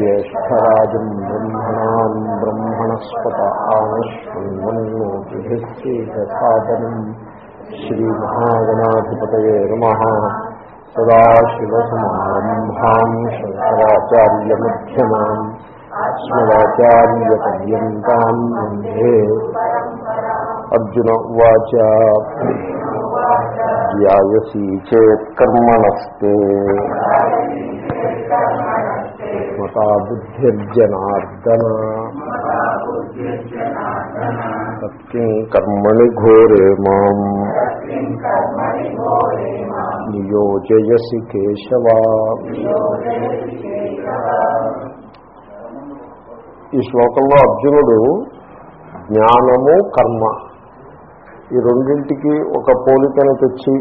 ज्येष्ठराजम् ब्रह्मणाम् ब्रह्मणस्पत आनश्वन्वन्नोतिभिश्चेदसादनम् श्रीमहागणाधिपतये नमः। सदाशिवसमारम्भाम् शङ्कराचार्यमध्यमाम् अस्मदाचार्यपर्यन्ताम् वंदे। अर्जुन उवाच। चेत्कर्मणस्ते మతా బుద్ధిర్జనార్దన సత్యం కర్మణి ఘోరే మాం నియోజయసి కేశవ ఈ శ్లోకంలో అర్జునుడు జ్ఞానము కర్మ ఈ రెండింటికి ఒక పోలికను తెచ్చి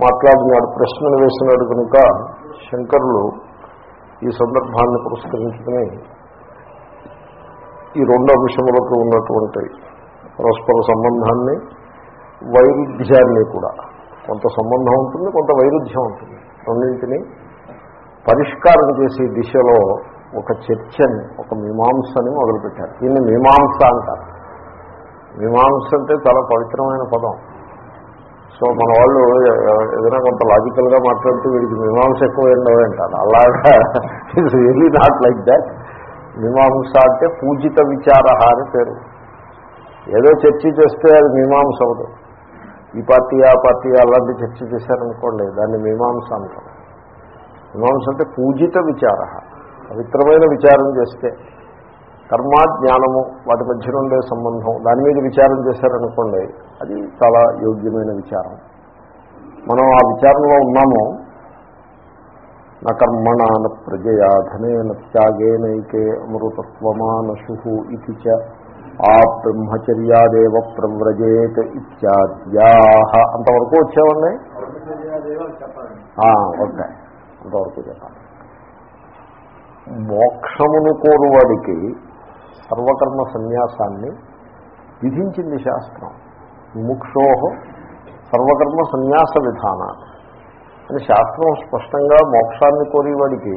మాట్లాడినాడు ప్రశ్నలు వేసినాడు కనుక శంకరులు ఈ సందర్భాన్ని పురస్కరించుకుని ఈ రెండు అంశములకు ఉన్నటువంటి పరస్పర సంబంధాన్ని వైరుధ్యాన్ని కూడా. కొంత సంబంధం ఉంటుంది కొంత వైరుధ్యం ఉంటుంది. రెండింటినీ పరిష్కారం చేసే దిశలో ఒక చర్చని ఒక మీమాంసని మొదలుపెట్టారు. దీన్ని మీమాంస అంటారు. మీమాంస అంటే చాలా పవిత్రమైన పదం. సో మన వాళ్ళు ఏదైనా కొంత లాజికల్గా మాట్లాడుతూ వీడికి మీమాంస ఎక్కువ ఉండవు అంటారు. అలాగా. It's really not like that మీమాంస అంటే పూజిత విచార అని పేరు. ఏదో చర్చ చేస్తే అది మీమాంస అవ్వదు. ఈ పార్టీ ఆ పార్టీ అలాంటి చర్చ చేశారనుకోండి దాన్ని మీమాంస అంటారు. మీమాంస అంటే పూజిత విచార పవిత్రమైన విచారం చేస్తే. కర్మ జ్ఞానము వాటి మధ్య ఉండే సంబంధం దాని మీద విచారం చేశారనుకోండి అది చాలా యోగ్యమైన విచారం. మనం ఆ విచారంలో ఉన్నాము. నా కర్మణాన ప్రజయా ధనేన త్యాగేనైకే అమృతత్వమానశు ఇది చ ఆ బ్రహ్మచర్యాదేవ ప్రవ్రజేత ఇత్యాద్యా. అంతవరకు వచ్చామండి ఓకే. అంతవరకు చెప్పాలి. మోక్షమును కోరువాడికి సర్వకర్మ సన్యాసాన్ని విధించింది శాస్త్రం. ముముక్షో సర్వకర్మ సన్యాస విధాన అని శాస్త్రం స్పష్టంగా మోక్షాన్ని కోరేవాడికి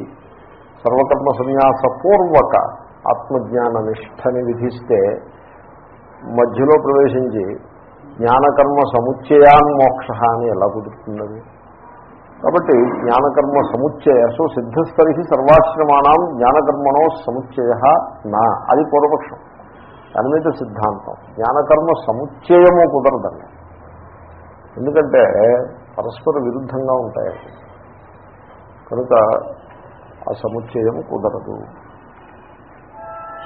సర్వకర్మ సన్యాస పూర్వక ఆత్మజ్ఞాన నిష్టని విధిస్తే మధ్యలో ప్రవేశించి జ్ఞానకర్మ సముచ్చయాన్ మోక్ష అని ఎలా కుదురుతున్నది కాబట్టి జ్ఞానకర్మ సముచ్చయ సో సిద్ధస్థరి సర్వాశ్రమాణం జ్ఞానకర్మణో సముచ్చయ నా అది పూర్వపక్షం. దాని మీద సిద్ధాంతం. జ్ఞానకర్మ సముచ్చయము కుదరదండి. ఎందుకంటే పరస్పర విరుద్ధంగా ఉంటాయి. కనుక ఆ సముచ్చయము కుదరదు.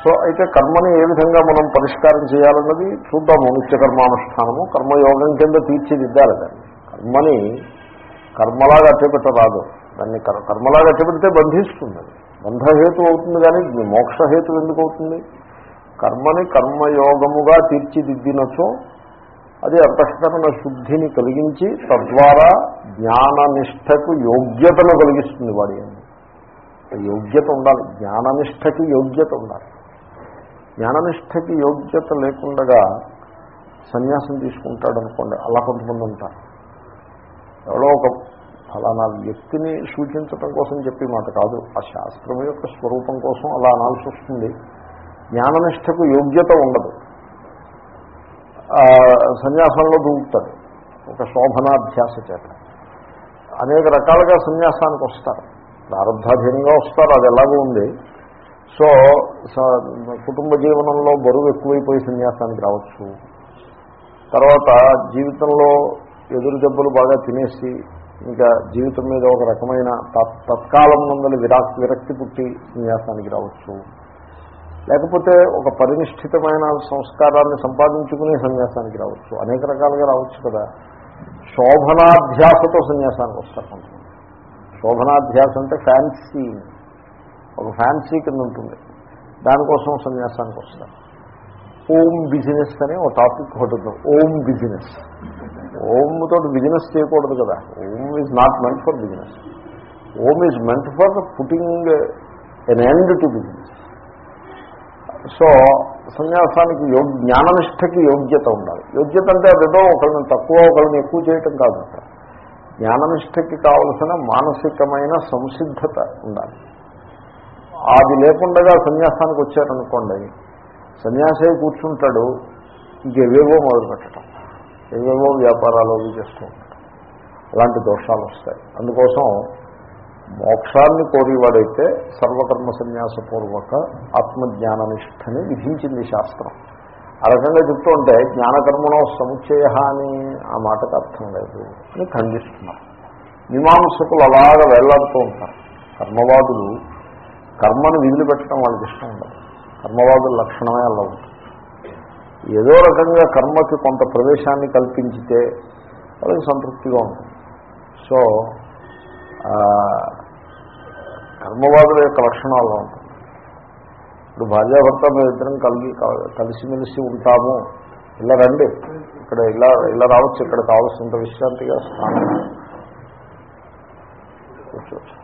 సో అయితే కర్మని ఏ విధంగా మనం పరిష్కారం చేయాలన్నది చూద్దాము. నిత్యకర్మానుష్ఠానము కర్మయోగం కింద తీర్చిదిద్దాలి దాన్ని. కర్మని కర్మలాగా అట్టపెట్టరాదు. దాన్ని కర్మలాగా అట్టపెడితే బంధిస్తుంది. బంధహేతు అవుతుంది కానీ మోక్షహేతు ఎందుకు అవుతుంది కర్మని కర్మయోగముగా తీర్చిదిద్దినచో అది అంతఃకరణ శుద్ధిని కలిగించి తద్వారా జ్ఞాననిష్టకు యోగ్యతను కలిగిస్తుంది వాడి యోగ్యత ఉండాలి. జ్ఞాననిష్టకి యోగ్యత ఉండాలి. జ్ఞాననిష్టకి యోగ్యత లేకుండగా సన్యాసం తీసుకుంటాడు అనుకోండి అలా కొంతమంది ఉంటారు. ఎవరో ఒక ఫలానా వ్యక్తిని సూచించటం కోసం చెప్పే మాట కాదు. ఆ శాస్త్రం యొక్క స్వరూపం కోసం అలా అనాల్సి వస్తుంది. జ్ఞాననిష్టకు యోగ్యత ఉండదు. సన్యాసంలో దూకుతారు. ఒక శోభనాధ్యాస చేత. అనేక రకాలుగా సన్యాసానికి వస్తారు. ప్రారంభాధీనంగా వస్తారు. అది ఎలాగో ఉంది. సో కుటుంబ జీవనంలో బరువు ఎక్కువైపోయి సన్యాసానికి రావచ్చు. తర్వాత జీవితంలో ఎదురు దెబ్బలు బాగా తినేసి ఇంకా జీవితం మీద ఒక రకమైన తత్కాలం నుండి విరా విరక్తి పుట్టి సన్యాసానికి రావచ్చు. లేకపోతే ఒక పరినిష్ఠితమైన సంస్కారాన్ని సంపాదించుకునే సన్యాసానికి రావచ్చు. అనేక రకాలుగా రావచ్చు కదా. శోభనాధ్యాసతో సన్యాసానికి వస్తారు కొంతమంది. శోభనాధ్యాసం అంటే ఫ్యాన్సీ. ఒక ఫ్యాన్సీ కింద ఉంటుంది. దానికోసం సన్యాసానికి వస్తారు. ఓం బిజినెస్ అనే ఒక టాపిక్ ఒకటి ఓం బిజినెస్. ఓం తోటి బిజినెస్ చేయకూడదు కదా. Om is not meant for business Om is meant for putting an end to business so సన్యాసానికి యోగ్ జ్ఞాననిష్టకి యోగ్యత ఉండాలి. యోగ్యత అంటే అదేదో ఒకరిని తక్కువ ఒకరిని ఎక్కువ చేయటం కాదు. జ్ఞాననిష్టకి కావలసిన మానసికమైన సంసిద్ధత ఉండాలి. అది లేకుండా సన్యాసానికి వచ్చారనుకోండి సన్యాసే కూర్చుంటాడు ఇంకేవేవో మొదలు పెట్టడం ఏవేవో వ్యాపారాలు అవి చేస్తూ ఉంటాడు అలాంటి దోషాలు వస్తాయి. అందుకోసం మోక్షాన్ని కోరేవాడైతే సర్వకర్మ సన్యాసపూర్వక ఆత్మజ్ఞాననిష్టని విధించింది శాస్త్రం. ఆ రకంగా చెప్తూ ఉంటే జ్ఞానకర్మణో సముచ్చయ అని ఆ మాటకు అర్థం లేదు అని ఖండిస్తున్నారు. మీమాంసకులు అలాగ వెళ్ళాడుతూ ఉంటారు. కర్మవాదులు కర్మను విధులు పెట్టడం వాళ్ళకి ఇష్టం ఉండదు. కర్మవాదుల లక్షణమే అలా ఉంటుంది. ఏదో రకంగా కర్మకి కొంత ప్రవేశాన్ని కల్పించితే వాళ్ళకి సంతృప్తిగా ఉంటుంది. సో కర్మవాదుల యొక్క లక్షణం అలా ఉంటుంది ఇప్పుడు భార్యాభర్త మేము ఇద్దరం కలిగి కలిసిమెలిసి ఉంటాము. ఇలా రండి. ఇక్కడ ఇలా ఇలా రావచ్చు. ఇక్కడ కావాల్సినంత విశ్రాంతిగా స్నానం కూర్చోవచ్చు.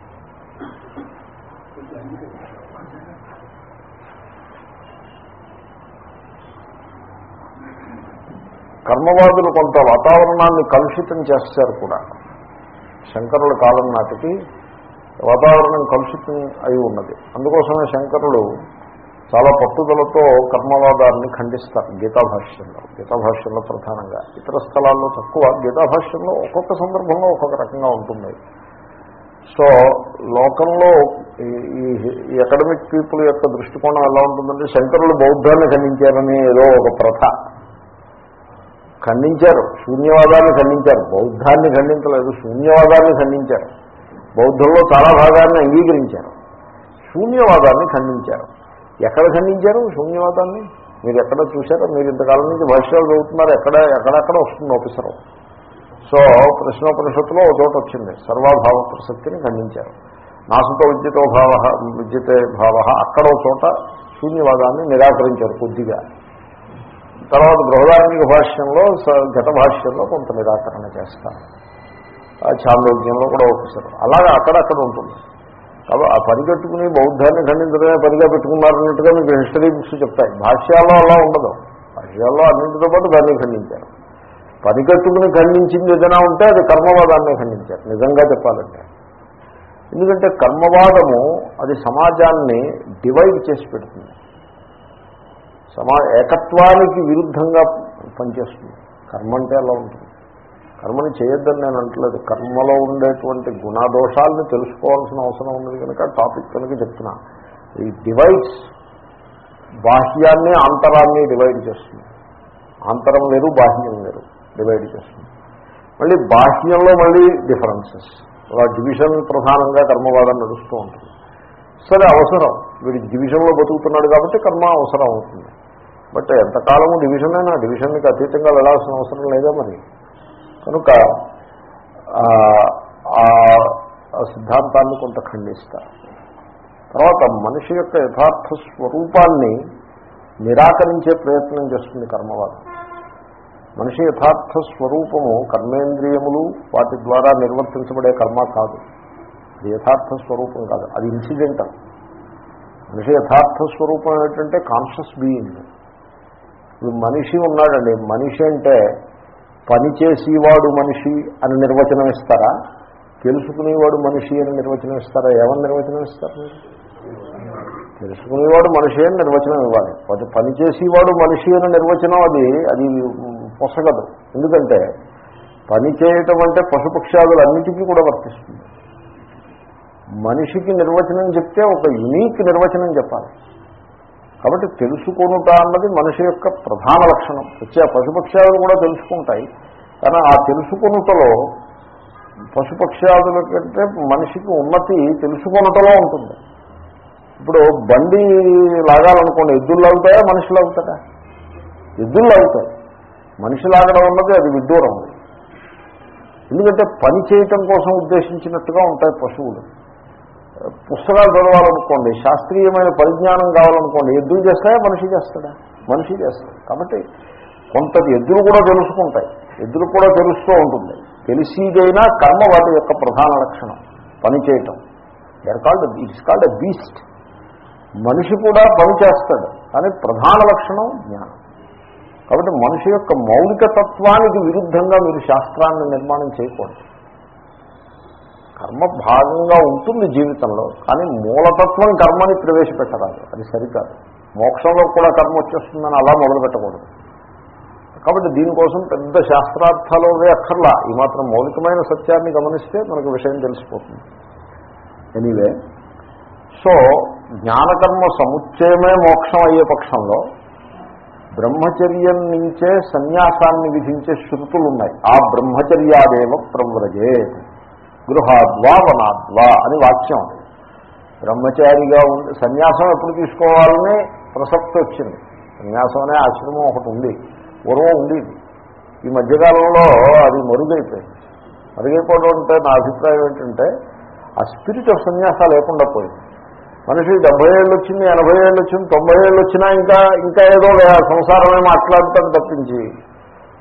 కర్మవాదులు కొంత వాతావరణాన్ని కలుషితం చేస్తారు కూడా. శంకరుల కాలం నాటికి వాతావరణం కలుషితం అయి ఉన్నది. అందుకోసమే శంకరుడు చాలా పట్టుదలతో కర్మవాదాన్ని ఖండిస్తారు గీతాభాష్యంలో. గీతాభాష్యంలో ప్రధానంగా. ఇతర స్థలాల్లో తక్కువ. గీతాభాష్యంలో ఒక్కొక్క సందర్భంలో ఒక్కొక్క రకంగా ఉంటుంది. సో లోకంలో ఈ అకాడమిక్ పీపుల్ యొక్క దృష్టికోణం ఎలా ఉంటుందంటే శంకరులు బౌద్ధాన్ని ఖండించారని ఏదో ఒక ప్రథ. ఖండించారు. శూన్యవాదాన్ని ఖండించారు. బౌద్ధాన్ని ఖండించలేదు శూన్యవాదాన్ని ఖండించారు. బౌద్ధంలో చాలా భాగాన్ని అంగీకరించారు. శూన్యవాదాన్ని ఖండించారు. ఎక్కడ ఖండించారు శూన్యవాదాన్ని? మీరు ఎక్కడ చూశారో? మీరు ఇంతకాలం నుంచి భాష్యాలు చదువుతున్నారు. ఎక్కడ ఎక్కడెక్కడ వస్తుంది ఆఫీసరం సో ప్రశ్నోపనిషత్తులో ఒక చోట వచ్చింది. సర్వాభావ ప్రసక్తిని ఖండించారు. నాసుతో విద్యతో భావ విద్యతే భావ అక్కడ చోట శూన్యవాదాన్ని నిరాకరించారు కొద్దిగా. తర్వాత బృహదార్మిక భాష్యంలో గత భాష్యంలో కొంత నిరాకరణ చేస్తారు. చాంద్రోగ్యంలో కూడా ఒకసారి అలాగే అక్కడక్కడ ఉంటుంది. కాబట్టి ఆ పరిగెట్టుకుని బౌద్ధాన్ని ఖండించడమే పనిగా పెట్టుకున్నారన్నట్టుగా మీకు హిస్టరీ బుక్స్ చెప్తాయి. భాష్యాల్లో అలా ఉండదు. భాష్యాల్లో అన్నింటితో పాటు దాన్ని ఖండించారు. పరిగెట్టుకుని ఖండించింది ఏదైనా ఉంటే అది కర్మవాదాన్ని ఖండించారు. నిజంగా చెప్పాలంటే. ఎందుకంటే కర్మవాదము అది సమాజాన్ని డివైడ్ చేసి పెడుతుంది. సమా ఏకత్వానికి విరుద్ధంగా పనిచేస్తుంది. కర్మ అంటే అలా ఉంటుంది. కర్మని చేయొద్దని నేను అంటలేదు కర్మలో ఉండేటువంటి గుణదోషాలను తెలుసుకోవాల్సిన అవసరం ఉన్నది కనుక టాపిక్ కనుక చెప్తున్నా. ఈ డివైడ్స్ బాహ్యాన్ని అంతరాన్ని డివైడ్ చేస్తుంది. ఆంతరం వేరు బాహ్యం వేరు డివైడ్ చేస్తుంది. మళ్ళీ బాహ్యంలో మళ్ళీ డిఫరెన్సెస్. అలా డివిజన్ ప్రధానంగా కర్మవాదం నడుస్తూ ఉంటుంది. సరే అవసరం. వీడి డివిజన్లో బతుకుతున్నాడు కాబట్టి కర్మ అవసరం అవుతుంది. బట్ ఎంతకాలము డివిజన్ అయినా డివిజన్కి అతీతంగా వెళ్ళాల్సిన అవసరం లేదా మరి? కనుక ఆ సిద్ధాంతాన్ని కొంత ఖండిస్తారు. తర్వాత మనిషి యొక్క యథార్థ స్వరూపాన్ని నిరాకరించే ప్రయత్నం చేస్తుంది కర్మవాదం. మనిషి యథార్థ స్వరూపము కర్మేంద్రియములు వాటి ద్వారా నిర్వర్తించబడే కర్మ కాదు. అది యథార్థ స్వరూపం కాదు. అది ఇన్సిడెంటల్ మనిషి యథార్థ స్వరూపం ఏంటంటే కాన్షియస్ బీయింగ్ ఇప్పుడు మనిషి ఉన్నాడండి. మనిషి అంటే పనిచేసేవాడు మనిషి అని నిర్వచనం ఇస్తారా? తెలుసుకునేవాడు మనిషి అని నిర్వచనం ఇస్తారా? ఏమని నిర్వచనం ఇస్తారు? తెలుసుకునేవాడు మనిషి అని నిర్వచనం ఇవ్వాలి. పని పనిచేసేవాడు మనిషి అని నిర్వచనం అది అది పొసగదు. ఎందుకంటే పని చేయటం అంటే పశుపక్షాదులన్నిటికీ కూడా వర్తిస్తుంది. మనిషికి నిర్వచనం చెప్తే ఒక యునీక్ నిర్వచనం చెప్పాలి. కాబట్టి తెలుసుకొనుట అన్నది మనిషి యొక్క ప్రధాన లక్షణం. వచ్చే పశుపక్ష్యాదులు కూడా తెలుసుకుంటాయి. కానీ ఆ తెలుసుకొనుటలో పశుపక్ష్యాదుల కంటే మనిషికి ఉన్నతి తెలుసుకొనుటలో ఉంటుంది. ఇప్పుడు బండి లాగాలనుకోండి ఎద్దులు లాగుతాయా మనిషి లాగుతాడా? ఎద్దులు లాగుతాయి. మనిషి లాగడం ఉన్నది అది విదూరం ఎందుకంటే పని చేయటం కోసం ఉద్దేశించినట్టుగా ఉంటాయి పశువులు. పుస్తకాలు చదవాలనుకోండి శాస్త్రీయమైన పరిజ్ఞానం కావాలనుకోండి ఎద్దులు చేస్తాయా? మనిషి చేస్తాడా? మనిషి చేస్తాడు. కాబట్టి కొంత ఎద్దులు కూడా తెలుసుకుంటాయి. ఎద్దులు కూడా తెలుస్తూ ఉంటుంది. తెలిసిదైనా కర్మ వాటి యొక్క ప్రధాన లక్షణం పని చేయటం. There called it's called a beast మనిషి కూడా పని చేస్తాడు కానీ ప్రధాన లక్షణం జ్ఞానం. కాబట్టి మనిషి యొక్క మౌలిక తత్వానికి విరుద్ధంగా మీరు శాస్త్రాన్ని నిర్మాణం చేయకూడదు. కర్మ భాగంగా ఉంటుంది జీవితంలో కానీ మూలతత్వం కర్మని ప్రవేశపెట్టరాదు. అది సరికాదు. మోక్షంలో కూడా కర్మ వచ్చేస్తుందని అలా మొదలు పెట్టకూడదు కాబట్టి దీనికోసం పెద్ద శాస్త్రార్థాలు అవే అక్కర్లా. ఈ మాత్రం మౌలికమైన సత్యాన్ని గమనిస్తే మనకు విషయం తెలిసిపోతుంది. ఎనీవే సో జ్ఞానకర్మ సముచ్చయమే మోక్షం అయ్యే పక్షంలో బ్రహ్మచర్యం నుంచే సన్యాసాన్ని విధించే శృతులు ఉన్నాయి ఆ బ్రహ్మచర్యాదేవ ప్రవ్రజే గృహాద్వా వనాద్వా అని వాక్యం బ్రహ్మచారిగా ఉండి సన్యాసం ఎప్పుడు తీసుకోవాలని ప్రసక్తి వచ్చింది. సన్యాసం అనే ఆశ్రమం ఒకటి ఉంది. పూర్వం ఉండేది. ఈ మధ్యకాలంలో అది మరుగైపోయింది. మరుగైపోవడం అంటే నా అభిప్రాయం ఏంటంటే ఆ స్పిరిట్ ఆఫ్ సన్యాస లేకుండా పోయింది. మనిషి డెబ్బై ఏళ్ళు వచ్చింది ఎనభై ఏళ్ళు వచ్చింది తొంభై ఏళ్ళు వచ్చినా ఇంకా ఇంకా ఏదో సంసారమే మాట్లాడటం తప్పించి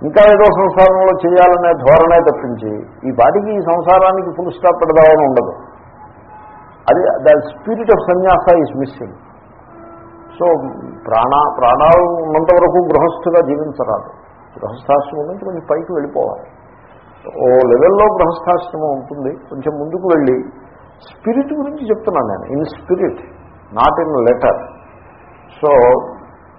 ఇంకా ఏదో సంసారంలో చేయాలనే ధోరణే తప్పించి ఈ పాటికి ఈ సంసారానికి ఫుల్ స్టాప్ పెడదామని ఉండదు. అది the spirit of sannyasa is missing so ప్రాణ ప్రాణాలు ఉన్నంత వరకు గృహస్థుగా జీవించరాదు. గృహస్థాశ్రమం నుంచి కొంచెం పైకి వెళ్ళిపోవాలి. ఓ లెవెల్లో గృహస్థాశ్రమం ఉంటుంది. కొంచెం ముందుకు వెళ్ళి స్పిరిట్ గురించి చెప్తున్నాను నేను. In spirit not in letter so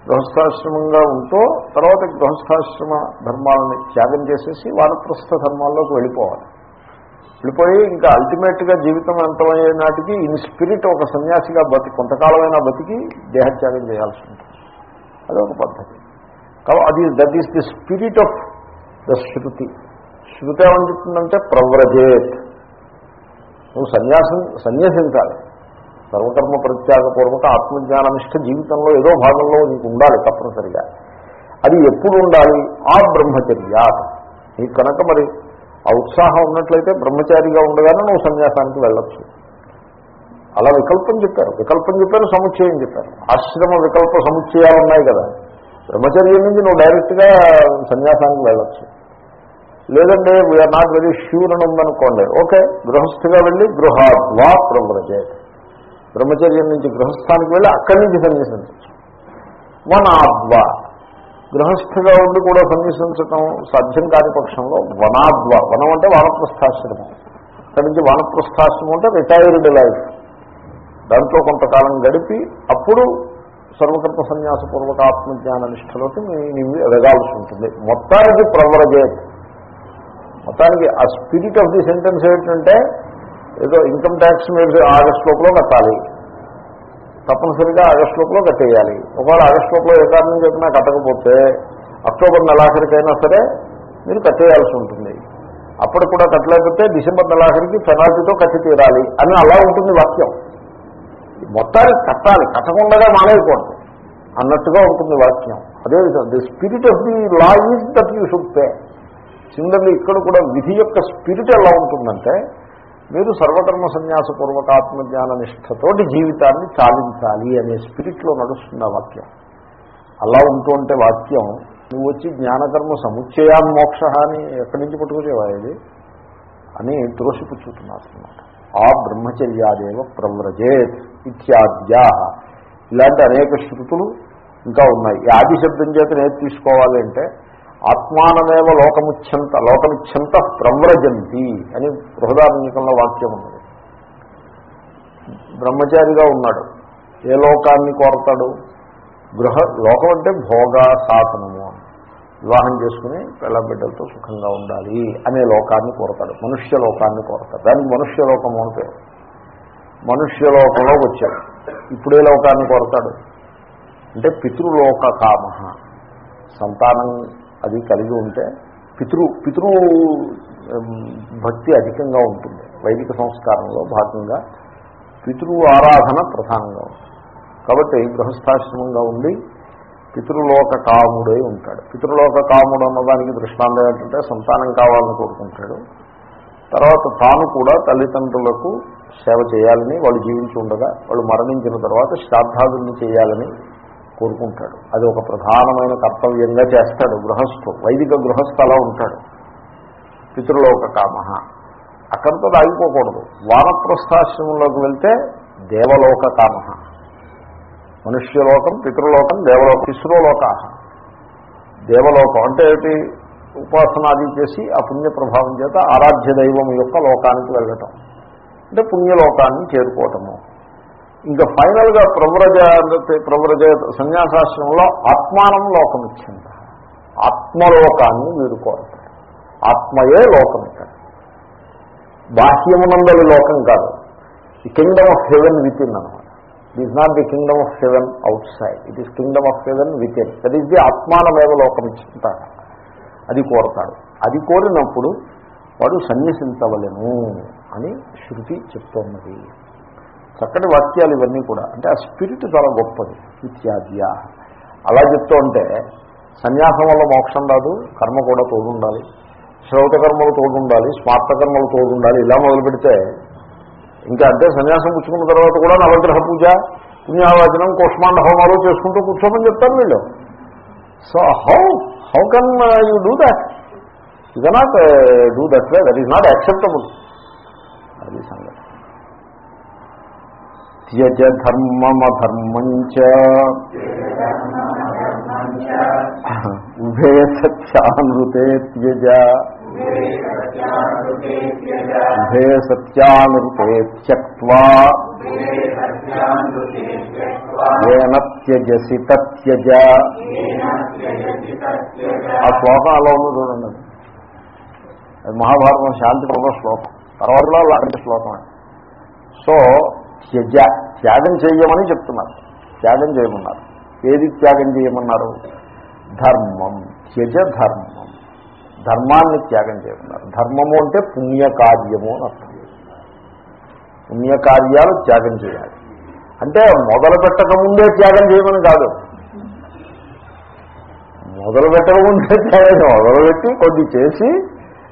గృహస్థాశ్రమంగా ఉంటూ తర్వాత గృహస్థాశ్రమ ధర్మాలని త్యాగం చేసేసి వానప్రస్థ ధర్మాల్లోకి వెళ్ళిపోవాలి. వెళ్ళిపోయి ఇంకా అల్టిమేట్గా జీవితం అంతమయ్యే నాటికి ఇన్ స్పిరిట్ ఒక సన్యాసిగా బతి కొంతకాలమైన బతికి దేహత్యాగం చేయాల్సి ఉంటుంది. అదొక పద్ధతి. కాబట్టి అది that is the spirit of the shruti. శృతి ఏమని చెప్తుందంటే ప్రవ్రజేత్. నువ్వు సన్యాసం సన్యాసించాలి. సర్వకర్మ ప్రత్యాగపూర్వక ఆత్మజ్ఞాననిష్ట జీవితంలో ఏదో భాగంలో నీకు ఉండాలి తప్పనిసరిగా. అది ఎప్పుడు ఉండాలి? ఆ బ్రహ్మచర్య నీకు కనుక మరి ఆ ఉత్సాహం ఉన్నట్లయితే బ్రహ్మచారిగా ఉండగానే నువ్వు సన్యాసానికి వెళ్ళొచ్చు. అలా వికల్పం చెప్పారు. వికల్పం చెప్పారు సముచ్చయం చెప్పారు. ఆశ్రమ వికల్ప సముచ్చయాలు ఉన్నాయి కదా. బ్రహ్మచర్యం నుంచి నువ్వు డైరెక్ట్గా సన్యాసానికి వెళ్ళొచ్చు. లేదంటే వీఆర్ నాట్ వెరీ ష్యూర్ అని ఉందనుకోండి. ఓకే గృహస్థిగా వెళ్ళి గృహాద్వా ప్రవ్రజే బ్రహ్మచర్యం నుంచి గృహస్థానికి వెళ్ళి అక్కడి నుంచి సన్యసించచ్చు వనాద్వా. గృహస్థగా ఉండి కూడా సన్యసించటం సాధ్యం కాని పక్షంలో వనాద్వా. వనం అంటే వానప్రస్థాశ్రమం. అక్కడి నుంచి వానప్రస్థాశ్రమం అంటే రిటైర్డ్ లైఫ్ దాంట్లో కొంతకాలం గడిపి అప్పుడు సర్వకర్త సన్యాసపూర్వక ఆత్మజ్ఞాన నిష్టలోకి నీవు ఎదగాల్సి ఉంటుంది. మొత్తానికి ప్రవరజేత్ మొత్తానికి ఆ స్పిరిట్ ఆఫ్ ది సెంటెన్స్ ఏంటంటే ఏదో ఇన్కమ్ ట్యాక్స్ మీరు ఆగస్ట్ లోపల కట్టాలి. తప్పనిసరిగా ఆగస్ట్ లోపల కట్టేయాలి. ఒకవేళ ఆగస్ట్ లోపల ఏ కారణం చెప్పినా కట్టకపోతే అక్టోబర్ నెలాఖరికైనా సరే మీరు కట్టేయాల్సి ఉంటుంది. అప్పుడు కూడా కట్టలేకపోతే డిసెంబర్ నెలాఖరికి పెనాల్టీతో కట్టి తీరాలి అని అలా ఉంటుంది వాక్యం. మొత్తానికి కట్టాలి. కట్టకుండా మానేయకూడదు అన్నట్టుగా ఉంటుంది వాక్యం. అదే the spirit of the law is that you should pay. Similarly ఇక్కడ కూడా విధి యొక్క స్పిరిట్ ఎలా ఉంటుందంటే మీరు సర్వకర్మ సన్యాసపూర్వక జ్ఞాన నిష్టతోటి జీవితాన్ని చాలించాలి అనే స్పిరిట్లో నడుస్తుంది ఆ వాక్యం. అలా ఉంటుంటే వాక్యం నువ్వు వచ్చి జ్ఞానకర్మ సముచ్చయాన్ మోక్ష అని ఎక్కడి నుంచి పట్టుకునేవా ఇది? అని త్రోసిపుచ్చుతున్నారు అన్నమాట ఆ బ్రహ్మచర్యాదేవ ప్రవ్రజేత్ ఇత్యాద్యా ఇలాంటి అనేక శృతులు ఇంకా ఉన్నాయి. ఈ ఆది శబ్దం చేత నేర్చు తీసుకోవాలి అంటే ఆత్మానమేవ లోకముచ్ఛంత లోకముచ్ఛంత ప్రవ్రజంతి అని బృహదారంకంలో వాక్యం ఉన్నది. బ్రహ్మచారిగా ఉన్నాడు. ఏ లోకాన్ని కోరతాడు? గృహ లోకం అంటే భోగ సాధనము వివాహం చేసుకుని పిల్లబిడ్డలతో సుఖంగా ఉండాలి అనే లోకాన్ని కోరతాడు. మనుష్య లోకాన్ని కోరతాడు. దాన్ని మనుష్య లోకము అని పేరు. మనుష్యలోకంలో వచ్చాడు. ఇప్పుడే లోకాన్ని కోరతాడు. అంటే పితృలోక కామ. సంతానం అది కలిగి ఉంటే పితృ పితృ భక్తి అధికంగా ఉంటుంది. వైదిక సంస్కారంలో భాగంగా పితృ ఆరాధన ప్రధానంగా ఉంటుంది. కాబట్టి గృహస్థాశ్రమంగా ఉండి పితృలోక కాముడై ఉంటాడు. పితృలోక కాముడు అన్నదానికి దృష్టాంతం ఏంటంటే సంతానం కావాలని కోరుకుంటాడు. తర్వాత తాను కూడా తల్లిదండ్రులకు సేవ చేయాలని వాళ్ళు జీవించి ఉండగా వాళ్ళు మరణించిన తర్వాత శ్రాద్ధాదుల్ని చేయాలని కోరుకుంటాడు. అది ఒక ప్రధానమైన కర్తవ్యంగా చేస్తాడు గృహస్థు. వైదిక గృహస్థ అలా ఉంటాడు. పితృలోక కామ అక్కడితో ఆగిపోకూడదు. వానప్రస్థాశ్రమంలోకి వెళ్తే దేవలోక కామ మనుష్యలోకం పితృలోకం దేవలోకం తిస్రోలోక దేవలోకం అంటే ఏమిటి? ఉపాసనాది చేసి ఆ పుణ్య ప్రభావం చేత ఆరాధ్య దైవం యొక్క లోకానికి వెళ్ళటం. అంటే పుణ్యలోకాన్ని చేరుకోవటము. ఇంకా ఫైనల్గా ప్రవ్రజ ప్రవ్రజ సన్యాసాశ్రమంలో ఆత్మానం లోకం ఇచ్చింది ఆత్మలోకాన్ని వీడు కోరతాడు ఆత్మయే లోకం ఇక్కడ. బాహ్యమునందరి లోకం కాదు. The kingdom of heaven within అనమాట. It is not the kingdom of heaven outside it is kingdom of heaven within that is the ఆత్మానమేవ లోకం ఇచ్చింటాడు అది కోరతాడు. అది కోరినప్పుడు వాడు సన్యసించవలను అని శృతి చెప్తున్నది చక్కటి వాక్యాలు ఇవన్నీ కూడా. అంటే ఆ స్పిరిట్ చాలా గొప్పది. ఇత్యాద్య. అలా చెప్తూ ఉంటే సన్యాసం వల్ల మోక్షం రాదు కర్మ కూడా తోడుండాలి. శ్రౌత కర్మలు తోడుండాలి స్మార్త కర్మలు తోడుండాలి. ఇలా మొదలు పెడితే ఇంకా అంటే సన్యాసం పుచ్చుకున్న తర్వాత కూడా నవగ్రహ పూజ పుణ్యావాచనం కుష్మాండ హోమాలు చేసుకుంటూ కూర్చోమని చెప్తారు వీళ్ళు. So how how can you do that? You cannot uh, do that way that is not acceptable అది సంగతి త్యజ ధర్మమధర్మంచ ఉభయ సత్యానృతే త్యజ ఉభయ సత్యానృతే త్యక్వా ఏన త్యజసి తత్యజ ఆ శ్లోకం అలా ఉంది చూడండి. అది మహాభారతం శాంతి పర్వ శ్లోకం. తర్వాతలో అలాంటి శ్లోకం సో త్యజ త్యాగం చేయమని చెప్తున్నారు. త్యాగం చేయమన్నారు. ఏది త్యాగం చేయమన్నారు? ధర్మం. త్యజ ధర్మం. ధర్మాన్ని త్యాగం చేయమన్నారు. ధర్మము అంటే పుణ్యకార్యము అని అర్థం. పుణ్యకార్యాలు త్యాగం చేయాలి. అంటే మొదలు పెట్టకముందే త్యాగం చేయమని కాదు. మొదలు పెట్టకముందే త్యాగం మొదలుపెట్టి కొద్ది చేసి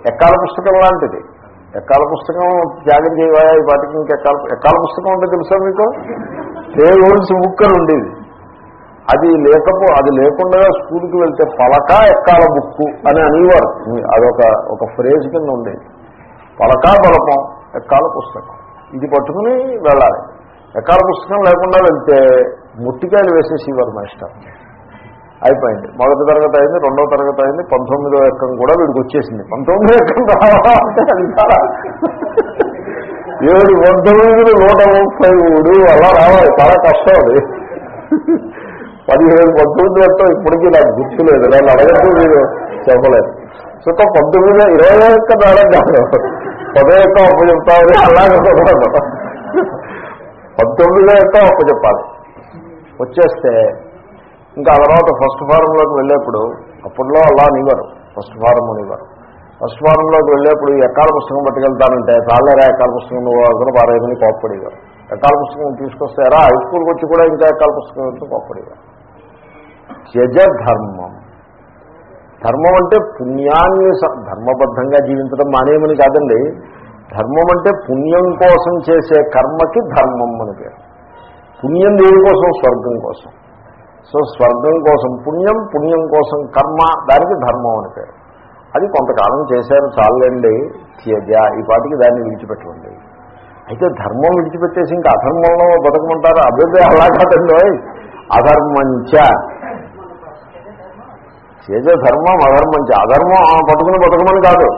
ఎక్కాల పుస్తకం లాంటిది. ఎక్కాల పుస్తకం త్యాగం చేయవా ఈ పాటికి ఇంకా ఎక్కాల ఎక్కాల పుస్తకం ఉంటే తెలుసా మీకు? టేబుల్స్ బుక్ అని ఉండేది అది లేకపో అది లేకుండా స్కూల్కి వెళ్తే పలక ఎక్కాల బుక్కు అని అనేవారు. అదొక ఒక ఫ్రేజ్ కింద ఉండేది. పలక బలపం ఎక్కాల పుస్తకం. ఇది పట్టుకుని వెళ్ళాలి. ఎక్కాల పుస్తకం లేకుండా వెళ్తే ముట్టికాయలు వేసేసేవారు మాస్టర్. అయిపోయింది. మొదటి తరగతి అయింది రెండో తరగతి అయింది పంతొమ్మిదో ఎక్కం కూడా వీడికి వచ్చేసింది. పంతొమ్మిదో ఎక్కం రావాలంటే అది చాలా ఏడు పంతొమ్మిది నూట ముప్పై మూడు అలా రావాలి. చాలా కష్టం అది. పదిహేడు పంతొమ్మిది ఎక్కం ఇప్పటికీ నాకు గుర్తులేదు నన్ను అడగట్టు మీరు చెప్పలేదు. సో పంతొమ్మిది ఇరవై ఒక్క రావడం పదో ఎక్కం అప్పు చెప్తామని అలాగే కుదరదు. పంతొమ్మిదో ఎక్కం అప్పు చెప్పాలి. వచ్చేస్తే ఇంకా ఆ తర్వాత ఫస్ట్ ఫారంలోకి వెళ్ళేప్పుడు అప్పట్లో అలా అనేవారు. ఫస్ట్ ఫారం అనేవారు. ఫస్ట్ ఫారంలోకి వెళ్ళేప్పుడు ఈ పుస్తకం పట్టుకెళ్తానంటే చాలేరా ఎక్కాల పుస్తకం నువ్వు పారేదని కోప్పడేవారు. ఎక్కాల పుస్తకం తీసుకొస్తారా? హై స్కూల్కి వచ్చి కూడా ఇంకా ఎక్కాల పుస్తకం వచ్చి కోప్పడేవారు. త్యజ ధర్మం ధర్మం అంటే పుణ్యాన్ని ధర్మబద్ధంగా జీవించడం మానేమని కాదండి. ధర్మం అంటే పుణ్యం కోసం చేసే కర్మకి ధర్మం అని పేరు. పుణ్యం దేనికోసం? స్వర్గం కోసం. సో స్వర్గం కోసం పుణ్యం పుణ్యం కోసం కర్మ దానికి ధర్మం అని పేరు. అది కొంతకాలం చేశారు చాలండి త్యజ ఈ పాటికి దాన్ని విడిచిపెట్టండి అయితే ధర్మం విడిచిపెట్టేసి ఇంకా అధర్మంలో బతకమంటారు? అభివృద్ధి అలా కాదండి అధర్మంచ త్యజ ధర్మం అధర్మంచ అధర్మం బతుకుని పట్టుకుని బతకమని కాదు.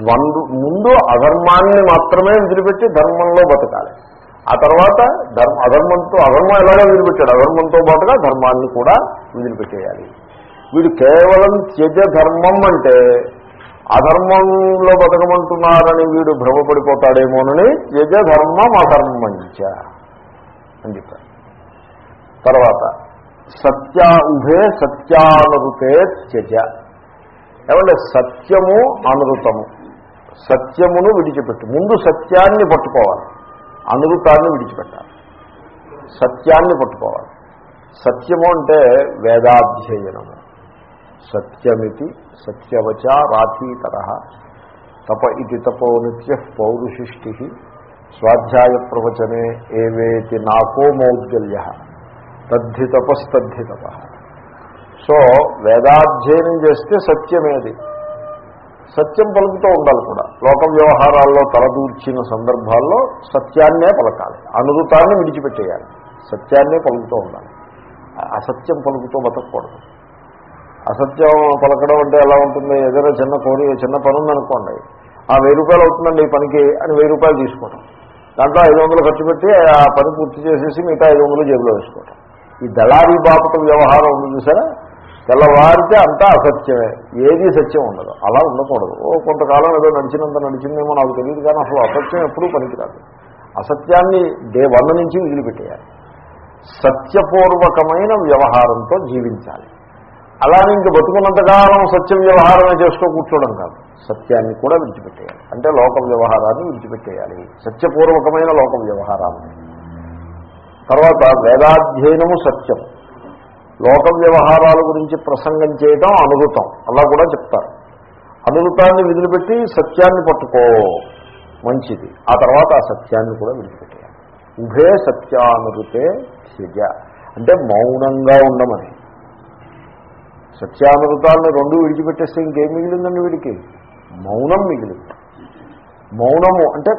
ద్వంద్వ ముందు అధర్మాన్ని మాత్రమే విడిచిపెట్టి ధర్మంలో బతకాలి. ఆ తర్వాత ధర్మ అధర్మంతో అధర్మం ఎలాగో వదిలిపెట్టాడు అధర్మంతో పాటుగా ధర్మాన్ని కూడా వదిలిపెట్టేయాలి వీడు కేవలం త్యజ ధర్మం అంటే అధర్మంలో బతకమంటున్నారని వీడు భ్రమపడిపోతాడేమోనని యజ ధర్మం అధర్మంచ అని చెప్పారు తర్వాత సత్య ఉభే సత్యానృతే త్యజ. ఏమంటే సత్యము అనృతము. సత్యమును విడిచిపెట్టు. ముందు సత్యాన్ని పట్టుకోవాలి. అనురుతాన్ని విడిచిపెట్టాలి. సత్యాన్ని పట్టుకోవాలి. సత్యము అంటే వేదాధ్యయనము. సత్యమితి సత్యవచ రాతీతర. తప ఇది తపో నిత్య పౌరుషిష్టి. స్వాధ్యాయ ప్రవచనే ఏవేతి నాకో మౌద్గల్య తద్ధి తపస్తద్ధి తప సో వేదాధ్యయనం చేస్తే సత్యమేది? సత్యం పలుకుతూ ఉండాలి కూడా. లోక వ్యవహారాల్లో తలదూర్చిన సందర్భాల్లో సత్యాన్నే పలకాలి. అనురుతాన్ని విడిచిపెట్టేయాలి. సత్యాన్నే పలుకుతూ ఉండాలి. అసత్యం పలుకుతూ బతకూడదు. అసత్యం పలకడం అంటే ఎలా ఉంటుంది? ఏదైనా చిన్న కోరి చిన్న పని ఉందనుకోండి. ఆ వెయ్యి రూపాయలు అవుతుందండి ఈ పనికి అని వెయ్యి రూపాయలు తీసుకోవడం దాంట్లో ఐదు వందలు ఖర్చు పెట్టి ఆ పని పూర్తి చేసేసి మిగతా ఐదు వందలు జేబులో వేసుకోవటం. ఈ దళారీ బాపట వ్యవహారం ఉంది చూసారా? తెల్లవారితే అంతా అసత్యమే. ఏది సత్యం ఉండదు. అలా ఉండకూడదు. ఓ కొంతకాలం ఏదో నడిచినంత నడిచిందేమో నాకు తెలియదు కానీ అసలు అసత్యం ఎప్పుడూ పనికిరాదు. అసత్యాన్ని డే వన్ నుంచి వదిలిపెట్టేయాలి. సత్యపూర్వకమైన వ్యవహారంతో జీవించాలి. అలానే ఇంక బతుకున్నంతకాలం సత్యం వ్యవహారమే చేస్తూ కూర్చోవడం కాదు. సత్యాన్ని కూడా విడిచిపెట్టేయాలి. అంటే లోక వ్యవహారాన్ని విడిచిపెట్టేయాలి. సత్యపూర్వకమైన లోక వ్యవహారాన్ని. తర్వాత వేదాధ్యయనము సత్యం. లోక వ్యవహారాల గురించి ప్రసంగం చేయడం అనుభూతం అలా కూడా చెప్తారు. అనుభూతాన్ని విదిలిపెట్టి సత్యాన్ని పట్టుకో. మంచిది. ఆ తర్వాత ఆ సత్యాన్ని కూడా విడిచిపెట్టేయాలి. ఉభే సత్యానురుతే త్యజ. అంటే మౌనంగా ఉండమని. సత్యానురుతాలను రెండు విడిచిపెట్టేస్తే ఇంకేం మిగిలిందండి వీడికి? మౌనం మిగిలింది. మౌనము అంటే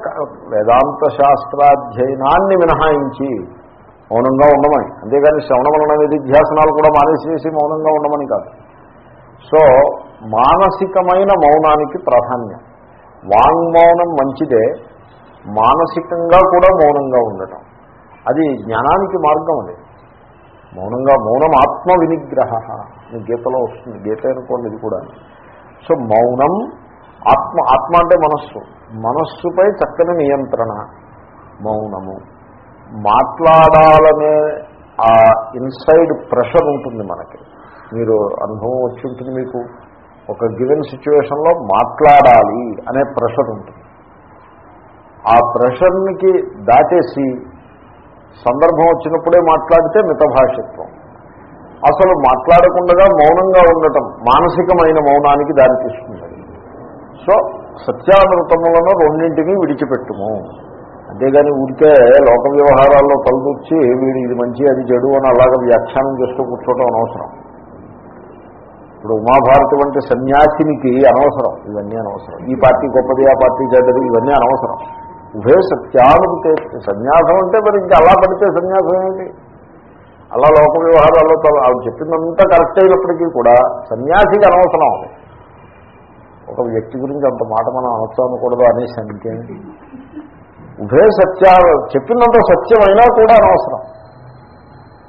వేదాంత శాస్త్రాధ్యయనాన్ని మినహాయించి మౌనంగా ఉండమని. అంతేగాని శ్రవణ వలన నిధిధ్యాసనాలు కూడా మానేసేసి మౌనంగా ఉండమని కాదు. సో మానసికమైన మౌనానికి ప్రాధాన్యం. వాంగ్మౌనం మంచిదే మానసికంగా కూడా మౌనంగా ఉండటం. అది జ్ఞానానికి మార్గం అది. మౌనంగా మౌనం ఆత్మ వినిగ్రహ గీతలో వస్తుంది. గీత అనుకోండి ఇది కూడా. సో మౌనం ఆత్మ ఆత్మ అంటే మనస్సు. మనస్సుపై చక్కని నియంత్రణ. మౌనము. మాట్లాడాలనే ఆ ఇన్సైడ్ ప్రెషర్ ఉంటుంది మనకి. మీరు అనుభవం వచ్చి ఉంటుంది మీకు. ఒక గివెన్ సిచ్యువేషన్లో మాట్లాడాలి అనే ప్రెషర్ ఉంటుంది. ఆ ప్రెషర్నికి దాటేసి సందర్భం వచ్చినప్పుడే మాట్లాడితే మితభాషత్వం. అసలు మాట్లాడకుండా మౌనంగా ఉండటం మానసికమైన మౌనానికి దారితీస్తుంది. సో సత్యామృతములను రెండింటినీ విడిచిపెట్టుము. అంతేగాని ఊరికే లోక వ్యవహారాల్లో తలదొచ్చి వీడు ఇది మంచి అది చెడు అని అలాగా వ్యాఖ్యానం చేస్తూ కూర్చోవడం అనవసరం. ఇప్పుడు ఉమాభారతి వంటి సన్యాసినికి అనవసరం ఇవన్నీ అనవసరం. ఈ పార్టీ గొప్పది ఆ పార్టీ చెడ్డది ఇవన్నీ అనవసరం. ఉభయ సత్యానుభూతే సన్యాసం అంటే మరి ఇంకా అలా పడితే సన్యాసం ఏంటి అలా లోక వ్యవహారాల్లో తల- ఆవిడ చెప్పిందంతా కరెక్ట్ అయినప్పటికీ కూడా సన్యాసికి అనవసరం ఒక వ్యక్తి గురించి అంత మాట మనం అనవసరం అనకూడదు అనేసి అంటే ఉభయ సత్యా చెప్పినంత సత్యమైనా కూడా అనవసరం.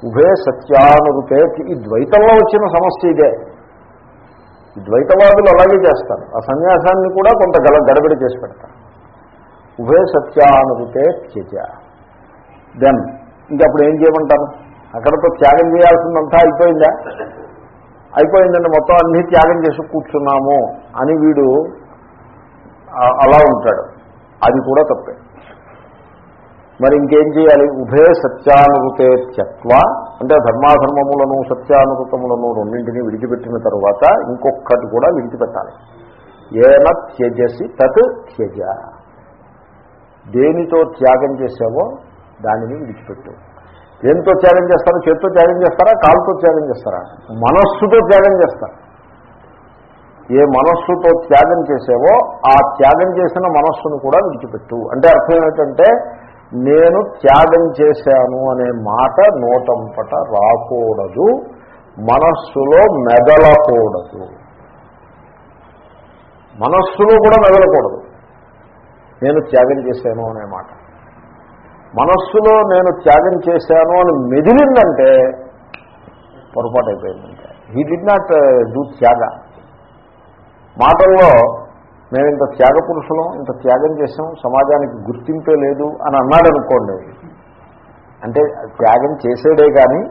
ఉభయ సత్యానురుతే ఈ ద్వైతంలో వచ్చిన సమస్య ఇదే. ద్వైతవాదులు అలాగే చేస్తారు. ఆ సన్యాసాన్ని కూడా కొంత గల గడబడి చేసి పెడతారు. ఉభయ సత్యానురుతే త్యజ. దెన్ ఇంకప్పుడు ఏం చేయమంటారు? అక్కడతో త్యాగం చేయాల్సిందంతా అయిపోయిందా? అయిపోయిందండి మొత్తం అన్నీ త్యాగం చేసి కూర్చున్నాము అని వీడు అలా ఉంటాడు. అది కూడా తప్పే. మరి ఇంకేం చేయాలి? ఉభయ సత్యానుభూతే త్యక్వ అంటే ధర్మాధర్మములను సత్యానుభూతములను రెండింటినీ విడిచిపెట్టిన తర్వాత ఇంకొకటి కూడా విడిచిపెట్టాలి. ఏన త్యజసి తత్ త్యజ. దేనితో త్యాగం చేసావో దానిని విడిచిపెట్టు. దేనితో త్యాగం చేస్తారో చేతితో త్యాగం చేస్తారా? కాలుతో త్యాగం చేస్తారా? మనస్సుతో త్యాగం చేస్తారు. ఏ మనస్సుతో త్యాగం చేసావో ఆ త్యాగం చేసిన మనస్సును కూడా విడిచిపెట్టు. అంటే అర్థం ఏమిటంటే నేను త్యాగం చేశాను అనే మాట నోటంపట రాకూడదు మనస్సులో మెదలకూడదు. మనస్సులో కూడా మెదలకూడదు. నేను త్యాగం చేశాను అనే మాట. మనస్సులో నేను త్యాగం చేశాను అని మెదిలిందంటే పొరపాటు అయిపోయిందంటే he did not do uh, త్యాగ. మాటల్లో మేము ఇంత త్యాగ పురుషులం ఇంత త్యాగం చేసాం సమాజానికి గుర్తింపే లేదు అని అన్నాడు అనుకోండి అంటే త్యాగం చేసేడే కానీ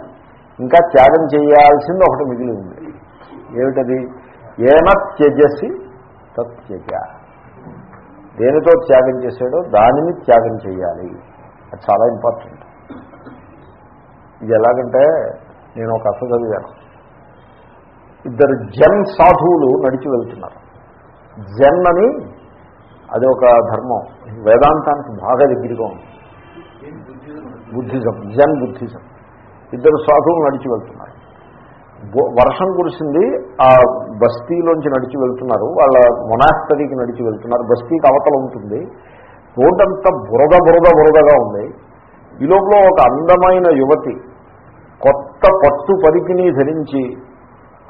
ఇంకా త్యాగం చేయాల్సింది ఒకటి మిగిలి ఉంది ఏమిటది? ఏమ త్యజసి తత్యజ దేనితో త్యాగం చేశాడో దానిని త్యాగం చేయాలి. అది చాలా ఇంపార్టెంట్. ఇది ఎలాగంటే నేను ఒక కథ చదివాను. ఇద్దరు జన్ సాధువులు నడిచి వెళ్తున్నారు. జన్ అని అది ఒక ధర్మం. వేదాంతానికి బాగా దగ్గరగా ఉంది. Buddhism Zen Buddhism. ఇద్దరు సాధువులు నడిచి వెళ్తున్నారు. వర్షం కురిసింది ఆ బస్తీలోంచి నడిచి వెళ్తున్నారు వాళ్ళ మొనాస్తరీకి నడిచి వెళ్తున్నారు బస్తీకి అవతల ఉంటుంది. రోడ్డంతా బురద బురద బురదగా ఉంది. ఈ లోపల ఒక అందమైన యువతి కొత్త పట్టు పరికిని ధరించి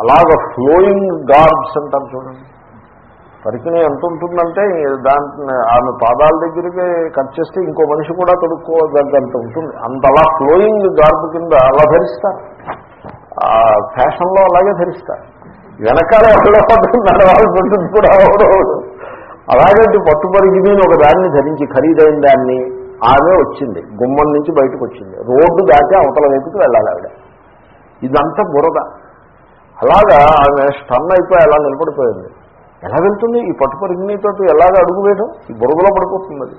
అలాగ ఫ్లోయింగ్ గార్బ్స్ అంటారు చూడండి. పరికిణి ఎంత ఉంటుందంటే దాంట్లో ఆమె పాదాల దగ్గరికి కట్ చేస్తే ఇంకో మనిషి కూడా తొడుక్కోదగ్గంత ఉంటుంది. అంతలా ఫ్లోయింగ్ గార్బ్ కింద అలా ధరిస్తారు. ఆ ఫ్యాషన్లో అలాగే ధరిస్తారు. వెనకాల ఎవరో నడవాల్సి ఉంటుంది కూడా ఎవడోడు అలాగంటే పట్టుపరిగిని ఒక దాన్ని ధరించి ఖరీదైన దాన్ని ఆమె వచ్చింది. గుమ్మం నుంచి బయటకు వచ్చింది. రోడ్డు దాటి అవతల వైపుకి వెళ్ళాలి ఆవిడ. ఇదంతా బురద. అలాగా ఆమె స్టన్ అయిపోయి అలా నిలబడిపోయింది. ఎలా వెళ్తుంది? ఈ పట్టుపరిగినితో ఎలాగ అడుగు వేయడం? ఈ బురదలో పడిపోతుంది అది.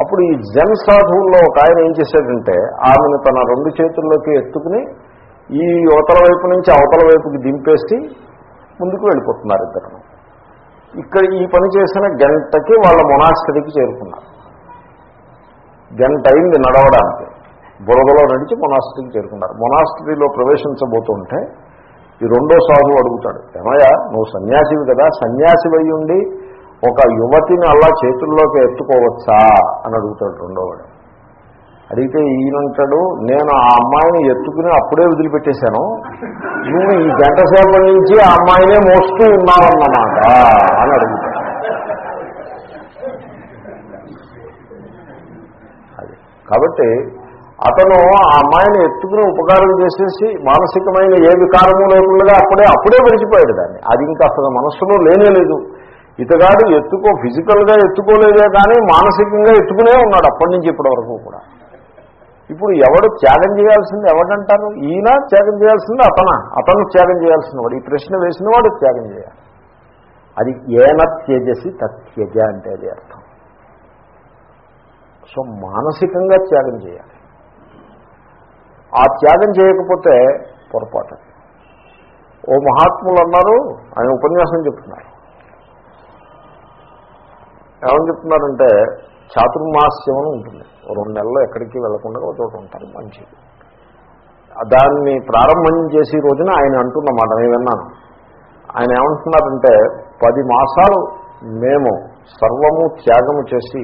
అప్పుడు ఈ జన్ సాధువుల్లో ఒక ఆయన ఏం చేశాడంటే ఆమెను తన రెండు చేతుల్లోకి ఎత్తుకుని ఈ అవతల వైపు నుంచి అవతల వైపుకి దింపేసి ముందుకు వెళ్ళిపోతున్నారు ఇద్దరు. ఇక్కడ ఈ పని చేసిన గంటకి వాళ్ళ మొనాస్టరీకి చేరుకున్నారు. గంట అయింది నడవడానికి. బురదలో నడిచి మొనాస్టరీకి చేరుకున్నారు. మొనాస్టరీలో ప్రవేశించబోతుంటే ఈ రెండో సాధువు అడుగుతాడు ఏమయ్యా నువ్వు సన్యాసివి కదా సన్యాసివై ఉండి ఒక యువతిని అలా చేతుల్లోకి ఎత్తుకోవచ్చా? అని అడుగుతాడు రెండోవాడు. అడిగితే ఈయనంటాడు నేను ఆ అమ్మాయిని ఎత్తుకుని అప్పుడే వదిలిపెట్టేశాను. నువ్వు ఈ గంట సేపటి నుంచి ఆ అమ్మాయినే మోస్తూ ఉన్నావన్నమాట. అని అడుగుతాడు. అది. కాబట్టి అతను ఆ అమ్మాయిని ఎత్తుకుని ఉపకారం చేసేసి మానసికమైన ఏ వికారము లేకుండా అప్పుడే అప్పుడే విడిచిపోయాడు దాన్ని. అది ఇంకా అసలు మనస్సులో లేనే లేదు. ఇతగాడు ఎత్తుకో ఫిజికల్గా ఎత్తుకోలేదే కానీ మానసికంగా ఎత్తుకునే ఉన్నాడు అప్పటి నుంచి ఇప్పటి వరకు కూడా. ఇప్పుడు ఎవడు త్యాగం చేయాల్సింది ఎవడంటారు? ఈయన త్యాగం చేయాల్సింది అతన? అతను త్యాగం చేయాల్సిన వాడు ఈ ప్రశ్న వేసిన వాడు త్యాగం చేయాలి. అది ఏన త్యజసి తత్యజ అంటే అది అర్థం. సో మానసికంగా త్యాగం చేయాలి. ఆ త్యాగం చేయకపోతే పొరపాటు. ఓ మహాత్ములు అన్నారు ఆయన ఉపన్యాసం చెప్తున్నారు. ఏమని చెప్తున్నారంటే చాతుర్మాస్యం అని ఉంటుంది రెండు నెలలు ఎక్కడికి వెళ్ళకుండా ఒక చోట ఉంటారు మంచిది. దాన్ని ప్రారంభం చేసే రోజున ఆయన అంటున్నమాట నేను విన్నాను. ఆయన ఏమంటున్నారంటే పది మాసాలు మేము సర్వము త్యాగము చేసి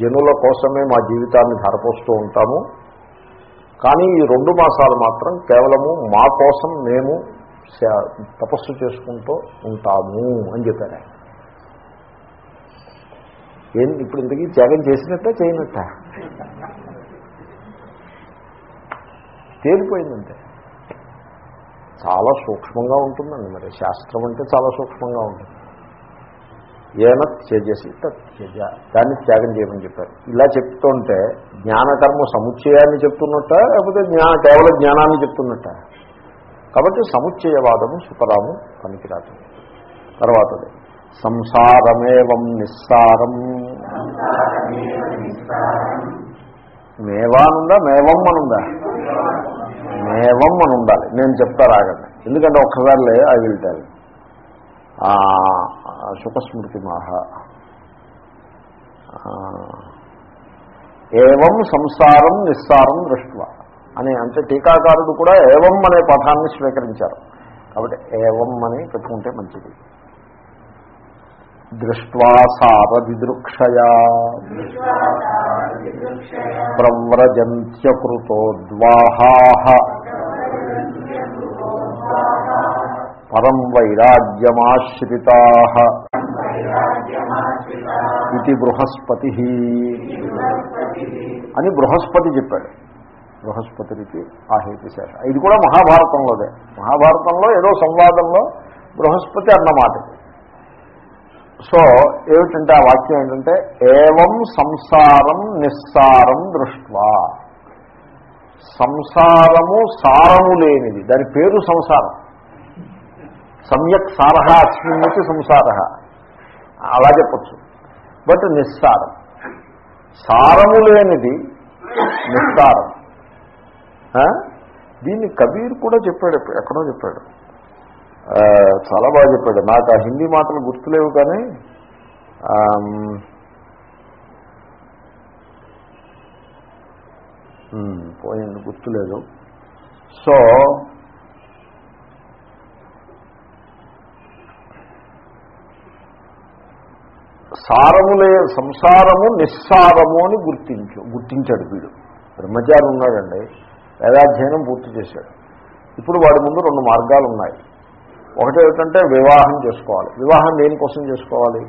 జనుల కోసమే మా జీవితాన్ని ధరపోస్తూ ఉంటాము. కానీ ఈ రెండు మాసాలు మాత్రం కేవలము మా కోసం మేము తపస్సు చేసుకుంటూ ఉంటాము అని చెప్పారు. ఆయన ఏం ఇప్పుడు ఇంతకీ త్యాగం చేసినట్ట చేయనట్ట? తేలిపోయిందంటే. చాలా సూక్ష్మంగా ఉంటుందండి మరి. శాస్త్రం అంటే చాలా సూక్ష్మంగా ఉంటుంది. ఏన త్యజసి. త్యజ. దాన్ని త్యాగం చేయమని చెప్పారు. ఇలా చెప్తుంటే జ్ఞానకర్మ సముచ్చయాన్ని చెప్తున్నట్ట లేకపోతే జ్ఞాన కేవలం జ్ఞానాన్ని చెప్తున్నట్ట? కాబట్టి సముచ్చయవాదము సుతరాము పనికిరాదు. తర్వాతది సంసారమేవం నిస్సారం. మేవానుందా? మేవం అనుందా? మేవం అని ఉండాలి నేను చెప్తా రాగండి ఎందుకంటే ఒక్కసారిలే ఐ విల్ టెల్. సుఖస్మృతి మాహ ఏవం సంసారం నిస్సారం దృష్ట్వ అని అంటే టీకాకారుడు కూడా ఏవం అనే పదాన్ని స్వీకరించారు. కాబట్టి ఏవం అని పెట్టుకుంటే మంచిది. దృష్ట్వా సారదిదృక్షయా ప్రవ్రజంత్యకృతోద్వాహా పరం వైరాగ్యమాశ్రితా ఇది బృహస్పతి అని బృహస్పతి చెప్పాడు. బృహస్పతికి ఆహేతిశాఖ ఇది కూడా మహాభారతంలోదే మహాభారతంలో ఏదో సంవాదంలో బృహస్పతి అన్నమాట సో ఏమిటంటే ఆ వాక్యం ఏంటంటే ఏవం సంసారం నిస్సారం దృష్ట్వా. సంసారము సారము లేనిది. దాని పేరు సంసారం. సమ్యక్ సారహ అస్మిన్నతి సంసార అలా చెప్పచ్చు. బట్ నిస్సారం. సారము లేనిది నిస్సారం. దీన్ని కబీర్ కూడా చెప్పాడు ఎక్కడో చెప్పాడు. చాలా బాగా చెప్పాడు. నాకు ఆ హిందీ మాటలు గుర్తులేవు కానీ పోయింది గుర్తులేదు. సో సారములే సంసారము నిస్సారము అని గుర్తించు గుర్తించాడు వీడు. బ్రహ్మచారి ఉన్నాడండి. వేదాధ్యయనం పూర్తి చేశాడు. ఇప్పుడు వాడి ముందు రెండు మార్గాలు ఉన్నాయి ఒకటి ఏమిటంటే వివాహం చేసుకోవాలి. వివాహం దేనికోసం చేసుకోవాలి?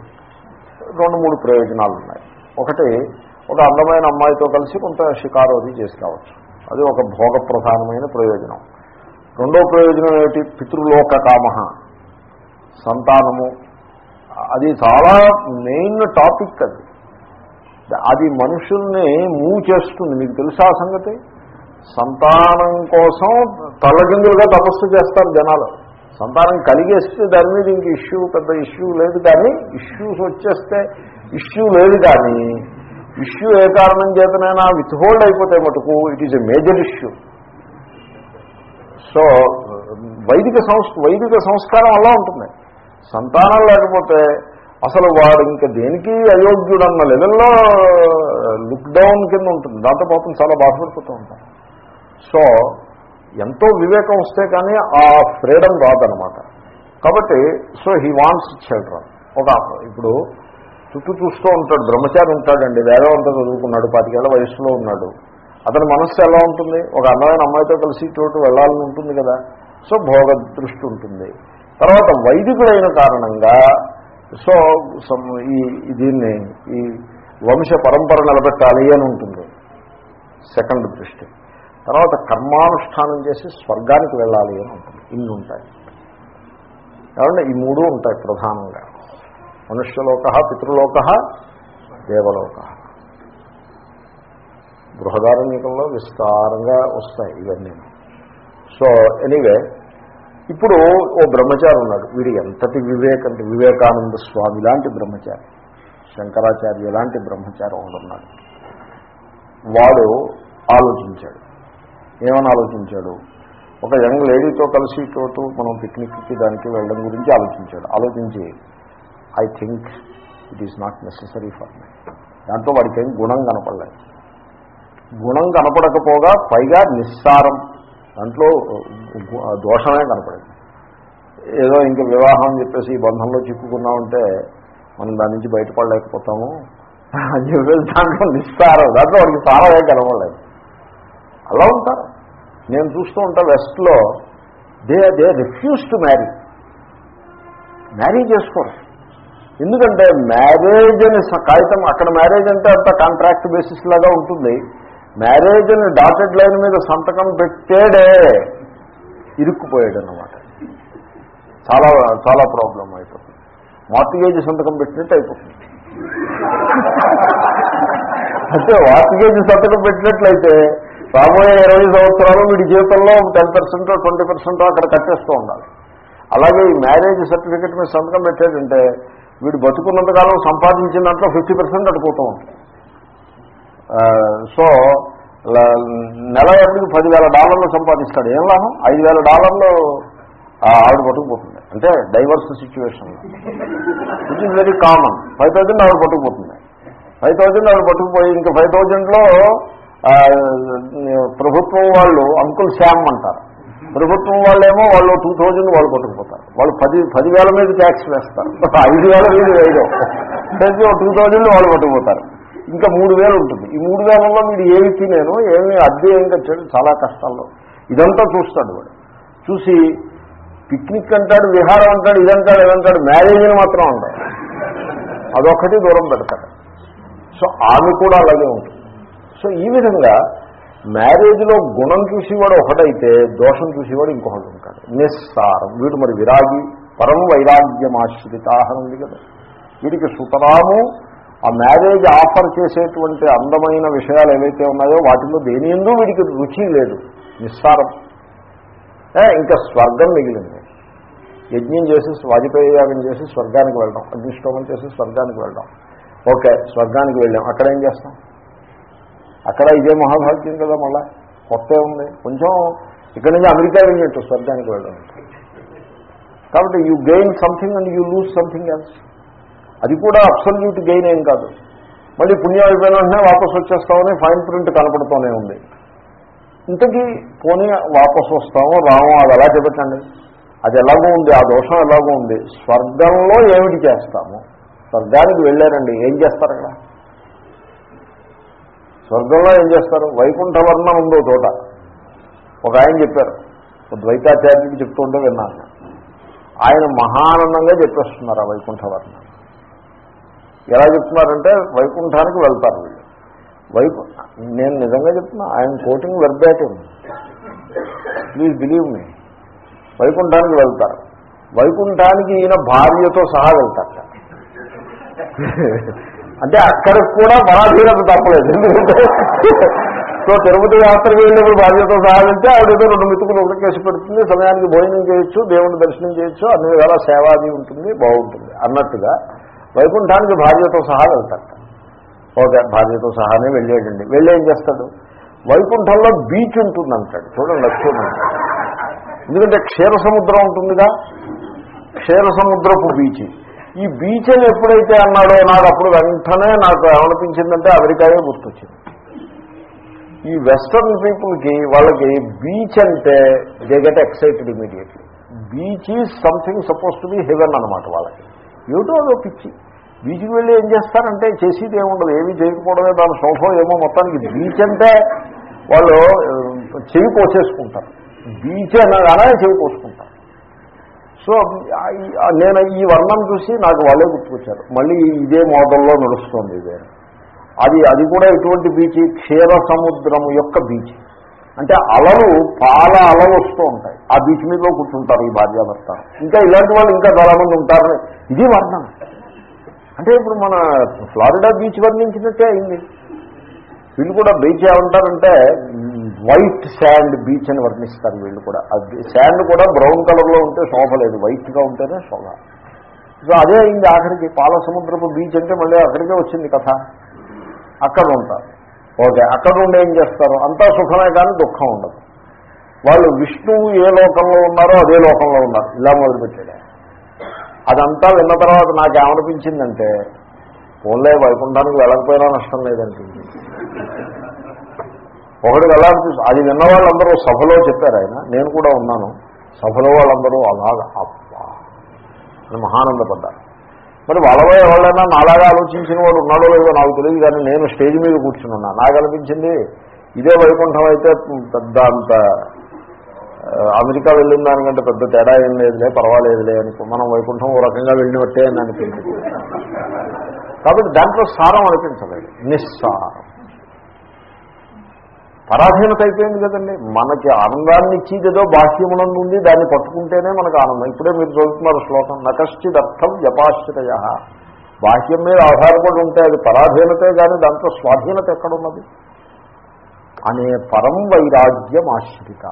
రెండు మూడు ప్రయోజనాలు ఉన్నాయి ఒకటి ఒక అందమైన అమ్మాయితో కలిసి కొంత షికారు అది చేసి రావచ్చు అది ఒక భోగ ప్రధానమైన ప్రయోజనం. రెండో ప్రయోజనం ఏమిటి? పితృలోక కామ సంతానము అది చాలా మెయిన్ టాపిక్ అది. అది మనుషుల్ని మూవ్ చేస్తుంది. మీకు తెలుసా ఆ సంగతి? సంతానం కోసం తలగిందులుగా తపస్సు చేస్తారు జనాలు. సంతానం కలిగేస్తే దాని మీద ఇంక ఇష్యూ పెద్ద ఇష్యూ లేదు కానీ ఇష్యూస్ వచ్చేస్తే ఇష్యూ లేదు కానీ ఇష్యూ ఏ కారణం చేతనైనా విత్ హోల్డ్ అయిపోతే మటుకు it is a major issue so వైదిక సంస్ వైదిక సంస్కారం అలా ఉంటుంది. సంతానం లేకపోతే అసలు వాడు ఇంకా దేనికి అయోగ్యుడన్న లెవెల్లో లుక్ డౌన్ కింద ఉంటుంది. దాంతో పాపం చాలా బాధపడిపోతూ ఉంటాం సో ఎంతో వివేకం వస్తే కానీ ఆ ఫ్రీడమ్ రాదనమాట కాబట్టి సో హీ వాంట్స్ చిల్డ్రన్ ఒక ఇప్పుడు చుట్టూ చూస్తూ ఉంటాడు బ్రహ్మచారి ఉంటాడండి వేదవంతం చదువుకున్నాడు పాతికేళ్ళ వయసులో ఉన్నాడు. అతని మనస్సు ఎలా ఉంటుంది? ఒక అందమైన అమ్మాయితో కలిసి చోటు వెళ్ళాలని ఉంటుంది కదా. సో భోగ దృష్టి ఉంటుంది. తర్వాత వైదికుడైన కారణంగా సో ఈ ఈ దీన్ని ఈ వంశ పరంపర నిలబెట్టాలి అని ఉంటుంది. సెకండ్ దృష్టి. తర్వాత కర్మానుష్ఠానం చేసి స్వర్గానికి వెళ్ళాలి అని ఉంటుంది. ఇన్ని ఉంటాయి. కాబట్టి ఈ మూడు ఉంటాయి ప్రధానంగా. మనుష్యలోక పితృలోక దేవలోక. బృహదారణ్యకంలో విస్తారంగా వస్తాయి ఇవన్నీ. సో ఎనీవే ఇప్పుడు ఓ బ్రహ్మచారి ఉన్నాడు. వీడు ఎంతటి వివేక వివేకానంద స్వామి లాంటి బ్రహ్మచారి. శంకరాచార్య లాంటి బ్రహ్మచారి ఒకడున్నాడు వాడు ఆలోచించాడు. ఏమని ఆలోచించాడు? ఒక యంగ్ లేడీతో కలిసి చోటు మనం పిక్నిక్కి దానికి వెళ్ళడం గురించి ఆలోచించాడు. ఆలోచించి I think it is not necessary for my దాంట్లో వాడికి ఏం గుణం కనపడలేదు. గుణం కనపడకపోగా పైగా నిస్సారం దాంట్లో దోషమే కనపడింది. ఏదో ఇంకా వివాహం అని చెప్పేసి ఈ బంధంలో చిక్కుకున్నామంటే మనం దాని నుంచి బయటపడలేకపోతాము అని చెప్పేసి దాంట్లో నిస్సారం. దాంట్లో వాడికి సారమే కనపడలేదు. అలా ఉంటారు. నేను చూస్తూ ఉంటా వెస్ట్లో they they refuse to marry marry చేసుకోరు. ఎందుకంటే మ్యారేజ్ అనే కాగితం అక్కడ మ్యారేజ్ అంటే అంత కాంట్రాక్ట్ బేసిస్ లాగా ఉంటుంది. మ్యారేజ్ని డాటెడ్ లైన్ మీద సంతకం పెట్టేడే ఇరుక్కుపోయాడు అనమాట చాలా చాలా ప్రాబ్లం అయిపోతుంది. మార్టిగేజ్ సంతకం పెట్టినట్టు అయిపోతుంది. అంటే మార్టిగేజ్ సంతకం పెట్టినట్లయితే రాబోయే ఇరవై సంవత్సరాలు వీడి జీవితంలో టెన్ పర్సెంట్ ట్వంటీ పర్సెంట్ అక్కడ కట్టేస్తూ ఉండాలి. అలాగే ఈ మ్యారేజ్ సర్టిఫికెట్ మీద సంతకం పెట్టాడంటే వీడు బతుకున్నంతకాలం సంపాదించిన దాంట్లో ఫిఫ్టీ పర్సెంట్ అడిపోతూ ఉంటుంది. సో ల- నెల ఎప్పటికి పదివేల డాలర్లు సంపాదిస్తాడు. ఏం లాభం? ఐదు వేల డాలర్లు ఆవిడ పట్టుకుపోతుంది. అంటే divorce situation. Which is very common five thousand ఆవిడ పట్టుకుపోతుంది. ఫైవ్ థౌజండ్ ఆవిడ పట్టుకుపోయి ఇంకా ఫైవ్ థౌజండ్లో ప్రభుత్వం వాళ్ళు అంకుల్ శ్యామ్ అంటారు. ప్రభుత్వం వాళ్ళేమో వాళ్ళు టూ థౌజండ్ వాళ్ళు పట్టుకుపోతారు. వాళ్ళు పది పదివేల మీద ట్యాక్స్ వేస్తారు. ఐదు వేల మీద వేయడం టూ థౌజండ్ వాళ్ళు పట్టుకుపోతారు. ఇంకా మూడు వేలు ఉంటుంది. ఈ మూడు వేలలో వీడు ఏమి తినేను ఏమి అద్దె ఏం కట్టాడు చాలా కష్టాల్లో. ఇదంతా చూస్తాడు వాడు. చూసి పిక్నిక్ అంటాడు విహారం అంటాడు ఇదంటాడు ఇదంటాడు మ్యారేజ్ని మాత్రం అంటాడు అదొక్కటి దూరం పెడతాడు. సో ఆమె కూడా అలాగే ఉంటుంది. సో ఈ విధంగా మ్యారేజ్లో గుణం చూసేవాడు ఒకటైతే దోషం చూసేవాడు ఇంకొకటి ఉంటాడు. నిస్సారం. వీడు మరి విరాగి పరం ఆహారం ఉంది కదా. వీడికి సుతరాము ఆ మ్యారేజ్ ఆఫర్ చేసేటువంటి అందమైన విషయాలు ఏవైతే ఉన్నాయో వాటిలో దేని ఎందు వీడికి రుచి లేదు? నిస్సారం. ఇంకా స్వర్గం మిగిలింది. యజ్ఞం చేసి వాజపేయి యాగం చేసి స్వర్గానికి వెళ్ళడం అగ్నిష్టోమం చేసి స్వర్గానికి వెళ్ళడం. ఓకే స్వర్గానికి వెళ్ళాం. అక్కడ ఏం చేస్తాం? అక్కడ ఇదే మహాభాగ్యం కదా మళ్ళా. కొత్త ఉంది. కొంచెం ఇక్కడి నుంచి అమెరికా వెళ్ళినట్టు స్వర్గానికి వెళ్ళడం. కాబట్టి you gain something and you lose something else అది కూడా అబ్సల్యూట్ గెయిన్ ఏం కాదు. మళ్ళీ పుణ్యం అయిపోయిన వెంటనే వాపసు వచ్చేస్తామని ఫైన్ ప్రింట్ కనపడుతూనే ఉంది. ఇంతకీ పోనీ వాపసు వస్తామో రామో అది ఎలా చెప్పండి అది ఎలాగో ఉంది ఆ దోషం ఎలాగో ఉంది. స్వర్గంలో ఏమిటి చేస్తాము? స్వర్గానికి వెళ్ళారండి ఏం చేస్తారు అక్కడ? స్వర్గంలో ఏం చేస్తారు? వైకుంఠవర్ణం ఉందో తోట ఒక ఆయన చెప్పారు ఒక ద్వైతాచార్యుడికి చెప్తుంటే విన్నాను. ఆయన మహానందంగా చెప్పేస్తున్నారు ఆ వైకుంఠవర్ణం. ఎలా చెప్తున్నారంటే వైకుంఠానికి వెళ్తారు వీళ్ళు. వైకు నేను నిజంగా చెప్తున్నా ఆయన quoting verbatim please believe me వైకుంఠానికి వెళ్తారు. వైకుంఠానికి ఈయన భార్యతో సహా వెళ్తారట అంటే అక్కడికి కూడా పరాధీనత తప్పలేదు. ఎందుకంటే సో తిరుపతి యాత్రకు వెళ్ళినప్పుడు భార్యతో సహా వెళ్తే ఆవిడతో రెండు మితుకులు ఉడకేసి పెడుతుంది. సమయానికి భోజనం చేయొచ్చు దేవుని దర్శనం చేయొచ్చు అన్ని విధాల సేవాది ఉంటుంది బాగుంటుంది. అన్నట్టుగా వైకుంఠానికి భార్యతో సహా వెళ్తాడు. ఓకే భార్యతో సహానే వెళ్ళాడండి వెళ్ళి ఏం చేస్తాడు? వైకుంఠంలో బీచ్ ఉంటుంది అంటాడు చూడండి లక్ష్యం ఎందుకంటే క్షీర సముద్రం ఉంటుందిగా? క్షీర సముద్రపు బీచ్. ఈ బీచ్ అని ఎప్పుడైతే అన్నాడో నాకు అప్పుడు వెంటనే నాకు ఏమనిపించిందంటే అమెరికాయే గుర్తొచ్చింది. ఈ వెస్టర్న్ పీపుల్కి వాళ్ళకి బీచ్ అంటే they get excited immediately beach is something suppose to be heaven అనమాట వాళ్ళకి. ఏమిటో అదో పిచ్చి. బీచ్కి వెళ్ళి ఏం చేస్తారంటే చేసేది ఏముండదు ఏమీ చేయకపోవడమే దాని శోభం ఏమో మొత్తానికి. బీచ్ అంటే వాళ్ళు చెవి కోసేసుకుంటారు. బీచ్ అనగానే చెవి కోసుకుంటారు. సో నేను ఈ వర్ణం చూసి నాకు వాళ్ళే గుర్తుకొచ్చారు. మళ్ళీ ఇదే మోడల్లో నడుస్తుంది ఇదే. అది అది కూడా ఎటువంటి బీచ్ క్షీర సముద్రము యొక్క బీచ్. అంటే అలలు పాల అలలు వస్తూ ఉంటాయి. ఆ బీచ్ మీద కూర్చుంటారు ఈ భార్యాభర్త. ఇంకా ఇలాంటి వాళ్ళు ఇంకా చాలామంది ఉంటారు. ఇది వర్ణం. అంటే ఇప్పుడు మన ఫ్లారిడా బీచ్ వర్ణించినట్టే అయింది. వీళ్ళు కూడా బీచ్ ఏమంటారంటే వైట్ శాండ్ బీచ్ అని వర్ణిస్తారు వీళ్ళు కూడా. అది శాండ్ కూడా బ్రౌన్ కలర్లో ఉంటే శోభ లేదు. వైట్గా ఉంటేనే శోభ. సో అదే అయింది ఆఖరికి. పాల సముద్రపు బీచ్ అంటే మళ్ళీ అక్కడికే వచ్చింది కథ. అక్కడ ఉంటారు. ఓకే అక్కడ ఉండి ఏం చేస్తారు? అంతా సుఖమే కానీ దుఃఖం ఉండదు. వాళ్ళు విష్ణువు ఏ లోకంలో ఉన్నారో అదే లోకంలో ఉన్నారు. ఇలా మొదలుపెట్టాడు. అదంతా విన్న తర్వాత నాకు ఓన్లే వైకుంఠానికి వెళ్ళకపోయినా నష్టం లేదనిపించింది ఒకటి వెళ్ళాలనిపిస్తుంది అది విన్న వాళ్ళందరూ సభలో చెప్పారు ఆయన. నేను కూడా ఉన్నాను. సభలో వాళ్ళందరూ అలాగా అప్ప అని మహానందపడ్డారు. మరి వాళ్ళలో ఎవరైనా నాలాగా ఆలోచించిన వాడు ఉన్నాడో లేదో నాకు తెలియదు కానీ నేను స్టేజ్ మీద కూర్చుని ఉన్నా నాకు అనిపించింది ఇదే వైకుంఠం అయితే పెద్ద అంత అమెరికా వెళ్ళిన దానికంటే పెద్ద తేడా ఏం లేదులే పర్వాలేదులే అనుకో మనం వైకుంఠం ఓ రకంగా వెళ్ళినట్టే అని అనిపించింది. కాబట్టి దాంట్లో సారం అనిపించలేదు. నిస్సారం. పరాధీనత అయిపోయింది కదండి. మనకి ఆనందాన్ని ఇచ్చేది ఏదో బాహ్యమునందు ఉంది దాన్ని పట్టుకుంటేనే మనకు ఆనందం. ఇప్పుడే మీరు చదువుతున్నారు శ్లోకం నకశ్చిదర్థం వ్యపాశ్రయ బాహ్యం మీద ఆధారపడి ఉంటే అది పరాధీనతే కానీ దాంట్లో స్వాధీనత ఎక్కడున్నది? అనే పరం వైరాగ్యం ఆశ్రిత.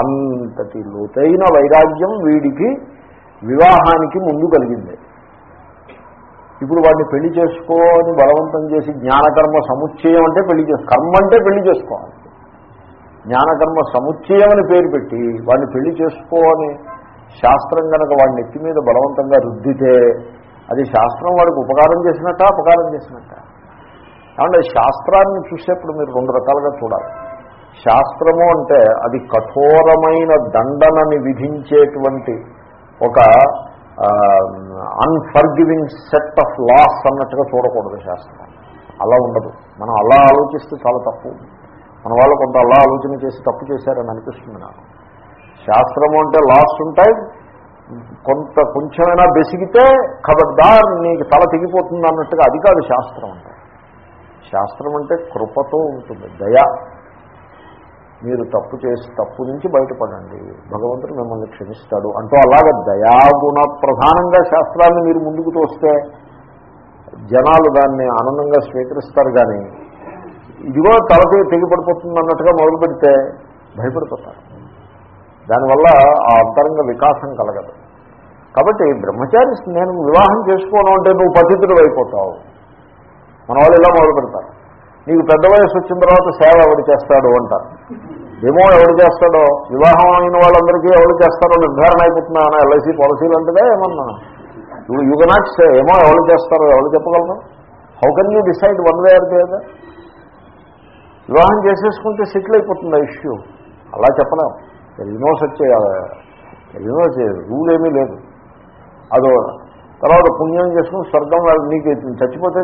అంతటి లోతైన వైరాగ్యం వీడికి వివాహానికి ముందు కలిగింది. ఇప్పుడు వాడిని పెళ్ళి చేసుకోని బలవంతం చేసి జ్ఞానకర్మ సముచ్చయం అంటే పెళ్ళి చేసుకో కర్మ అంటే పెళ్ళి చేసుకోవాలి. జ్ఞానకర్మ సముచ్చయమని పేరు పెట్టి వాడిని పెళ్ళి చేసుకోని శాస్త్రం కనుక వాడిని నెత్తి మీద బలవంతంగా రుద్దితే అది శాస్త్రం వాడికి ఉపకారం చేసినట్ట అపకారం చేసినట్ట? కాబట్టి శాస్త్రాన్ని చూసేప్పుడు మీరు రెండు రకాలుగా చూడాలి. శాస్త్రము అంటే అది కఠోరమైన దండనని విధించేటువంటి ఒక అన్ఫర్గివింగ్ సెట్ ఆఫ్ లాస్ అన్నట్టుగా చూడకూడదు శాస్త్రం. అలా ఉండదు. మనం అలా ఆలోచిస్తే చాలా తప్పు. మన వాళ్ళు కొంత అలా ఆలోచన చేసి తప్పు చేశారని అనిపిస్తుంది నాకు. శాస్త్రము అంటే లాస్ ఉంటాయి. కొంత కొంచెమైనా బెసిగితే ఖబర్దార్ నీకు తల తెగిపోతుంది అన్నట్టుగా అది కాదు శాస్త్రం అంటే. శాస్త్రం అంటే కృపతో ఉంటుంది దయ. మీరు తప్పు చేసి తప్పు నుంచి బయటపడండి. భగవంతుడు మిమ్మల్ని క్షమిస్తాడు అంటూ అలాగే దయాగుణ ప్రధానంగా శాస్త్రాన్ని మీరు ముందుకు తోస్తే జనాలు దాన్ని ఆనందంగా స్వీకరిస్తారు కానీ ఇదిగో తలకి తెగిపడిపోతుంది అన్నట్టుగా మొదలు పెడితే భయపడిపోతారు. దానివల్ల ఆ అంతరంగ వికాసం కలగదు. కాబట్టి బ్రహ్మచారి నేను వివాహం చేసుకోను అంటే నువ్వు పతితుడు అయిపోతావు. మన వాళ్ళు ఇలా మొదలు పెడతారు. నీకు పెద్ద వయసు వచ్చిన తర్వాత సేవ ఎవడు చేస్తాడు అంటారు. ఏమో ఎవడు చేస్తాడో వివాహం అయిన వాళ్ళందరికీ ఎవరు చేస్తారో నిర్ధారణ అయిపోతున్నా ఎల్ఐసి పాలసీలు అంటేదే ఏమన్నా? ఇప్పుడు యూ కెనాట్ సే ఏమో ఎవరు చేస్తారో ఎవరు చెప్పగలరు? How can you decide one way or వివాహం చేసేసుకుంటే సెటిల్ అయిపోతుంది ఆ ఇష్యూ. అలా చెప్పలేం ఎన్నో వచ్చే ఎన్నో రూల్ ఏమీ లేదు. అదో తర్వాత పుణ్యం చేసుకుని స్వర్గం వాళ్ళు నీకు చచ్చిపోతే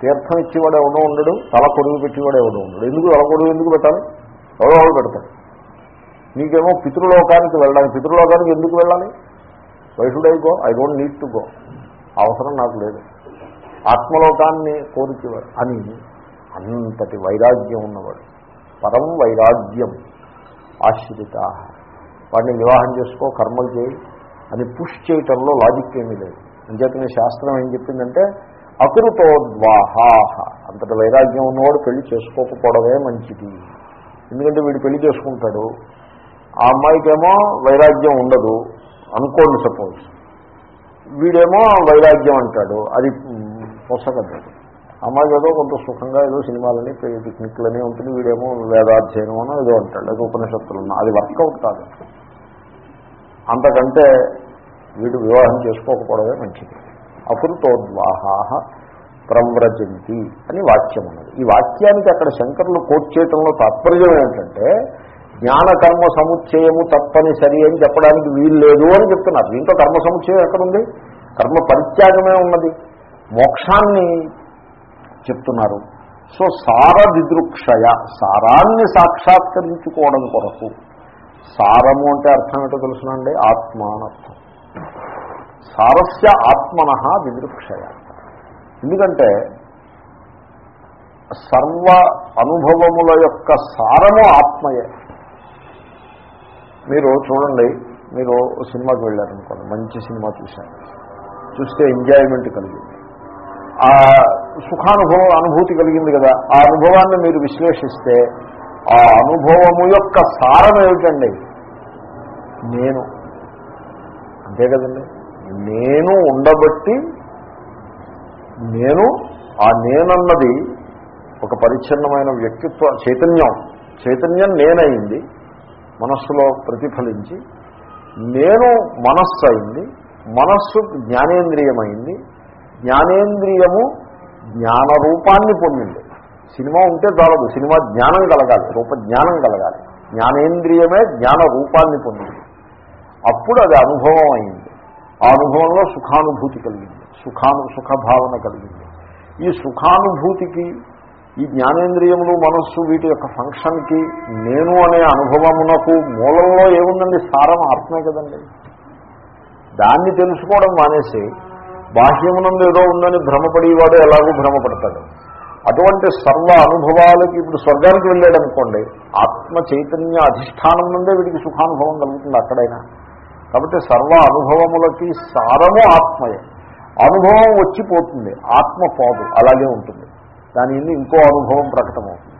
తీర్థం ఇచ్చేవాడు ఎవడో ఉండడు తల కొడుగు పెట్టేవాడు ఎవడో ఉండడు. ఎందుకు తల కొడుగు ఎందుకు పెట్టాలి? ఎవరో ఎవరు పెడతాడు నీకేమో పితృలోకానికి వెళ్ళాలి. పితృలోకానికి ఎందుకు వెళ్ళాలి? Why should I go I don't need to go. అవసరం నాకు లేదు. ఆత్మలోకాన్ని కోరికేవాడు అని అంతటి వైరాగ్యం ఉన్నవాడు. పరం వైరాగ్యం ఆశ్రిత. వాడిని వివాహం చేసుకో కర్మలు చేయి అని పుష్ చేయటంలో లాజిక్ ఏమీ లేదు. అంచేతనే శాస్త్రం ఏం చెప్పిందంటే అకృతోద్వాహాహ అంతటి వైరాగ్యం ఉన్నవాడు పెళ్ళి చేసుకోకపోవడమే మంచిది. ఎందుకంటే వీడు పెళ్ళి చేసుకుంటాడు. ఆ అమ్మాయికేమో వైరాగ్యం ఉండదు అనుకోండి సపోజ్. వీడేమో వైరాగ్యం అంటాడు. అది పొసగద్దు అమ్మాయి ఏదో కొంత సుఖంగా ఏదో సినిమాలని పిక్నిక్లని ఉంటుంది వీడేమో వేదాధ్యయనం అని ఏదో అంటాడు లేదా ఉపనిషత్తులు ఉన్నా. అది వర్కౌట్ కాదు. అంతకంటే వీడు వివాహం చేసుకోకపోవడమే మంచిది. అకృతోద్వాహ ప్రవ్రజంతి అని వాక్యం ఉన్నది. ఈ వాక్యానికి అక్కడ శంకరులు కోట్ చేయటంలో తాత్పర్యం ఏంటంటే జ్ఞానకర్మ సముచ్చయము తప్పనిసరి అని చెప్పడానికి వీలు లేదు అని చెప్తున్నారు. దీంట్లో కర్మ సముచ్చయం ఎక్కడుంది? కర్మ పరిత్యాగమే ఉన్నది. మోక్షాన్ని చెప్తున్నారు. సో సారదిదృక్షయ సారాన్ని సాక్షాత్కరించుకోవడం కొరకు. సారము అంటే అర్థం ఏంటో తెలుసునండి ఆత్మ అనర్థం సారస్య ఆత్మన విదృక్షయ. ఎందుకంటే సర్వ అనుభవముల యొక్క సారము ఆత్మయే. మీరు చూడండి మీరు సినిమాకి వెళ్ళారనుకోండి మంచి సినిమా చూశారు. చూస్తే ఎంజాయ్మెంట్ కలిగింది. ఆ సుఖానుభవం అనుభూతి కలిగింది కదా ఆ అనుభవాన్ని మీరు విశ్లేషిస్తే ఆ అనుభవము యొక్క సారం ఏమిటండి? నేను. అంతే కదండి. నేను ఉండబట్టి నేను ఆ నేనన్నది ఒక పరిచ్ఛిన్నమైన వ్యక్తిత్వ చైతన్యం చైతన్యం నేనైంది మనస్సులో ప్రతిఫలించి నేను మనస్సు అయింది మనస్సు జ్ఞానేంద్రియమైంది జ్ఞానేంద్రియము జ్ఞాన రూపాన్ని పొందింది. సినిమా ఉంటే చాలదు. సినిమా జ్ఞానం కలగాలి. రూప జ్ఞానం కలగాలి. జ్ఞానేంద్రియమే జ్ఞాన రూపాన్ని పొందింది. అప్పుడు అది అనుభవం అయింది. ఆ అనుభవంలో సుఖానుభూతి కలిగింది. సుఖాను సుఖభావన కలిగింది. ఈ సుఖానుభూతికి ఈ జ్ఞానేంద్రియములు మనస్సు వీటి యొక్క ఫంక్షన్కి నేను అనే అనుభవమునకు మూలంలో ఏముందండి? సారం ఆత్మే కదండి. దాన్ని తెలుసుకోవడం మానేసి బాహ్యమునందు ఏదో ఉందని భ్రమపడేవాడు ఎలాగూ భ్రమపడతాడు. అటువంటి సర్వ అనుభవాలకి ఇప్పుడు స్వర్గానికి వెళ్ళాడు అనుకోండి ఆత్మ చైతన్య అధిష్టానం నుండే వీడికి సుఖానుభవం కలుగుతుంది అక్కడైనా. కాబట్టి సర్వ అనుభవములకి సారము ఆత్మయే. అనుభవం వచ్చిపోతుంది ఆత్మ పోదు అలాగే ఉంటుంది. దాని ఇంకో అనుభవం ప్రకటమవుతుంది.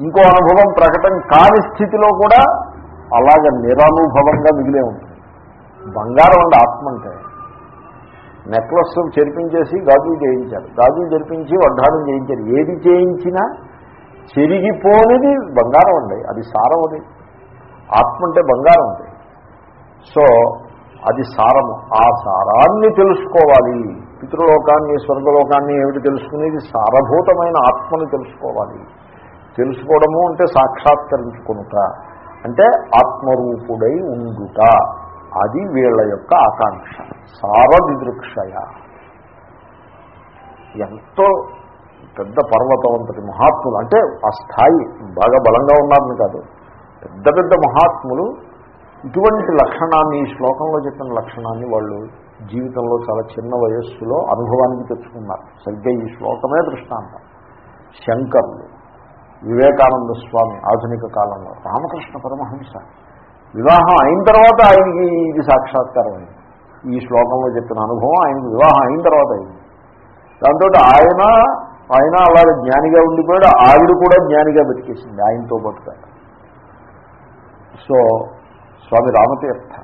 ఇంకో అనుభవం ప్రకటన కాని స్థితిలో కూడా అలాగ నిరనుభవంగా మిగిలే ఉంటుంది. బంగారం అంటే ఆత్మ అంటే నెక్లెస్ చెరిపించేసి గాజులు చేయించారు. గాజులు చెరిపించి వడ్డాణం చేయించారు. ఏది చేయించినా చెరిగిపోనిది బంగారం అండి. అది సారం అది. ఆత్మ అంటే బంగారం అండి. సో అది సారము. ఆ సారాన్ని తెలుసుకోవాలి. పితృలోకాన్ని స్వర్గలోకాన్ని ఏమిటి తెలుసుకునేది? సారభూతమైన ఆత్మని తెలుసుకోవాలి. తెలుసుకోవడము అంటే సాక్షాత్కరించుకునుట. అంటే ఆత్మరూపుడై ఉండుట. అది వీళ్ళ యొక్క ఆకాంక్ష. సారదిదృక్షయ. ఎంతో పెద్ద పర్వతవంతటి మహాత్ములు అంటే ఆ స్థాయి బాగా బలంగా ఉన్నారని కాదు. పెద్ద పెద్ద మహాత్ములు ఇటువంటి లక్షణాన్ని ఈ శ్లోకంలో చెప్పిన లక్షణాన్ని వాళ్ళు జీవితంలో చాలా చిన్న వయస్సులో అనుభవానికి తెచ్చుకున్నారు. సరిగ్గా ఈ శ్లోకమే దృష్టాంతం. శంకర్లు వివేకానంద స్వామి ఆధునిక కాలంలో రామకృష్ణ పరమహంస. వివాహం అయిన తర్వాత ఆయనకి ఇది సాక్షాత్కారం అయింది. ఈ శ్లోకంలో చెప్పిన అనుభవం ఆయనకి వివాహం అయిన తర్వాత అయింది. దాంతో ఆయన ఆయన అలాగే జ్ఞానిగా ఉండిపోయాడు ఆవిడ కూడా జ్ఞానిగా బతికేసింది ఆయనతో బతుకాడు సో స్వామి రామతీర్థ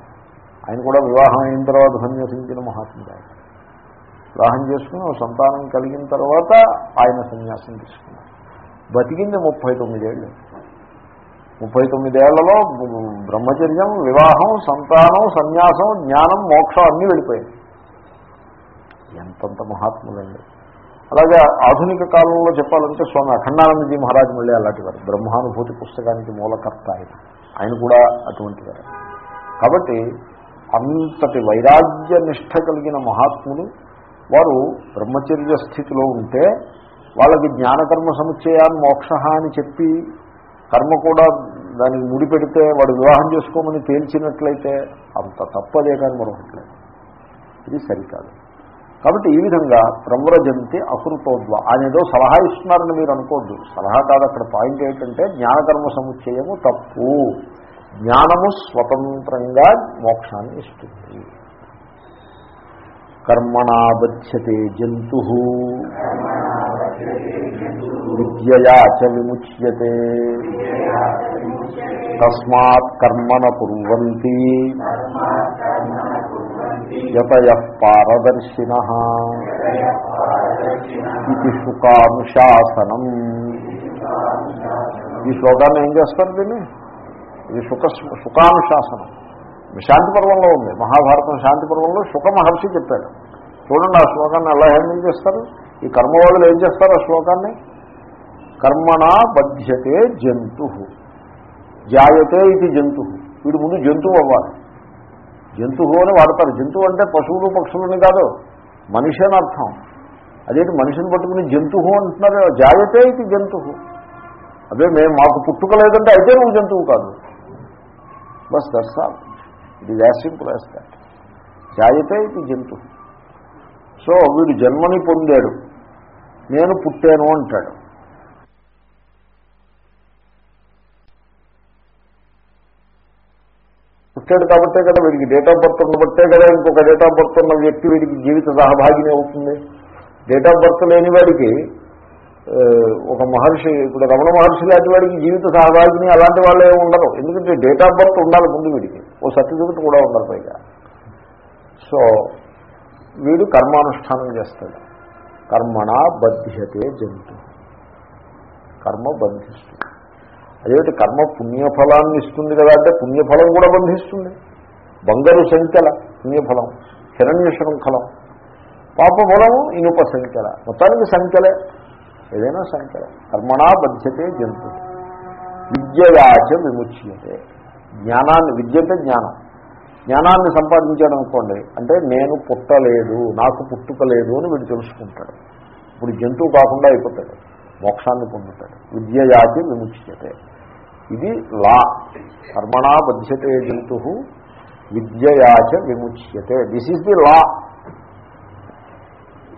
ఆయన కూడా వివాహం అయిన తర్వాత సన్యాసించిన మహాత్ముడు ఆయన. వివాహం చేసుకుని సంతానం కలిగిన తర్వాత ఆయన సన్యాసం తీసుకున్నారు బతికింది ముప్పై తొమ్మిదేళ్ళు. ముప్పై తొమ్మిదేళ్ళలో బ్రహ్మచర్యం వివాహం సంతానం సన్యాసం జ్ఞానం మోక్షం అన్నీ వెళ్ళిపోయాయి. ఎంతంత మహాత్ములండి. అలాగే ఆధునిక కాలంలో చెప్పాలంటే స్వామి అఖండానందజీ మహారాజు మళ్ళీ అలాంటి వారు. బ్రహ్మానుభూతి పుస్తకానికి మూలకర్త ఆయన. ఆయన కూడా అటువంటి వారు. కాబట్టి అంతటి వైరాగ్య నిష్ట కలిగిన మహాత్ములు వారు బ్రహ్మచర్య స్థితిలో ఉంటే వాళ్ళకి జ్ఞానకర్మ సముచ్చయాన్ని మోక్ష అని చెప్పి కర్మ కూడా దానికి ముడిపెడితే వాడు వివాహం చేసుకోమని తేల్చినట్లయితే అంత తప్పదే కానీ మరొకట్లేదు ఇది సరికాదు. కాబట్టి ఈ విధంగా ప్రవ్రజంతి అకృతోద్వ ఆయన ఏదో సలహా ఇస్తున్నారని మీరు అనుకోద్దు. సలహా కాదు అక్కడ పాయింట్ ఏంటంటే జ్ఞానకర్మ సముచ్చయము తప్పు. జ్ఞానము స్వతంత్రంగా మోక్షాన్ని ఇస్తుంది. కర్మణాబధ్యతే జంతు విద్యయా చ విముచ్యతే తస్మాత్ కర్మణ కుర్వంతి యతయ పారదర్శిన ఇది సుఖానుశాసనం ఈ శ్లోకాన్ని ఏం చేస్తారు దీన్ని? ఇది సుఖ సుఖానుశాసనం శాంతి పర్వంలో ఉంది. మహాభారతం శాంతి పర్వంలో సుఖ మహర్షి చెప్పాడు. చూడండి ఆ శ్లోకాన్ని ఎలా హ్యాండిల్ చేస్తారు? ఈ కర్మ వాళ్ళు ఏం చేస్తారు ఆ శ్లోకాన్ని? కర్మణా బధ్యతే జంతు. జాయతే ఇది జంతు. వీడు ముందు జంతువు అవ్వాలి. జంతువు అని వాడతారు. జంతువు అంటే పశువులు పక్షులని కాదు. మనిషి అని అర్థం. అదేంటి? మనిషిని పట్టుకుని జంతువు అంటున్నారు. జాయతే ఇది జంతువు అదే మేము మాకు పుట్టుక లేదంటే అయితే నువ్వు జంతువు కాదు. బస్ దర్శాలు all it is as simple as that ఇది జంతువు సో వీడు జన్మని పొందాడు. నేను పుట్టాను అంటాడు. పుట్టాడు కాబట్టే కదా వీడికి డేట్ ఆఫ్ బర్త్ ఉన్నబట్టే కదా ఇంకొక డేట్ ఆఫ్ బర్త్ ఉన్న వ్యక్తి వీడికి జీవిత సహభాగిని అవుతుంది. డేట్ ఆఫ్ బర్త్ లేని వాడికి ఒక మహర్షి ఇప్పుడు రమణ మహర్షి లాంటి వాడికి జీవిత సహభాగిని అలాంటి వాళ్ళే ఉండరు. ఎందుకంటే డేట్ ఆఫ్ బర్త్ ఉండాలి ముందు వీడికి. ఓ సర్టిఫికెట్ కూడా ఉండాలి పైగా. సో వీడు కర్మానుష్ఠానం చేస్తాడు. కర్మణ బధ్యతే జంతు. కర్మ బంధిస్తుంది. అదేమిటి? కర్మ పుణ్యఫలాన్ని ఇస్తుంది కదా అంటే పుణ్యఫలం కూడా బంధిస్తుంది. బంగారు సంఖ్యల పుణ్యఫలం హిరణ్య శృంఖలం పాపఫలము ఇనుప సంఖ్యల. మొత్తానికి సంఖ్యలే. ఏదైనా సంఖ్య కర్మణా బధ్యతే జంతు. విద్యయాచ విముచ్యతే. జ్ఞానాన్ని విద్య అంటే జ్ఞానం. జ్ఞానాన్ని సంపాదించాడు అనుకోండి అంటే నేను పుట్టలేదు నాకు పుట్టుకలేదు అని వీడు తెలుసుకుంటాడు. ఇప్పుడు జంతువు కాకుండా అయిపోతాడు మోక్షాన్ని పొందుతాడు. విద్యయాచి విముచ్యతే. ఇది లా. కర్మణా బధ్యతే జంతు విద్యయాచ విముచ్యతే. దిస్ ఈజ్ ది లా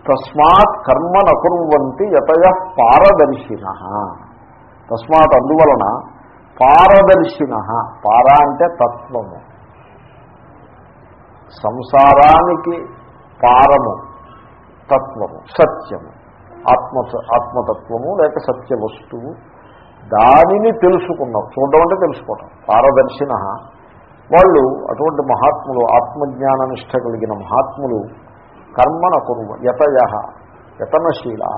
తస్మాత్ కర్మ నకుర్వంతి యతయ పారదర్శిన. తస్మాత్ అందువలన పారదర్శిన. పార అంటే తత్వము. సంసారానికి పారము తత్వము సత్యము. ఆత్మ ఆత్మతత్వము లేక సత్య వస్తువు దానిని తెలుసుకున్నాం. చూడడం అంటే తెలుసుకోవటం. పారదర్శిన. వాళ్ళు అటువంటి మహాత్ములు ఆత్మజ్ఞాన నిష్ట కలిగిన మహాత్ములు కర్మన కురువ యతయ యతనశీలా.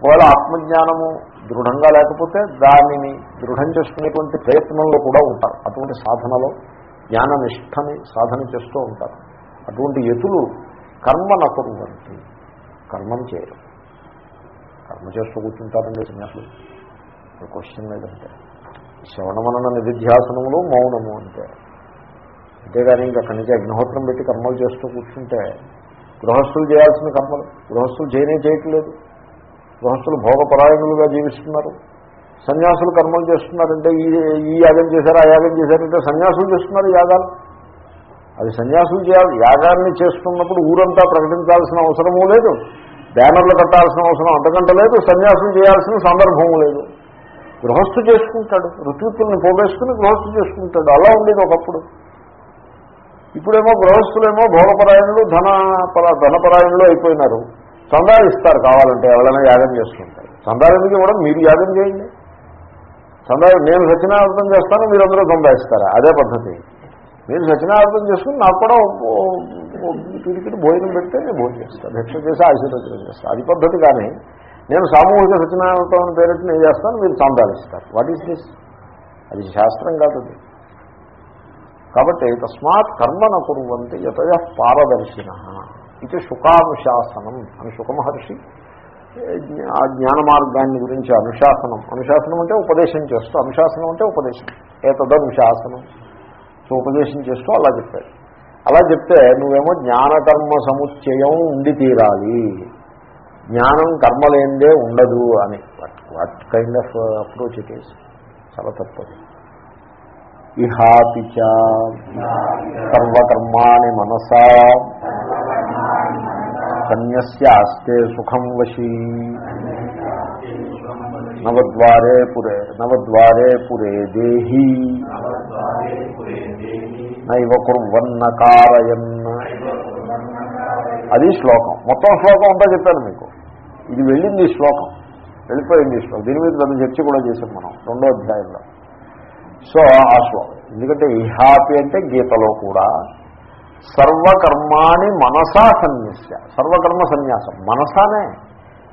ఒకవేళ ఆత్మజ్ఞానము దృఢంగా లేకపోతే దానిని దృఢం చేసుకునేటువంటి ప్రయత్నంలో కూడా ఉంటారు. అటువంటి సాధనలో జ్ఞాన నిష్టని సాధన చేస్తూ ఉంటారు. అటువంటి యతులు కర్మన కురువంతి కర్మం చేయరు. కర్మ చేస్తూ కూర్చుంటారండి సన్యాసులు. క్వశ్చన్ లేదంటే. శ్రవణమనన నిధిధ్యాసనములు మౌనము అంతే అంతేగాని ఇంక అక్కడి నుంచి అగ్నిహోత్రం పెట్టి కర్మలు చేస్తూ కూర్చుంటే గృహస్థులు చేయాల్సిన కర్మలు. గృహస్థులు చేయనే చేయట్లేదు. గృహస్థులు భోగపరాయణులుగా జీవిస్తున్నారు. సన్యాసులు కర్మలు చేస్తున్నారంటే ఈ ఈ యాగం చేశారు ఆ యాగం చేశారంటే సన్యాసులు చేస్తున్నారు యాగాలు. అది సన్యాసులు చేయాలి. యాగాన్ని చేస్తున్నప్పుడు ఊరంతా ప్రకటించాల్సిన అవసరమూ లేదు. బ్యానర్లు కట్టాల్సిన అవసరం అంతకంటే లేదు. సన్యాసులు చేయాల్సిన సందర్భము లేదు. గృహస్థు చేసుకుంటాడు. ఋతుత్తుల్ని పోగేసుకుని గృహస్థు చేసుకుంటాడు. అలా ఉండేది ఒకప్పుడు. ఇప్పుడేమో గృహస్థులేమో భోగపరాయణులు ధన పర- ధనపరాయణులు అయిపోయినారు. చందాలు ఇస్తారు కావాలంటే ఎవరైనా యాగం చేసుకుంటారు చందాలు ఎందుకు ఇవ్వడం? మీరు యాగం చేయండి. చందా నేను సత్యనార్థం చేస్తాను మీరందరూ చందా ఇస్తారా? అదే పద్ధతి. మీరు సత్యనార్థం చేసుకుని నాకు కూడా తిరిగి భోజనం పెడితే నేను భోజనం చేస్తాను భిక్ష చేసి ఆశీర్వచనం చేస్తాను అది పద్ధతి కానీ నేను సామూహిక సత్యనారాయణ పేరెట్టి నేను చేస్తాను మీరు చందాలు ఇస్తారు. వాట్ ఈస్ దిస్ అది శాస్త్రం కాదు కాబట్టి తస్మాత్ కర్మన కురువంతి యతయ పారదర్శిన ఇది శుకానుశాసనం అని శుకమహర్షి ఆ జ్ఞాన మార్గాన్ని గురించి అనుశాసనం. అనుశాసనం అంటే ఉపదేశం చేస్తూ అనుశాసనం అంటే ఉపదేశం. ఏతదనుశాసనం. సో ఉపదేశం చేస్తూ అలా చెప్పాడు. అలా చెప్తే నువ్వేమో జ్ఞానకర్మ సముచ్చయం ఉండి తీరాలి. జ్ఞానం కర్మ లేనిదే ఉండదు అని. What kind of approach it is చాలా తప్పదు. ఇహాపి చ. సర్వకర్మాణి మనసా. సన్యస్యాస్తే సుఖం వశీ. నవద్వారే పురే నవద్వారే పురే దేహీ. నైవ కుర్వన్న కారయన్. అది శ్లోకం. మొత్తం శ్లోకం అంతా చెప్పాను మీకు. ఇది వెళ్ళింది శ్లోకం. వెళ్ళిపోయింది శ్లోకం. దీని మీద పెద్ద చర్చ కూడా చేశాం మనం. రెండో అధ్యాయంలో. సో ఆ శ్లోకం ఎందుకంటే ఇహాపి అంటే గీతలో కూడా సర్వకర్మాని మనసా సన్యాస సర్వకర్మ సన్యాసం. మనసానే.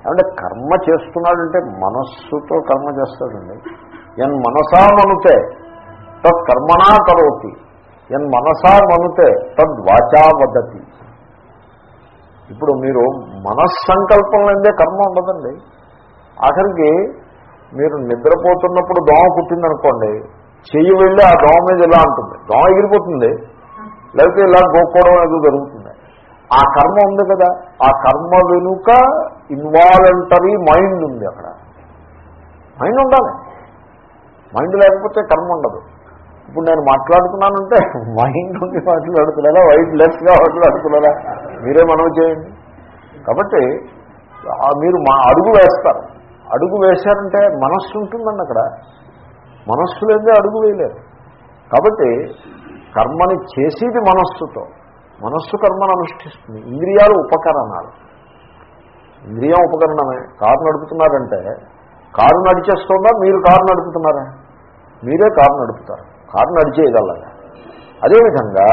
అంటే కర్మ చేస్తున్నాడంటే మనస్సుతో కర్మ చేస్తాడండి. ఎన్ మనసా మనుతే తత్ కర్మణా కరోతి. ఎన్ మనసా మనుతే తద్వాచా వదతి. ఇప్పుడు మీరు మనస్సంకల్పం లేదే కర్మ ఉండదండి. ఆఖరికి మీరు నిద్రపోతున్నప్పుడు దోమ పుట్టిందనుకోండి చెయ్యి వెళ్ళి ఆ దోమ మీద ఇలా ఉంటుంది దోమ ఎగిరిపోతుంది. లేకపోతే ఇలా గోక్కోవడం అనేది జరుగుతుంది. ఆ కర్మ ఉంది కదా. ఆ కర్మ వెనుక ఇన్వాలంటరీ మైండ్ ఉంది అక్కడ. మైండ్ ఉండాలి. మైండ్ లేకపోతే కర్మ ఉండదు. ఇప్పుడు నేను మాట్లాడుతున్నానంటే మైండ్ ఉండి మాట్లాడుతున్నారా వైట్ లెస్గా మాట్లాడుతున్నారా మీరే మనవి చేయండి. కాబట్టి మీరు మా అడుగు వేస్తారు. అడుగు వేశారంటే మనస్సు ఉంటుందండి అక్కడ. మనస్సు లేదే అడుగు వేయలేరు కాబట్టి కర్మని చేసేది మనస్సుతో. మనస్సు కర్మను అనుష్ఠిస్తుంది. ఇంద్రియాలు ఉపకరణాలు. ఇంద్రియం ఉపకరణమే. Car నడుపుతున్నారంటే car నడిచేస్తుందా? మీరు కారు నడుపుతున్నారా? మీరే కారు నడుపుతారు. కారు నడిచేయగలగా అదేవిధంగా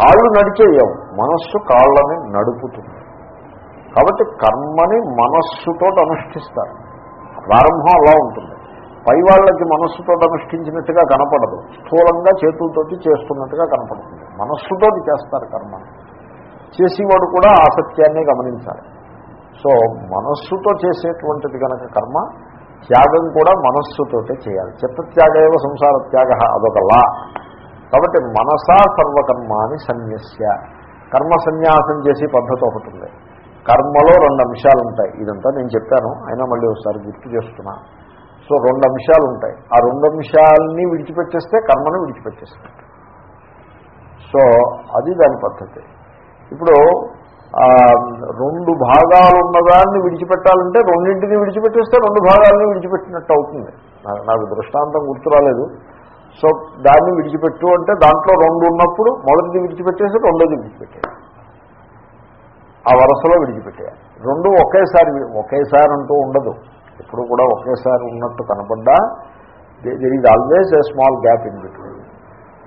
కాళ్ళు నడిచేయవు. మనస్సు కాళ్ళని నడుపుతుంది. కాబట్టి కర్మని మనస్సుతో అనుష్ఠిస్తారు. ప్రారంభం అలా ఉంటుంది. పై వాళ్ళకి మనస్సుతో అనుష్ఠించినట్టుగా కనపడదు. స్థూలంగా చేతులతోటి చేస్తున్నట్టుగా కనపడుతుంది. మనస్సుతోటి చేస్తారు కర్మ. చేసేవాడు కూడా ఆ సత్యాన్ని గమనించాలి. సో మనస్సుతో చేసేటువంటిది కనుక కర్మ త్యాగం కూడా మనస్సుతోటే చేయాలి. చిత్తత్యాగేవ సంసార త్యాగ అదొకలా కాబట్టి మనసా సర్వకర్మాని సన్యస్య. కర్మ సన్యాసం చేసే పద్ధతి ఒకటి ఉంది. కర్మలో రెండు అంశాలు ఉంటాయి ఇదంతా నేను చెప్పాను. అయినా మళ్ళీ ఒకసారి గుర్తు చేస్తున్నా. సో రెండు అంశాలు ఉంటాయి. ఆ రెండు అంశాలని విడిచిపెట్టేస్తే కర్మను విడిచిపెట్టేస్తే సో అది దాని పద్ధతి. ఇప్పుడు రెండు భాగాలు ఉన్నదాన్ని విడిచిపెట్టాలంటే రెండింటిని విడిచిపెట్టేస్తే రెండు భాగాలని విడిచిపెట్టినట్టు అవుతుంది. నాకు నాకు దృష్టాంతం గుర్తు రాలేదు. సో దాన్ని విడిచిపెట్టు అంటే దాంట్లో రెండు ఉన్నప్పుడు మొదటిది విడిచిపెట్టేసి రెండోది విడిచిపెట్టేయాలి. ఆ వరుసలో విడిచిపెట్టేయాలి. రెండు ఒకేసారి ఒకేసారి అంటూ ఉండదు. ఎప్పుడు కూడా ఒకేసారి ఉన్నట్టు కనపడ్డా there is always a small gap in between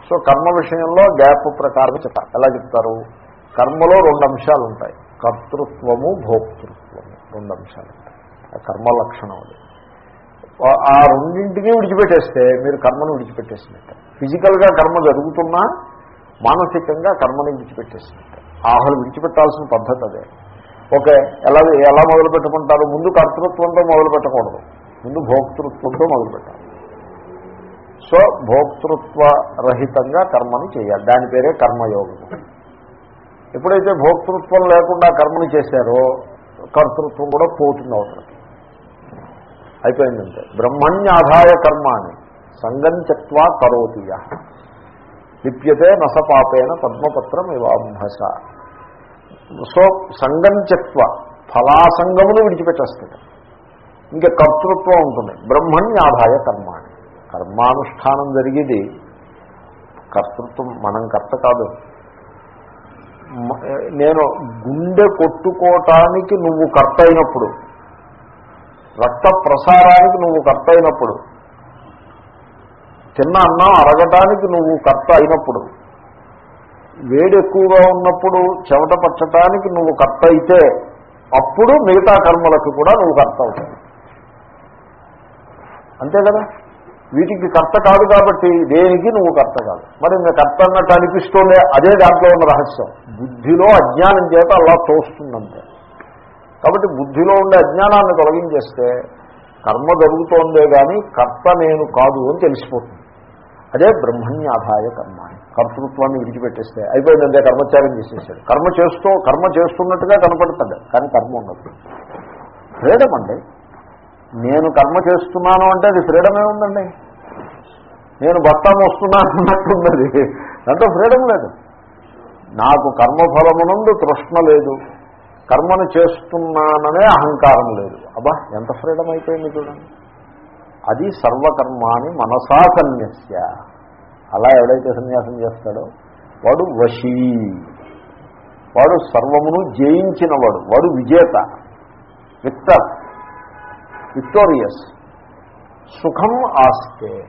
so కర్మ విషయంలో గ్యాప్ ప్రకారం చెప్తారు ఎలా చెప్తారు? కర్మలో రెండు అంశాలు ఉంటాయి. కర్తృత్వము భోక్తృత్వము రెండు అంశాలు ఉంటాయి. ఆ కర్మ లక్షణం అది. ఆ- రెండింటినీ విడిచిపెట్టేస్తే మీరు కర్మను విడిచిపెట్టేసినట్టే. ఫిజికల్గా కర్మ జరుగుతున్నా మానసికంగా కర్మను విడిచిపెట్టేసినట్టే. ఆహలు విడిచిపెట్టాల్సిన పద్ధతి అదే. ఓకే ఎలా ఎలా మొదలు పెట్టుకుంటారు? ముందు కర్తృత్వంతో మొదలు పెట్టకూడదు. ముందు భోక్తృత్వంతో మొదలు పెట్టాలి. సో భోక్తృత్వ రహితంగా కర్మని చేయాలి. దాని పేరే కర్మయోగం. ఎప్పుడైతే భోక్తృత్వం లేకుండా కర్మని చేశారో కర్తృత్వం కూడా పోతుంది అవసరం అయిపోయిందంటే బ్రహ్మణ్యాధాయ కర్మాణి సంగంచత్వ కరోతియ లిప్యతే నసపాపేన పద్మపత్రం ఇవాంభస సో సంగంచత్వ ఫలాసంగమును విడిచిపెట్టేస్తాడు. ఇంకా కర్తృత్వం ఉంటుంది. బ్రహ్మణ్యాధాయ కర్మాణి. కర్మానుష్ఠానం జరిగేది కర్తృత్వం మనం కర్త కాదు. నేను గుండె కొట్టుకోవటానికి నువ్వు కర్త అయినప్పుడు రక్త ప్రసారానికి నువ్వు కర్త అయినప్పుడు తిన్న అన్నం అరగటానికి నువ్వు కర్త అయినప్పుడు వేడి ఎక్కువగా ఉన్నప్పుడు చెమట పట్టడానికి నువ్వు కర్త అయితే అప్పుడు మిగతా కర్మలకు కూడా నువ్వు కర్త అవుతావు. అంతే కదా? వీటికి కర్త కాదు కాబట్టి దేనికి నువ్వు కర్త కాదు. మరి ఇంకా కర్త అన్నట్టు అనిపిస్తూనే అదే దాంట్లో ఉన్న రహస్యం. బుద్ధిలో అజ్ఞానం చేత అలా తోస్తుందంతే. కాబట్టి బుద్ధిలో ఉండే అజ్ఞానాన్ని తొలగించేస్తే కర్మ జరుగుతోందే కానీ కర్త నేను కాదు అని తెలిసిపోతుంది. అదే బ్రహ్మణ్యాధాయ కర్మ కర్తృత్వాన్ని విడిచిపెట్టేస్తే అయిపోయిందంటే కర్మచారం చేసేసాడు. కర్మ చేస్తూ కర్మ చేస్తున్నట్టుగా కనపడుతుంది కానీ కర్మ ఉండదు. ఫ్రీడమ్ అండి. నేను కర్మ చేస్తున్నాను అంటే అది ఫ్రీడమే ఉందండి. నేను బత్తా మోస్తున్నాను అన్నట్టున్నది దాంట్లో ఫ్రీడమ్ లేదు. నాకు కర్మఫలమునందు తృష్ణ లేదు. కర్మను చేస్తున్నాననే అహంకారం లేదు. అబ్బా ఎంత ఫ్రీడమ్ అయిపోయింది చూడండి. అది సర్వకర్మాని మనసా సన్యస్య. అలా ఎవడైతే సన్యాసం చేస్తాడో వాడు వశీ. వాడు సర్వమును జయించినవాడు వాడు విజేత. విక్టర్. విక్టోరియస్. సుఖం ఆస్తే.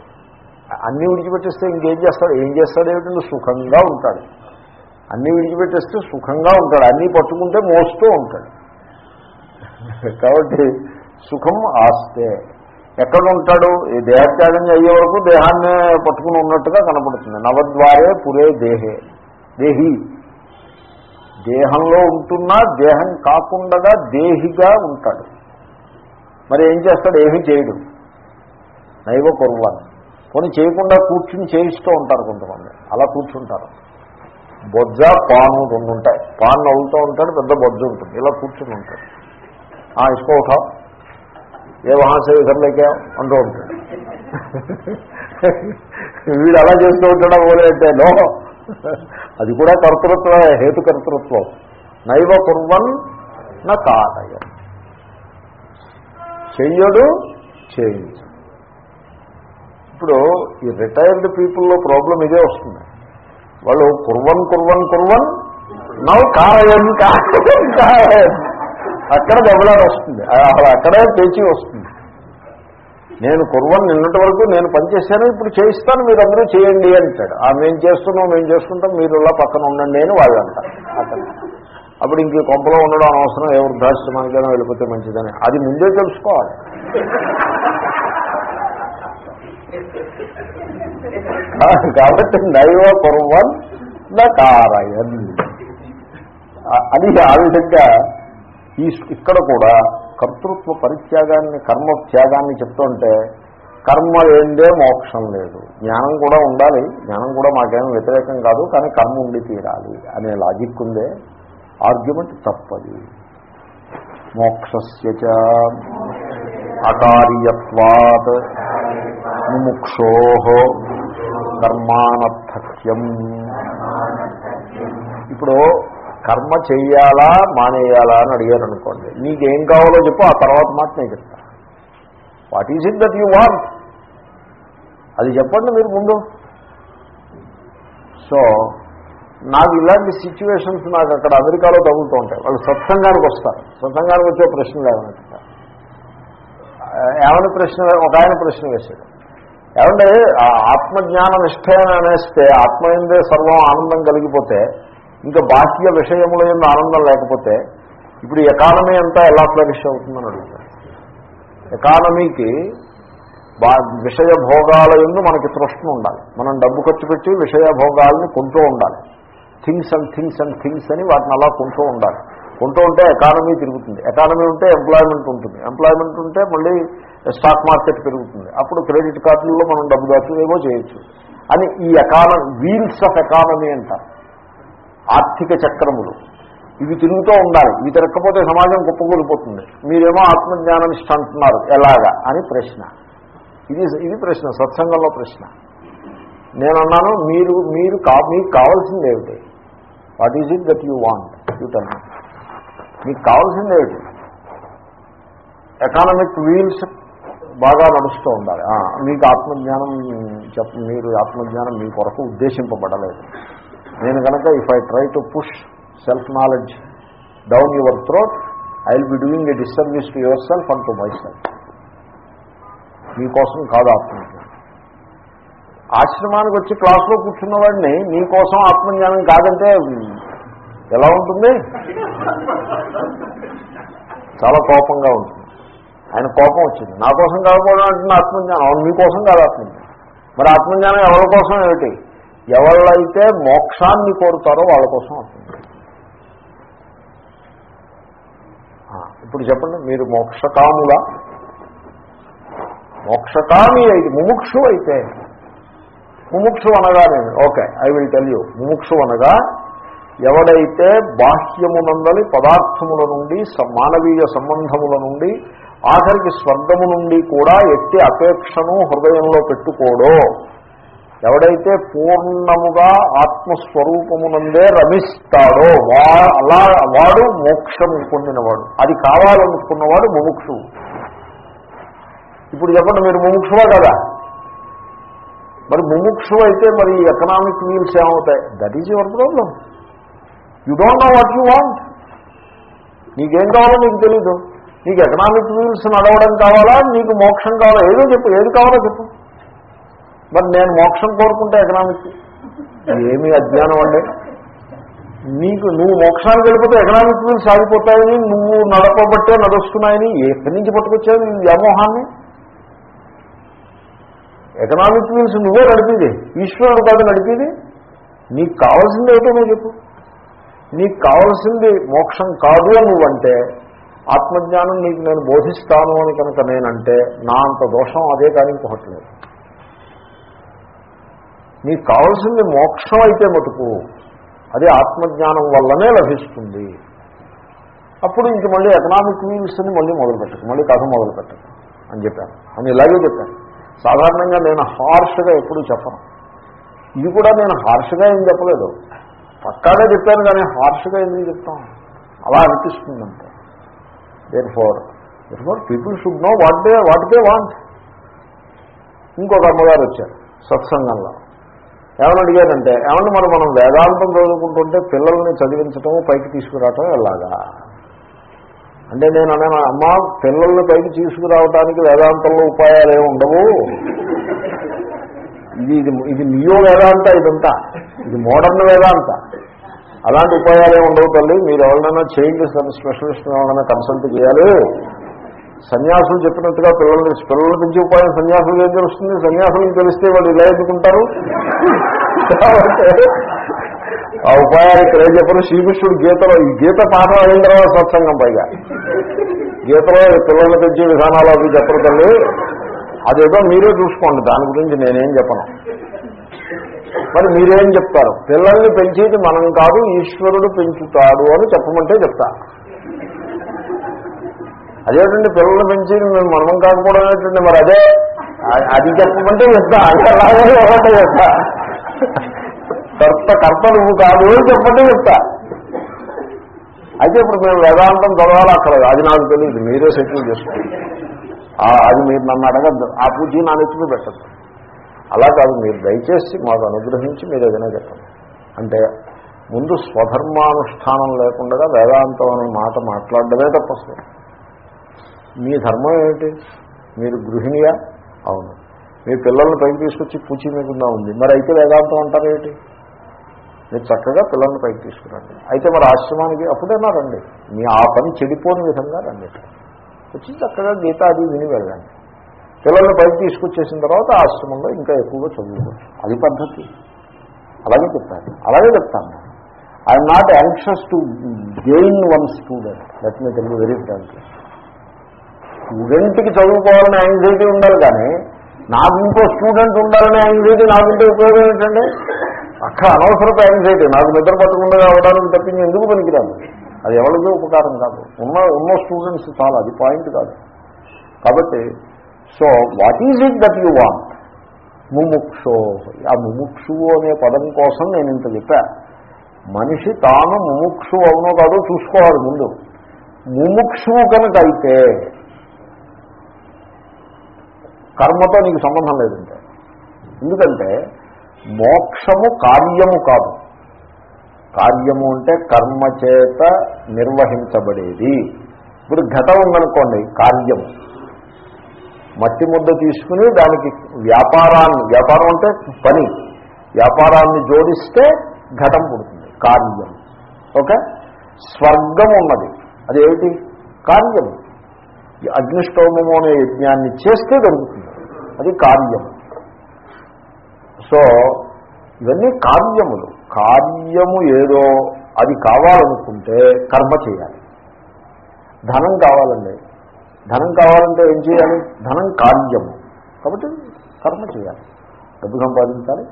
అన్ని విడిచిపెట్టేస్తే ఇంకేం చేస్తాడు? ఏం చేస్తాడు ఏమిటంటే సుఖంగా ఉంటాడు. అన్ని విడిచిపెట్టేస్తే సుఖంగా ఉంటాడు. అన్నీ పట్టుకుంటే మోస్తూ ఉంటాడు. కాబట్టి సుఖం ఆస్తే. ఎక్కడుంటాడు? ఈ దేహత్యాగం అయ్యే వరకు దేహాన్నే పట్టుకుని ఉన్నట్టుగా కనపడుతుంది. నవద్వారే పురే దేహే. దేహి. దేహంలో ఉంటున్నా దేహం కాకుండా దేహిగా ఉంటాడు. మరి ఏం చేస్తాడు? ఏమీ చేయడు. నైవ కుర్వాన్. కొన్ని చేయకుండా కూర్చుని చేయిస్తూ ఉంటారు కొంతమంది. అలా కూర్చుంటారు. బొజ్జ పాను రెండు ఉంటాయి పాన్ నవ్వుతూ ఉంటాడు పెద్ద బొజ్జ ఉంటుంది. ఇలా కూర్చుని ఉంటాడు. ఆ ఇసుకో ఏ వహాసే అంటూ ఉంటాడు. వీడు అలా చేస్తూ ఉంటాడా పోలే నో అది కూడా కర్తృత్వం హేతు కర్తృత్వం. నైవ కుర్వన్ నా కాదయ. చెయ్యడు చేయించు ఇప్పుడు ఈ రిటైర్డ్ పీపుల్లో ప్రాబ్లం ఇదే వస్తుంది. వాళ్ళు కుర్వన్ కుర్వన్ కుర్వన్ నవ్ కారయన్ కారయన్ కారయన్ అక్కడ దెబ్బలాడ వస్తుంది. అసలు అక్కడే పేచీ వస్తుంది. నేను కుర్వన్ నిన్నటి వరకు నేను పనిచేశాను ఇప్పుడు చేయిస్తాను మీరు అందరూ చేయండి అంటాడు. ఆ మేము చేస్తున్నాం మేము చేసుకుంటాం మీరు ఇలా పక్కన ఉండండి అని వాళ్ళు అంటారు. అక్కడ అప్పుడు ఇంక కొంపలో ఉండడం అనవసరం ఏ వృద్ధాశ్రమానికైనా వెళ్ళిపోతే మంచిదని. అది ముందే తెలుసుకోవాలి. కాబట్టి నైవ కుర్వన్ న అది ఆ విధంగా ఈ ఇక్కడ కూడా కర్తృత్వ పరిత్యాగాన్ని కర్మ త్యాగాన్ని చెప్తుంటే కర్మ ఏందే మోక్షం లేదు. జ్ఞానం కూడా ఉండాలి. జ్ఞానం కూడా మాకేం వ్యతిరేకం కాదు కానీ కర్మ ఉండి తీరాలి అనే లాజిక్ ఉందే. ఆర్గ్యుమెంట్ తప్పది. మోక్షస్య అకార్యత్వాత్ ముముక్షో కర్మానర్థక్యం. ఇప్పుడు కర్మ చెయ్యాలా మానేయాలా అని అడిగారు అనుకోండి నీకేం కావాలో చెప్పు ఆ తర్వాత మాట నేను చెప్తా. What is it that you want అది చెప్పండి మీరు ముందు. సో నాకు ఇలాంటి సిచ్యువేషన్స్ నాకు అక్కడ అమెరికాలో తగులుతూ ఉంటాయి. వాళ్ళు సత్సంగానికి వస్తారు. సత్సంగానికి వచ్చే ప్రశ్నలు ఏమన్నట్టుగా ఏమని ప్రశ్న ఒక ఆయన ప్రశ్న వేశాడు. ఏమంటే ఆ ఆత్మజ్ఞాన నిష్ఠ అనేస్తే ఆత్మయందే సర్వం ఆనందం కలిగిపోతే ఇంకా బాహ్య విషయముల ఎందు ఆనందం లేకపోతే ఇప్పుడు ఎకానమీ అంతా ఎలా ఫ్లరిష్ అవుతుందని అడుగుతారు. ఎకానమీకి బా విషయ భోగాల ఎందు మనకి తృష్ణ ఉండాలి. మనం డబ్బు ఖర్చు పెట్టి విషయ భోగాల్ని కొంటూ ఉండాలి. Things and things and things అని వాటిని అలా కొంటూ ఉండాలి. కొంటూ ఉంటే ఎకానమీ తిరుగుతుంది. ఎకానమీ ఉంటే ఎంప్లాయ్మెంట్ ఉంటుంది. ఎంప్లాయ్మెంట్ ఉంటే మళ్ళీ స్టాక్ మార్కెట్ పెరుగుతుంది. అప్పుడు క్రెడిట్ కార్డుల్లో మనం డబ్బు దాచు ఏవో చేయొచ్చు. అని ఈ ఎకానమీ వీల్స్ ఆఫ్ ఎకానమీ అంటారు. ఆర్థిక చక్రములు. ఇవి తిరుగుతూ ఉండాలి. ఇవి తిరగకపోతే సమాజం కుప్పకూలిపోతుంది. మీరేమో ఆత్మజ్ఞానం నిష్ఠ అంటున్నారు ఎలాగా? అని ప్రశ్న. ఇది ఇది ప్రశ్న. సత్సంగంలో ప్రశ్న. నేనన్నాను మీరు మీరు కా మీకు కావాల్సింది ఏమిటి? What is it that you want you tell మీకు కావాల్సింది ఏమిటి? ఎకానమిక్ వీల్స్ బాగా నడుస్తూ ఉండాలి. మీకు ఆత్మజ్ఞానం చెప్ప మీరు ఆత్మజ్ఞానం మీ కొరకు ఉద్దేశింపబడలేదు. నేను కనుక if I try to push self knowledge down your throat I will be doing a disservice to yourself and to myself మీకోసం కాదు ఆత్మజ్ఞానం. ఆశ్రమానికి వచ్చి క్లాసులో కూర్చున్న వాడిని నీకోసం ఆత్మజ్ఞానం కాదంటే ఎలా ఉంటుంది? చాలా కోపంగా ఉంటుంది. ఆయన కోపం వచ్చింది. నా కోసం కాకపోవడం అంటే ఆత్మజ్ఞానం. అవును మీకోసం కాదు ఆత్మజ్ఞానం. మరి ఆత్మజ్ఞానం ఎవరి కోసం ఏమిటి? ఎవళ్ళైతే మోక్షాన్ని కోరుతారో వాళ్ళ కోసం అవుతుంది ఇప్పుడు చెప్పండి మీరు మోక్షకాముల? మోక్షకామి అయితే ముముక్షు అయితే ముముక్షు అనగా నేను okay I will tell you ముముక్షు అనగా ఎవడైతే బాహ్యమునందలి పదార్థముల నుండి స- మానవీయ సంబంధముల నుండి ఆఖరికి స్వర్గము నుండి కూడా ఎట్టి అపేక్షను హృదయంలో పెట్టుకోడో ఎవడైతే పూర్ణముగా ఆత్మస్వరూపమునందే రమిస్తాడో వా అలా వాడు మోక్షం పొందినవాడు. అది కావాలనుకున్నవాడు ముముక్షు. ఇప్పుడు చెప్పండి మీరు ముముక్షువా కదా? మరి ముముక్షు అయితే మరి ఎకనామిక్ వీల్స్ ఏమవుతాయి? That is your problem you don't know what you want నీకేం కావాలో నీకు తెలీదు. నీకు ఎకనామిక్ వీల్స్ నడవడం కావాలా? నీకు మోక్షం కావాలా? ఏదో చెప్పు. ఏది కావాలో చెప్పు. మరి నేను మోక్షం కోరుకుంటే ఎకనామిక్ ఏమీ అజ్ఞానం అండి. నీకు నువ్వు మోక్షానికి వెళ్ళిపోతే ఎకనామిక్ వీల్స్ ఆగిపోతాయని నువ్వు నడపబట్టే నడుస్తున్నాయని ఎక్కడి నుంచి పట్టుకొచ్చావు ఈ వ్యామోహాన్ని? ఎకనామిక్ వీల్స్ నువ్వే నడిపేది. ఈశ్వరుడు కాదు నడిపేది. నీకు కావాల్సింది ఏమిటో నువ్వు చెప్పు. నీకు కావాల్సింది మోక్షం కాదు అని నువ్వంటే ఆత్మజ్ఞానం నీకు నేను బోధిస్తాను అని కనుక నేనంటే నా అంత దోషం అదే కానీ ఇంకొకటి లేదు. నీకు కావాల్సింది మోక్షం అయితే మటుకు. అది ఆత్మజ్ఞానం వల్లనే లభిస్తుంది. అప్పుడు ఇంక మళ్ళీ ఎకనామిక్ వీల్స్ని మళ్ళీ మొదలుపెట్టకు మళ్ళీ కథ మొదలుపెట్టకు అని చెప్పాను. అని ఇలాగే చెప్పాను. సాధారణంగా నేను హార్ష్గా ఎప్పుడూ చెప్పను. ఇది కూడా నేను హార్ష్గా ఏం చెప్పలేదు. పక్కాగా చెప్పాను కానీ హార్ష్గా ఎందుకు చెప్తాం? అలా అనిపిస్తుందంటే. Therefore therefore people should know what they what they want ఇంకొక అమ్మగారు వచ్చారు. సత్సంగంలో. ఏమని అడిగారంటే ఏమన్నా మరి మనం వేదాంతం చదువుకుంటుంటే పిల్లల్ని చదివించటం పైకి తీసుకురావటం ఎలాగా? అంటే నేను అనే అమ్మ పిల్లల్ని పైకి తీసుకురావటానికి వేదాంతంలో ఉపాయాలు ఏమి ఉండవు. ఇది ఇది ఇది నియో వేదాంత ఇదంతా. ఇది మోడర్న్ వేదాంత. అలాంటి ఉపాయాలు ఏమి ఉండవు తల్లి. మీరు ఎవరినైనా చైల్డ్ స్పెషలిస్ట్ ఎవరైనా కన్సల్ట్ చేయాలి. సన్యాసులు చెప్పినట్టుగా పిల్లల్ని పిల్లల నుంచి ఉపాయం సన్యాసులు ఏం తెలుస్తుంది? సన్యాసులకు తెలిస్తే వాళ్ళు ఇలా ఎందుకుంటారు? ఆ ఉపాయాలు ఇక్కడ ఏం చెప్పారు శ్రీకృష్ణుడు గీతలో ఈ గీత పాఠం అయిన తర్వాత సత్సంగం పైగా. గీతలో పిల్లల్ని పెంచే విధానాలు అవి చెప్పరు తల్లి. అదేదో మీరే చూసుకోండి దాని గురించి నేనేం చెప్పను. మరి మీరేం చెప్తారు? పిల్లల్ని పెంచేది మనం కాదు ఈశ్వరుడు పెంచుతాడు అని చెప్పమంటే చెప్తా. అదేంటండి పిల్లల్ని నుంచి మేము మనం కాకపోవడం ఏంటండి? మరి అదే అది చెప్పమంటే చెప్తా. అంటే అలాగే ఒకటే చెప్తా. కర్త కర్త నువ్వు కాదు అని చెప్పంటే చెప్తా. అయితే ఇప్పుడు మేము వేదాంతం చదవాలా అక్కడ. అది నాకు తెలియదు. మీరే సెటిల్ చేసుకోండి. అది మీరు నన్ను అడగద్దు. ఆ పూజ నా నెత్తిమి పెట్టద్దు. అలా కాదు మీరు దయచేసి మాకు అనుగ్రహించి మీరు ఏదైనా చెప్పండి. అంటే ముందు స్వధర్మానుష్ఠానం లేకుండా వేదాంతం అనే మాట మాట్లాడడమే తప్పస్తుంది మీ ధర్మం ఏమిటి? మీరు గృహిణియా? అవును. మీ పిల్లల్ని పైకి తీసుకొచ్చి పూచి మీకుండా ఉంది మరి అయితే వేదాంతం అంటారు ఏమిటి? మీరు చక్కగా పిల్లల్ని పైకి తీసుకురండి. అయితే మరి ఆశ్రమానికి అప్పుడైనా రండి. మీ ఆ పని చెడిపోని విధంగా రండి వచ్చి చక్కగా గీత అది విని వెళ్ళండి. పిల్లల్ని పైకి తీసుకొచ్చేసిన తర్వాత ఆశ్రమంలో ఇంకా ఎక్కువగా చదువుకోవచ్చు. అది పద్ధతి. అలాగే చెప్తాను. అలాగే చెప్తాను. I'm not anxious to gain one student let me tell you very frankly స్టూడెంట్కి చదువుకోవాలని యాంగ్జైటీ ఉండాలి కానీ నాకు ఇంకో స్టూడెంట్ ఉండాలనే యాంగ్జైటీ నాకుంటే ఉపయోగం ఏంటండి అక్కడ అనవసరపు యాంగ్జైటీ. నాకు నిద్ర పట్టకుండా అవడానికి తప్పింది ఎందుకు పనికిరాదు అది ఎవరికీ ఉపకారం కాదు. ఉన్న ఉన్న స్టూడెంట్స్ చాలా అది పాయింట్ కాదు. కాబట్టి so what is it that you want ముముక్షో. ఆ ముముక్షువు అనే పదం కోసం నేను ఇంత చెప్పా. మనిషి తాను ముముక్షు అవునో కాదో చూసుకోవాలి ముందు. ముముక్షువు కనుక అయితే కర్మతో నీకు సంబంధం లేదంటే. ఎందుకంటే మోక్షము కార్యము కాదు. కార్యము అంటే కర్మ చేత నిర్వహించబడేది. ఇప్పుడు ఘటం ఉందనుకోండి కార్యము. మట్టి ముద్ద తీసుకుని దానికి వ్యాపారాన్ని వ్యాపారం అంటే పని. వ్యాపారాన్ని జోడిస్తే ఘటం పుడుతుంది కార్యం ఓకే? స్వర్గం ఉన్నది. అదేమిటి? కార్యం అగ్నిష్టోమము అనే యజ్ఞాన్ని చేస్తే దొరుకుతుంది. అది కార్యం. సో ఇవన్నీ కార్యములు. కార్యము ఏదో అది కావాలనుకుంటే కర్మ చేయాలి. ధనం కావాలండి. ధనం కావాలంటే ఏం చేయాలి? ధనం కార్యము. కాబట్టి కర్మ చేయాలి. డబ్బు సంపాదించాలి.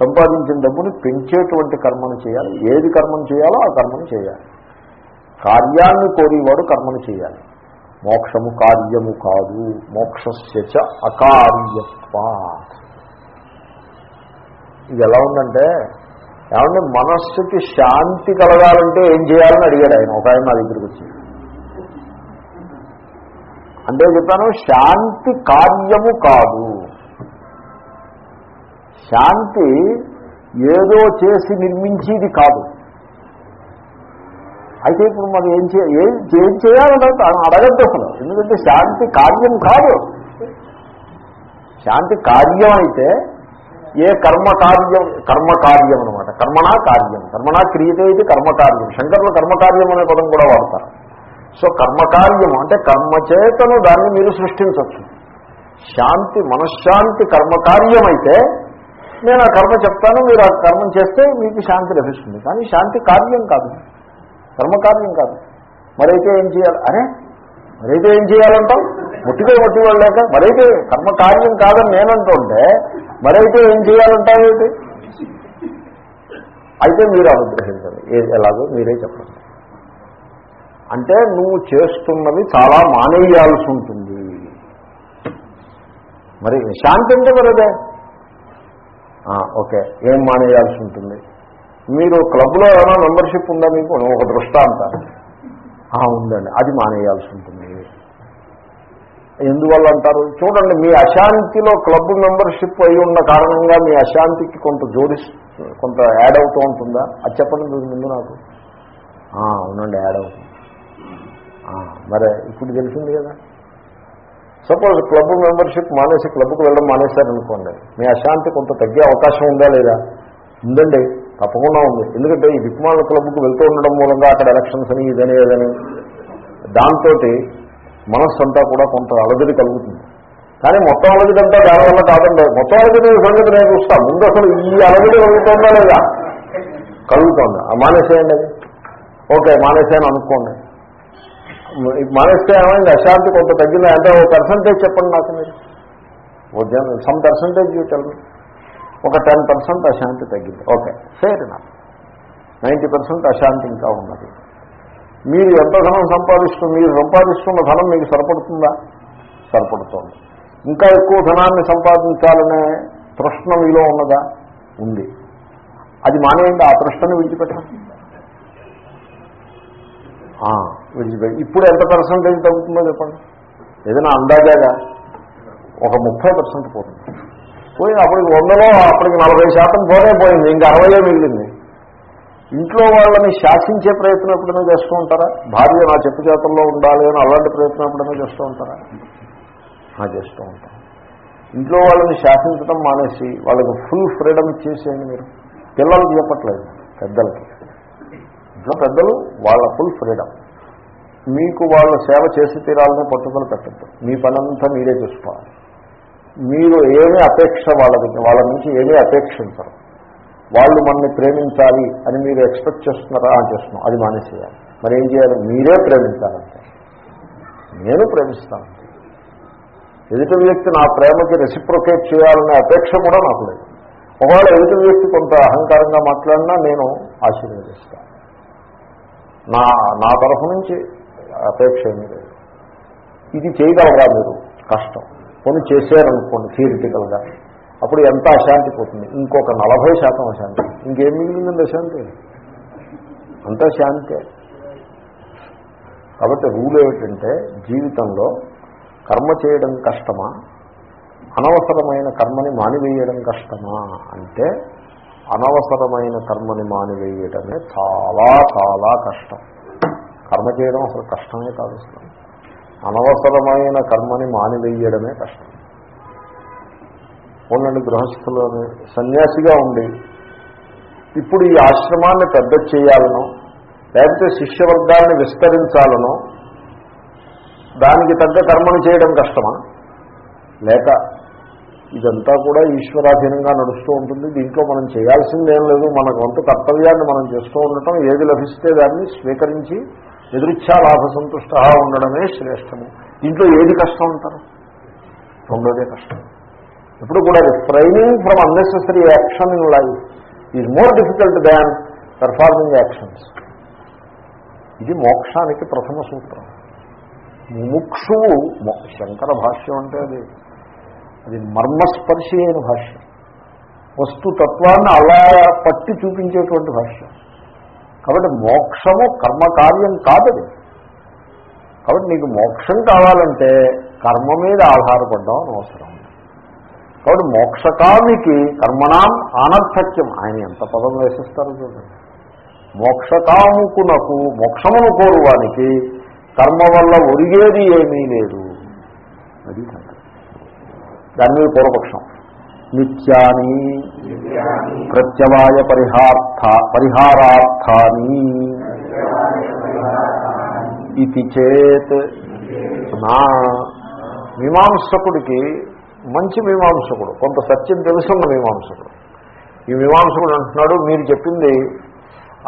సంపాదించిన డబ్బుని పెంచేటువంటి కర్మను చేయాలి. ఏది కర్మను చేయాలో ఆ కర్మను చేయాలి. కార్యాన్ని కోరేవాడు కర్మను చేయాలి. మోక్షము కార్యము కాదు మోక్షస్యచ అకార్యత్వా ఇది ఎలా ఉందంటే ఏమంటే మనస్సుకి శాంతి కలగాలంటే ఏం చేయాలని అడిగాడు ఆయన ఒక ఆయన నా దగ్గరికి వచ్చి. అంటే చెప్పాను శాంతి కార్యము కాదు. శాంతి ఏదో చేసి నిర్మించేది కాదు. అయితే ఇప్పుడు మరి ఏం చే ఏం ఏం చేయాలంటే అడగద్దు అసలు. ఎందుకంటే శాంతి కార్యం కాదు. శాంతి కార్యం అయితే ఏ కర్మకార్యం కర్మకార్యం అనమాట కర్మణా కార్యం. కర్మణా క్రియతే ఇది కర్మకార్యం శంకర్లు కర్మకార్యం అనే పదం కూడా వాడతారు. సో కర్మకార్యం అంటే కర్మచేతను దాన్ని మీరు సృష్టించవచ్చు శాంతి మనశ్శాంతి కర్మకార్యం అయితే నేను ఆ కర్మ చెప్తాను మీరు ఆ కర్మం చేస్తే మీకు శాంతి లభిస్తుంది. కానీ శాంతి కార్యం కాదు. కర్మకార్యం కాదు. మరైతే ఏం చేయాలి? అరే మరైతే ఏం చేయాలంటాం ముట్టిగా ముట్టి లేక మరైతే కర్మకార్యం కాదని నేనంటుంటే మరైతే ఏం చేయాలంటావేంటి అయితే మీరు అనుగ్రహించండి. ఏది ఎలాగో మీరే చెప్పండి. అంటే నువ్వు చేస్తున్నవి చాలా మానేయాల్సి ఉంటుంది. మరి శాంతి అంటే మరి అదే ఓకే. ఏం మానేయాల్సి ఉంటుంది? మీరు క్లబ్లో ఏమైనా మెంబర్షిప్ ఉందా మీకు? ఒక దృష్టాంతం ఉందండి. అది మానేయాల్సి ఉంటుంది. ఎందువల్ల అంటారు? చూడండి మీ అశాంతిలో క్లబ్ మెంబర్షిప్ అయి ఉన్న కారణంగా మీ అశాంతికి కొంత జోడి కొంత యాడ్ అవుతూ ఉంటుందా? అది చెప్పండి ముందు నాకు. అవునండి యాడ్ అవుతుంది. మరే మరి ఇప్పుడు తెలిసింది కదా. సపోజ్ క్లబ్ మెంబర్షిప్ మానేసి క్లబ్కి వెళ్ళడం మానేశారనుకోండి మీ అశాంతి కొంత తగ్గే అవకాశం ఉందా లేదా? ఉందండి. తప్పకుండా ఉంది. ఎందుకంటే ఈ దిక్మాల క్లబ్కి వెళ్తూ ఉండడం మూలంగా అక్కడ ఎలక్షన్స్ అని ఇదని ఏదని. దాంతో మనస్సు అంతా కూడా కొంత అలజడి కలుగుతుంది. కానీ మొత్తం అలజడి అంతా దానివల్ల కాదండి. మొత్తం అలజడి సంగతి నేను చూస్తా. ముందు అసలు ఈ అలజడి కలుగుతుందా లేదా? కలుగుతోంది. ఆ మానేసేయండి. అది ఓకే మానేసాను అనుకోండి. మానేస్తే ఏమైంది? అశాంతి కొంత తగ్గిందా? అంటే ఒక పర్సంటేజ్ చెప్పండి నాకు మీరు. సమ్ పర్సంటేజ్ టెల్ ఒక టెన్ పర్సెంట్ అశాంతి తగ్గింది. ఓకే ఫెయిర్ నా నైంటీ పర్సెంట్ అశాంతి ఇంకా ఉన్నది. మీరు ఎంత ధనం సంపాదిస్తూ మీరు సంపాదిస్తున్న ధనం మీకు సరిపడుతుందా? సరిపడుతోంది. ఇంకా ఎక్కువ ధనాన్ని సంపాదించాలనే తృష్ణ మీలో ఉన్నదా? ఉంది. అది మానేయండి ఆ తృష్ణని విడిచిపెట్టండి. విడిచిపెట్టి ఇప్పుడు ఎంత పర్సంటేజ్ తగ్గుతుందో చెప్పండి. ఏదైనా అందాజాగా ఒక ముప్పై పర్సెంట్ పోతుంది. పోయింది. అప్పటికి వందలో అప్పటికి నలభై శాతం పోనే పోయింది. ఇంకా అరవయే మిగిలింది. ఇంట్లో వాళ్ళని శాసించే ప్రయత్నం ఎప్పుడైనా చేస్తూ ఉంటారా? భార్య నా చెప్పు చేతల్లో ఉండాలి అని అలాంటి ప్రయత్నం ఎప్పుడైనా చేస్తూ ఉంటారా? ఆ, చేస్తూ ఉంటాం. ఇంట్లో వాళ్ళని శాసించడం మానేసి వాళ్ళకి ఫుల్ ఫ్రీడమ్ ఇచ్చేసేయండి మీరు. పిల్లలకి చెప్పట్లేదు. పెద్దలకి. ఇంట్లో పెద్దలు వాళ్ళ ఫుల్ ఫ్రీడమ్ మీకు వాళ్ళ సేవ చేసి తీరాలని పట్టుదల పెట్టద్దు. మీ పనంతా మీరే చూసుకోవాలి. మీరు ఏమీ అపేక్ష వాళ్ళ వాళ్ళ నుంచి ఏమీ అపేక్షించరు. వాళ్ళు మనల్ని ప్రేమించాలి అని మీరు ఎక్స్పెక్ట్ చేస్తున్నారా అని చేస్తున్నాం. అది మానేసేయాలి. మరి ఏం చేయాలి? మీరే ప్రేమించాలంటే. నేను ప్రేమిస్తాను. ఎదుటి వ్యక్తి నా ప్రేమకి రెసిప్రొకేట్ చేయాలనే అపేక్ష కూడా నాకు లేదు. ఒకవేళ ఎదుటి వ్యక్తి కొంత అహంకారంగా మాట్లాడినా నేను ఆశీర్వదిస్తాను. నా నా తరఫు నుంచి అపేక్ష ఏమీ లేదు. ఇది చేయగలరా మీరు? కష్టం. కొన్ని చేశారనుకోండి థియరిటికల్గా అప్పుడు ఎంత అశాంతి పోతుంది? ఇంకొక నలభై శాతం అశాంతి. ఇంకేం మిగిలిందండి అశాంతి? అంతా శాంతే కాబట్టి రూల్ ఏమిటంటే జీవితంలో కర్మ చేయడం కష్టమా? అనవసరమైన కర్మని మానివేయడం కష్టమా? అంటే అనవసరమైన కర్మని మానివేయడమే చాలా చాలా కష్టం. కర్మ చేయడం అసలు కష్టమే కాదు అసలు. అనవసరమైన కర్మని మానివేయడమే కష్టం. ఉండండి గృహస్థులు సన్యాసిగా ఉండి ఇప్పుడు ఈ ఆశ్రమాన్ని పెద్ద చేయాలనో లేకపోతే శిష్యవర్గాన్ని విస్తరించాలనో దానికి తగ్గ కర్మను చేయడం కష్టమా? లేక ఇదంతా కూడా ఈశ్వరాధీనంగా నడుస్తూ ఉంటుంది దీంట్లో మనం చేయాల్సిందేం లేదు మన వంతు కర్తవ్యాన్ని మనం చేస్తూ ఉండటం ఏది లభిస్తే దాన్ని స్వీకరించి ఎదురిచ్చా లాభ సంతుష్ట ఉండడమే శ్రేష్టము. దీంట్లో ఏది కష్టం అంటారు? రెండోదే కష్టం. ఎప్పుడు కూడా refraining from unnecessary action in life is more difficult than performing actions ఇది మోక్షానికి ప్రథమ సూత్రం. ముముక్షువు శంకర భాష్యం అంటే అది. అది మర్మస్పర్శి అయిన భాష్యం. వస్తుతత్వాన్ని అలా పట్టి చూపించేటువంటి భాష్యం. కాబట్టి మోక్షము కర్మకార్యం కాదది కాబట్టి నీకు మోక్షం కావాలంటే కర్మ మీద ఆధారపడడం అవసరం కాబట్టి మోక్షకామికి కర్మణాం ఆనర్థక్యం. ఆయన ఎంత పదం వేసిస్తారు చూడండి. మోక్షకాముకునకు మోక్షమును కోరువానికి కర్మ వల్ల ఒరిగేది ఏమీ లేదు. అది దాని మీద పూర్వపక్షం. నిత్యాని ప్రత్యవాయ పరిహార్థ పరిహారార్థాని ఇది చేత్ నా మీమాంసకుడికి మంచి మీమాంసకుడు. కొంత సత్యం తెలుసున్న మీమాంసకుడు. ఈ మీమాంసకుడు అంటున్నాడు మీరు చెప్పింది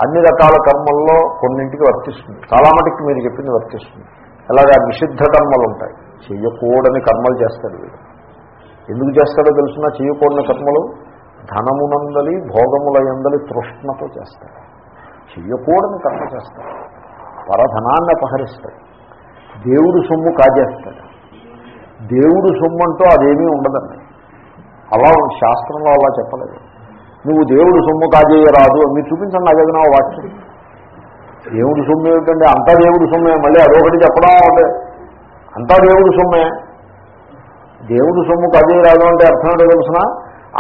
అన్ని రకాల కర్మల్లో కొన్నింటికి వర్తిస్తుంది. చాలా మటుకు మీరు చెప్పింది వర్తిస్తుంది. అలాగే నిషిద్ధ కర్మలు ఉంటాయి. చేయకూడని కర్మలు చేస్తారు వీడు. ఎందుకు చేస్తాడో తెలిసినా? చేయకూడని కర్మలు ధనమునందలి భోగముల ఎందలి తృష్ణతో చేస్తాడు చెయ్యకూడని కర్మ చేస్తాడు పరధనాన్ని అపహరిస్తాడు దేవుడు సొమ్ము కాజేస్తాడు. దేవుడు సొమ్ము అంటూ అదేమీ ఉండదండి. అలా శాస్త్రంలో అలా చెప్పలేదు. నువ్వు దేవుడు సొమ్ము కాజేయరాదు అని మీరు చూపించండి నాకు ఏదైనా వాక్యం. దేవుడు సొమ్ము ఏమిటండి? అంతా దేవుడు సొమ్మే. మళ్ళీ అదొకటి చెప్పడం ఒకటి అంతా దేవుడు సొమ్మే. దేవుడు సొమ్ము రాదు అంటే అర్థం ఏంటో తెలుసిన?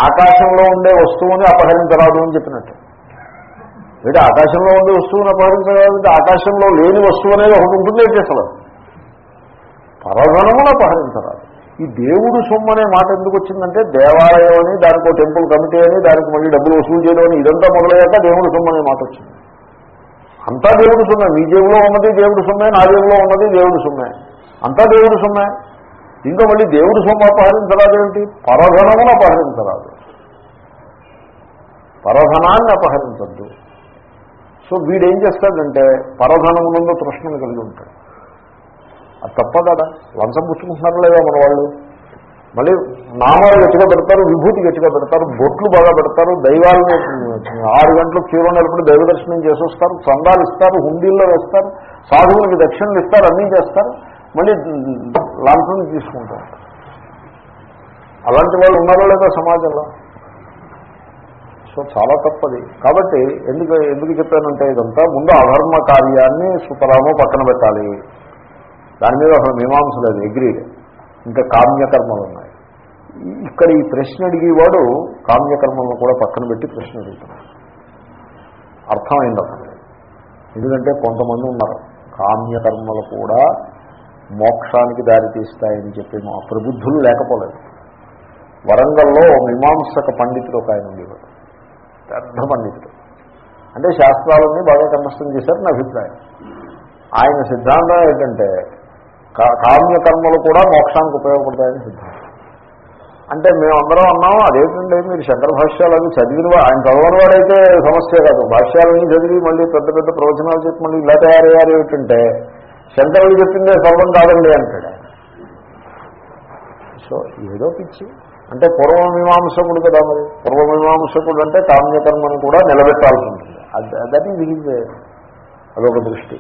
ఆకాశంలో ఉండే వస్తువుని అపహరించరాదు అని చెప్పినట్టు. వీడు ఆకాశంలో ఉండే వస్తువుని అపహరించరాదంటే ఆకాశంలో లేని వస్తువు అనేది ఒకటి ఉంటుంది ఏంటి అసలు? పరధనమును అపహరించరాదు. ఈ దేవుడు సొమ్ము అనే మాట ఎందుకు వచ్చిందంటే దేవాలయం అని దానికి టెంపుల్ కమిటీ అని దానికి మళ్ళీ డబ్బులు వసూలు చేయడం అని ఇదంతా మొదలయ్యాక దేవుడు సొమ్ము అనే మాట వచ్చింది. అంతా దేవుడు సొమ్మే. మీ జేబులో ఉన్నది దేవుడు సొమ్మే నా జేబులో ఉన్నది దేవుడు సొమ్మే. అంతా దేవుడు సొమ్మే. ఇంకా మళ్ళీ దేవుడు సొమ్ము అపహరించరాదు ఏమిటి పరధనమును అపహరించరాదు. పరధనాన్ని అపహరించద్దు. సో వీడేం చేస్తాడంటే పరధనమునందు తృష్ణను కలిగి ఉంటాడు. అది తప్ప లంచం పుచ్చుకుంటున్నారు లేదా మన వాళ్ళు? మళ్ళీ నామాలు గట్టిగా పెడతారు విభూతి గట్టిగా పెడతారు బొట్లు బాగా పెడతారు దైవాలను ఆరు గంటలు క్యూలో నిలబడి దైవ దర్శనం చేసొస్తారు చందాలు ఇస్తారు హుండీల్లో వేస్తారు సాధువులకి దక్షిణలు ఇస్తారు అన్నీ చేస్తారు. మళ్ళీ లంచం తీసుకుంటారు. అలాంటి వాళ్ళు ఉన్నారో లేదా సమాజంలో? సో చాలా తప్పది. కాబట్టి ఎందుకు ఎందుకు చెప్పానంటే ఇదంతా ముందు అధర్మ కార్యాన్ని సుతరాము పక్కన పెట్టాలి. దాని మీద అసలు మీమాంస లేదు ఎగ్రీడ్ ఇంకా కామ్యకర్మలు ఉన్నాయి. ఇక్కడ ఈ ప్రశ్న అడిగేవాడు కామ్యకర్మలను కూడా పక్కన పెట్టి ప్రశ్న అడుగుతున్నాడు. అర్థమైంది అతను ఎందుకంటే కొంతమంది ఉన్నారు. కామ్యకర్మలు కూడా మోక్షానికి దారితీస్తాయని చెప్పి మా ప్రబుద్ధులు లేకపోలేదు. వరంగల్లో మీమాంసక పండితుడు ఒక ఆయన ఉండేవాడు. పెద్ద పండితుడు. అంటే శాస్త్రాలన్నీ బాగా కన్నష్టం చేశారు నా అభిప్రాయం. ఆయన సిద్ధాంతం ఏంటంటే కా- కామ్యకర్మలు కూడా మోక్షానికి ఉపయోగపడతాయని సిద్ధాంతం. అంటే మేమందరం అన్నాం అదేంటంటే మీరు శంకర భాష్యాలు అవి చదివిన ఆయన చదవని వాడైతే సమస్య కాదు. భాష్యాలన్నీ చదివి మళ్ళీ పెద్ద పెద్ద ప్రవచనాలు చెప్పి మళ్ళీ ఇలా తయారయ్యారు ఏమిటంటే శంకరులు చెప్పిందే సర్వం కాదండి అంటాడు. సో ఏదో పిచ్చి. అంటే పూర్వమీమాంసకుడు కదా మరి. పూర్వమీమాంసకుడు అంటే కామ్యకర్మను కూడా నిలబెట్టాల్సి ఉంటుంది. దట్ ఈజ్ ఈజ్ అదొక దృష్టి.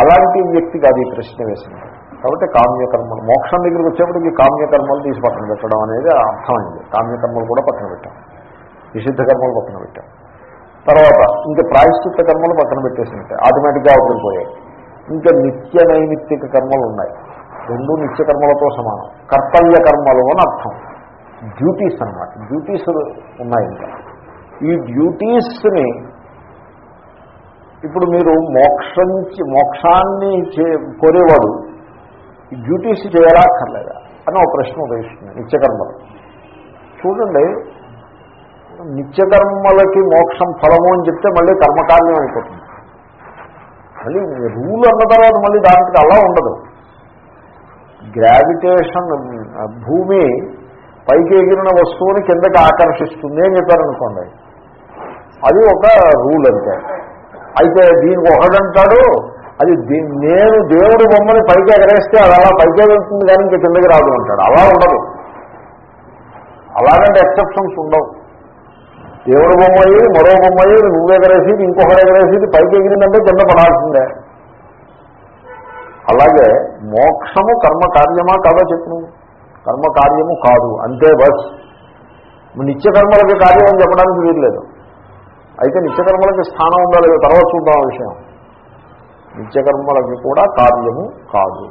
అలాంటి వ్యక్తి కాదు ఈ ప్రశ్న వేసింది. కాబట్టి కామ్యకర్మలు మోక్షం దగ్గరికి వచ్చేప్పటికి కామ్యకర్మలు తీసి పక్కన పెట్టడం అనేది అర్థమైంది. కామ్యకర్మలు కూడా పక్కన పెట్టాం. నిషిద్ధ కర్మలు పక్కన పెట్టాం. తర్వాత ఇంకా ప్రాయశ్చిత్త కర్మలు పక్కన పెట్టేసినట్టే. ఆటోమేటిక్గా అవతలిపోయాయి ఇంకా నిత్య నైమిత్తిక కర్మలు ఉన్నాయి. రెండు నిత్య కర్మలతో సమానం. కర్తవ్య కర్మలు అని అర్థం. డ్యూటీస్ అన్నమాట. డ్యూటీస్ ఉన్నాయి ఇంకా. ఈ డ్యూటీస్ని ఇప్పుడు మీరు మోక్షం మోక్షాన్ని చే- కోరేవాడు డ్యూటీస్ చేయరా అక్కర్లేదా? అని ఒక ప్రశ్న ఉదయిస్తుంది. నిత్యకర్మలు చూడండి నిత్యకర్మలకి మోక్షం ఫలము అని చెప్తే మళ్ళీ కర్మకార్యం అయిపోతుంది. మళ్ళీ రూల్ అన్న తర్వాత మళ్ళీ దానికి అలా ఉండదు. గ్రావిటేషన్ భూమి పైకి ఎగిరిన వస్తువుని కిందకి ఆకర్షిస్తుంది అని చెప్పారనుకోండి. అది ఒక రూల్ అంతే. అయితే దీనికి ఒకడంటాడు అది దీ- నేను దేవుడి బొమ్మని పైకి ఎగరేస్తే అది అలా పైకి ఎగురుతుంది కానీ ఇంకా కిందకి రాదు అంటాడు. అలా ఉండదు. అలాగంటే ఎక్సెప్షన్స్ ఉండవు. దేవుడు బొమ్మ అయ్యి మరో బొమ్మ అయ్యి నువ్వు ఎగరేసేది ఇంకొకరు ఎగరేసేది పైకి ఎగిరిందంటే కింద పడాల్సిందే. అలాగే మోక్షము కర్మ కార్యమా కాదో చెప్పు? కర్మ కార్యము కాదు. అంతే బస్. నిత్యకర్మలకి కార్యం అని చెప్పడానికి వీల్లేదు. అయితే నిత్యకర్మలకి స్థానం ఉండాలి లేదో? తర్వాత చూద్దాం విషయం. నిత్యకర్మలకి కూడా కార్యము కాదు.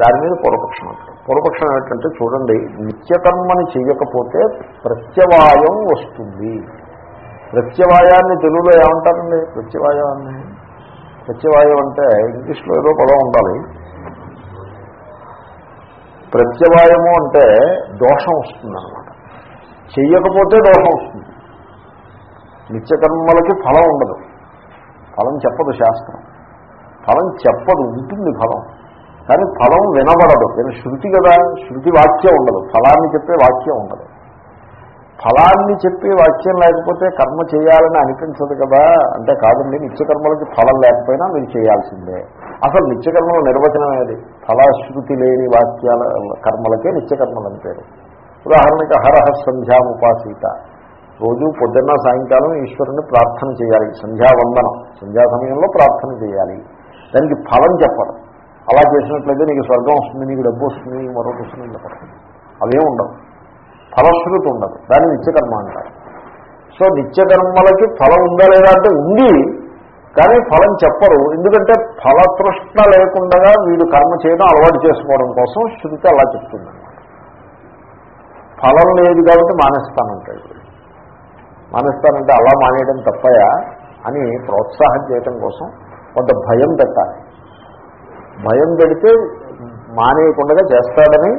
దాని మీద పూర్వపక్షం అంటారు. పూర్వపక్షం ఏంటంటే చూడండి నిత్యకర్మని చేయకపోతే ప్రత్యవాయం వస్తుంది. ప్రత్యవాయాన్ని తెలుగులో ఏమంటారండి? ప్రత్యవాయాన్ని? ప్రత్యవాయం అంటే ఇంగ్లీష్లో ఏదో పదం ఉండాలి. ప్రత్యవాయము అంటే దోషం వస్తుందన్నమాట. చెయ్యకపోతే దోషం వస్తుంది. నిత్యకర్మలకి ఫలం ఉండదు. ఫలం చెప్పదు శాస్త్రం. ఫలం చెప్పదు ఉంటుంది ఫలం. కానీ ఫలం వినబడదు. నేను శృతి కదా శృతి వాక్యం ఉండదు. ఫలాన్ని చెప్పే వాక్యం ఉండదు. ఫలాన్ని చెప్పే వాక్యం లేకపోతే కర్మ చేయాలని అనిపించదు కదా. అంటే కాదండి నిత్యకర్మలకి ఫలం లేకపోయినా మీరు చేయాల్సిందే. అసలు నిత్యకర్మల నిర్వచనం ఏది? ఫలశ్రుతి లేని వాక్యాల కర్మలకే నిత్యకర్మలు అని పేరు. ఉదాహరణకి హరహ సంధ్యాముపాసీత రోజు పొద్దున్న సాయంకాలం ఈశ్వరుని ప్రార్థన చేయాలి. సంధ్యావందనం. సంధ్యా సమయంలో ప్రార్థన చేయాలి. దానికి ఫలం చెప్పడం అలా చేసినట్లయితే నీకు స్వర్గం వస్తుంది నీకు డబ్బు వస్తుంది నీకు మరొకటి వస్తుంది చెప్పడం అవేం ఉండవు. ఫలశ్రుతి ఉండదు. దాన్ని నిత్యకర్మ అంటారు. సో నిత్యకర్మలకి ఫలం ఉందా లేదా అంటే ఉంది కానీ ఫలం చెప్పరు. ఎందుకంటే ఫలతృష్ణ లేకుండా వీడు కర్మ చేయడం అలవాటు చేసుకోవడం కోసం శృతి అలా చెప్తుంది ఫలం లేదు కాబట్టి మానేస్తానంటాడు మానేస్తానంటే అలా మానేయడం తప్పయా అని ప్రోత్సాహం చేయడం కోసం కొంత భయం పెట్టాలి. భయం పెడితే మానేయకుండా చేస్తాడని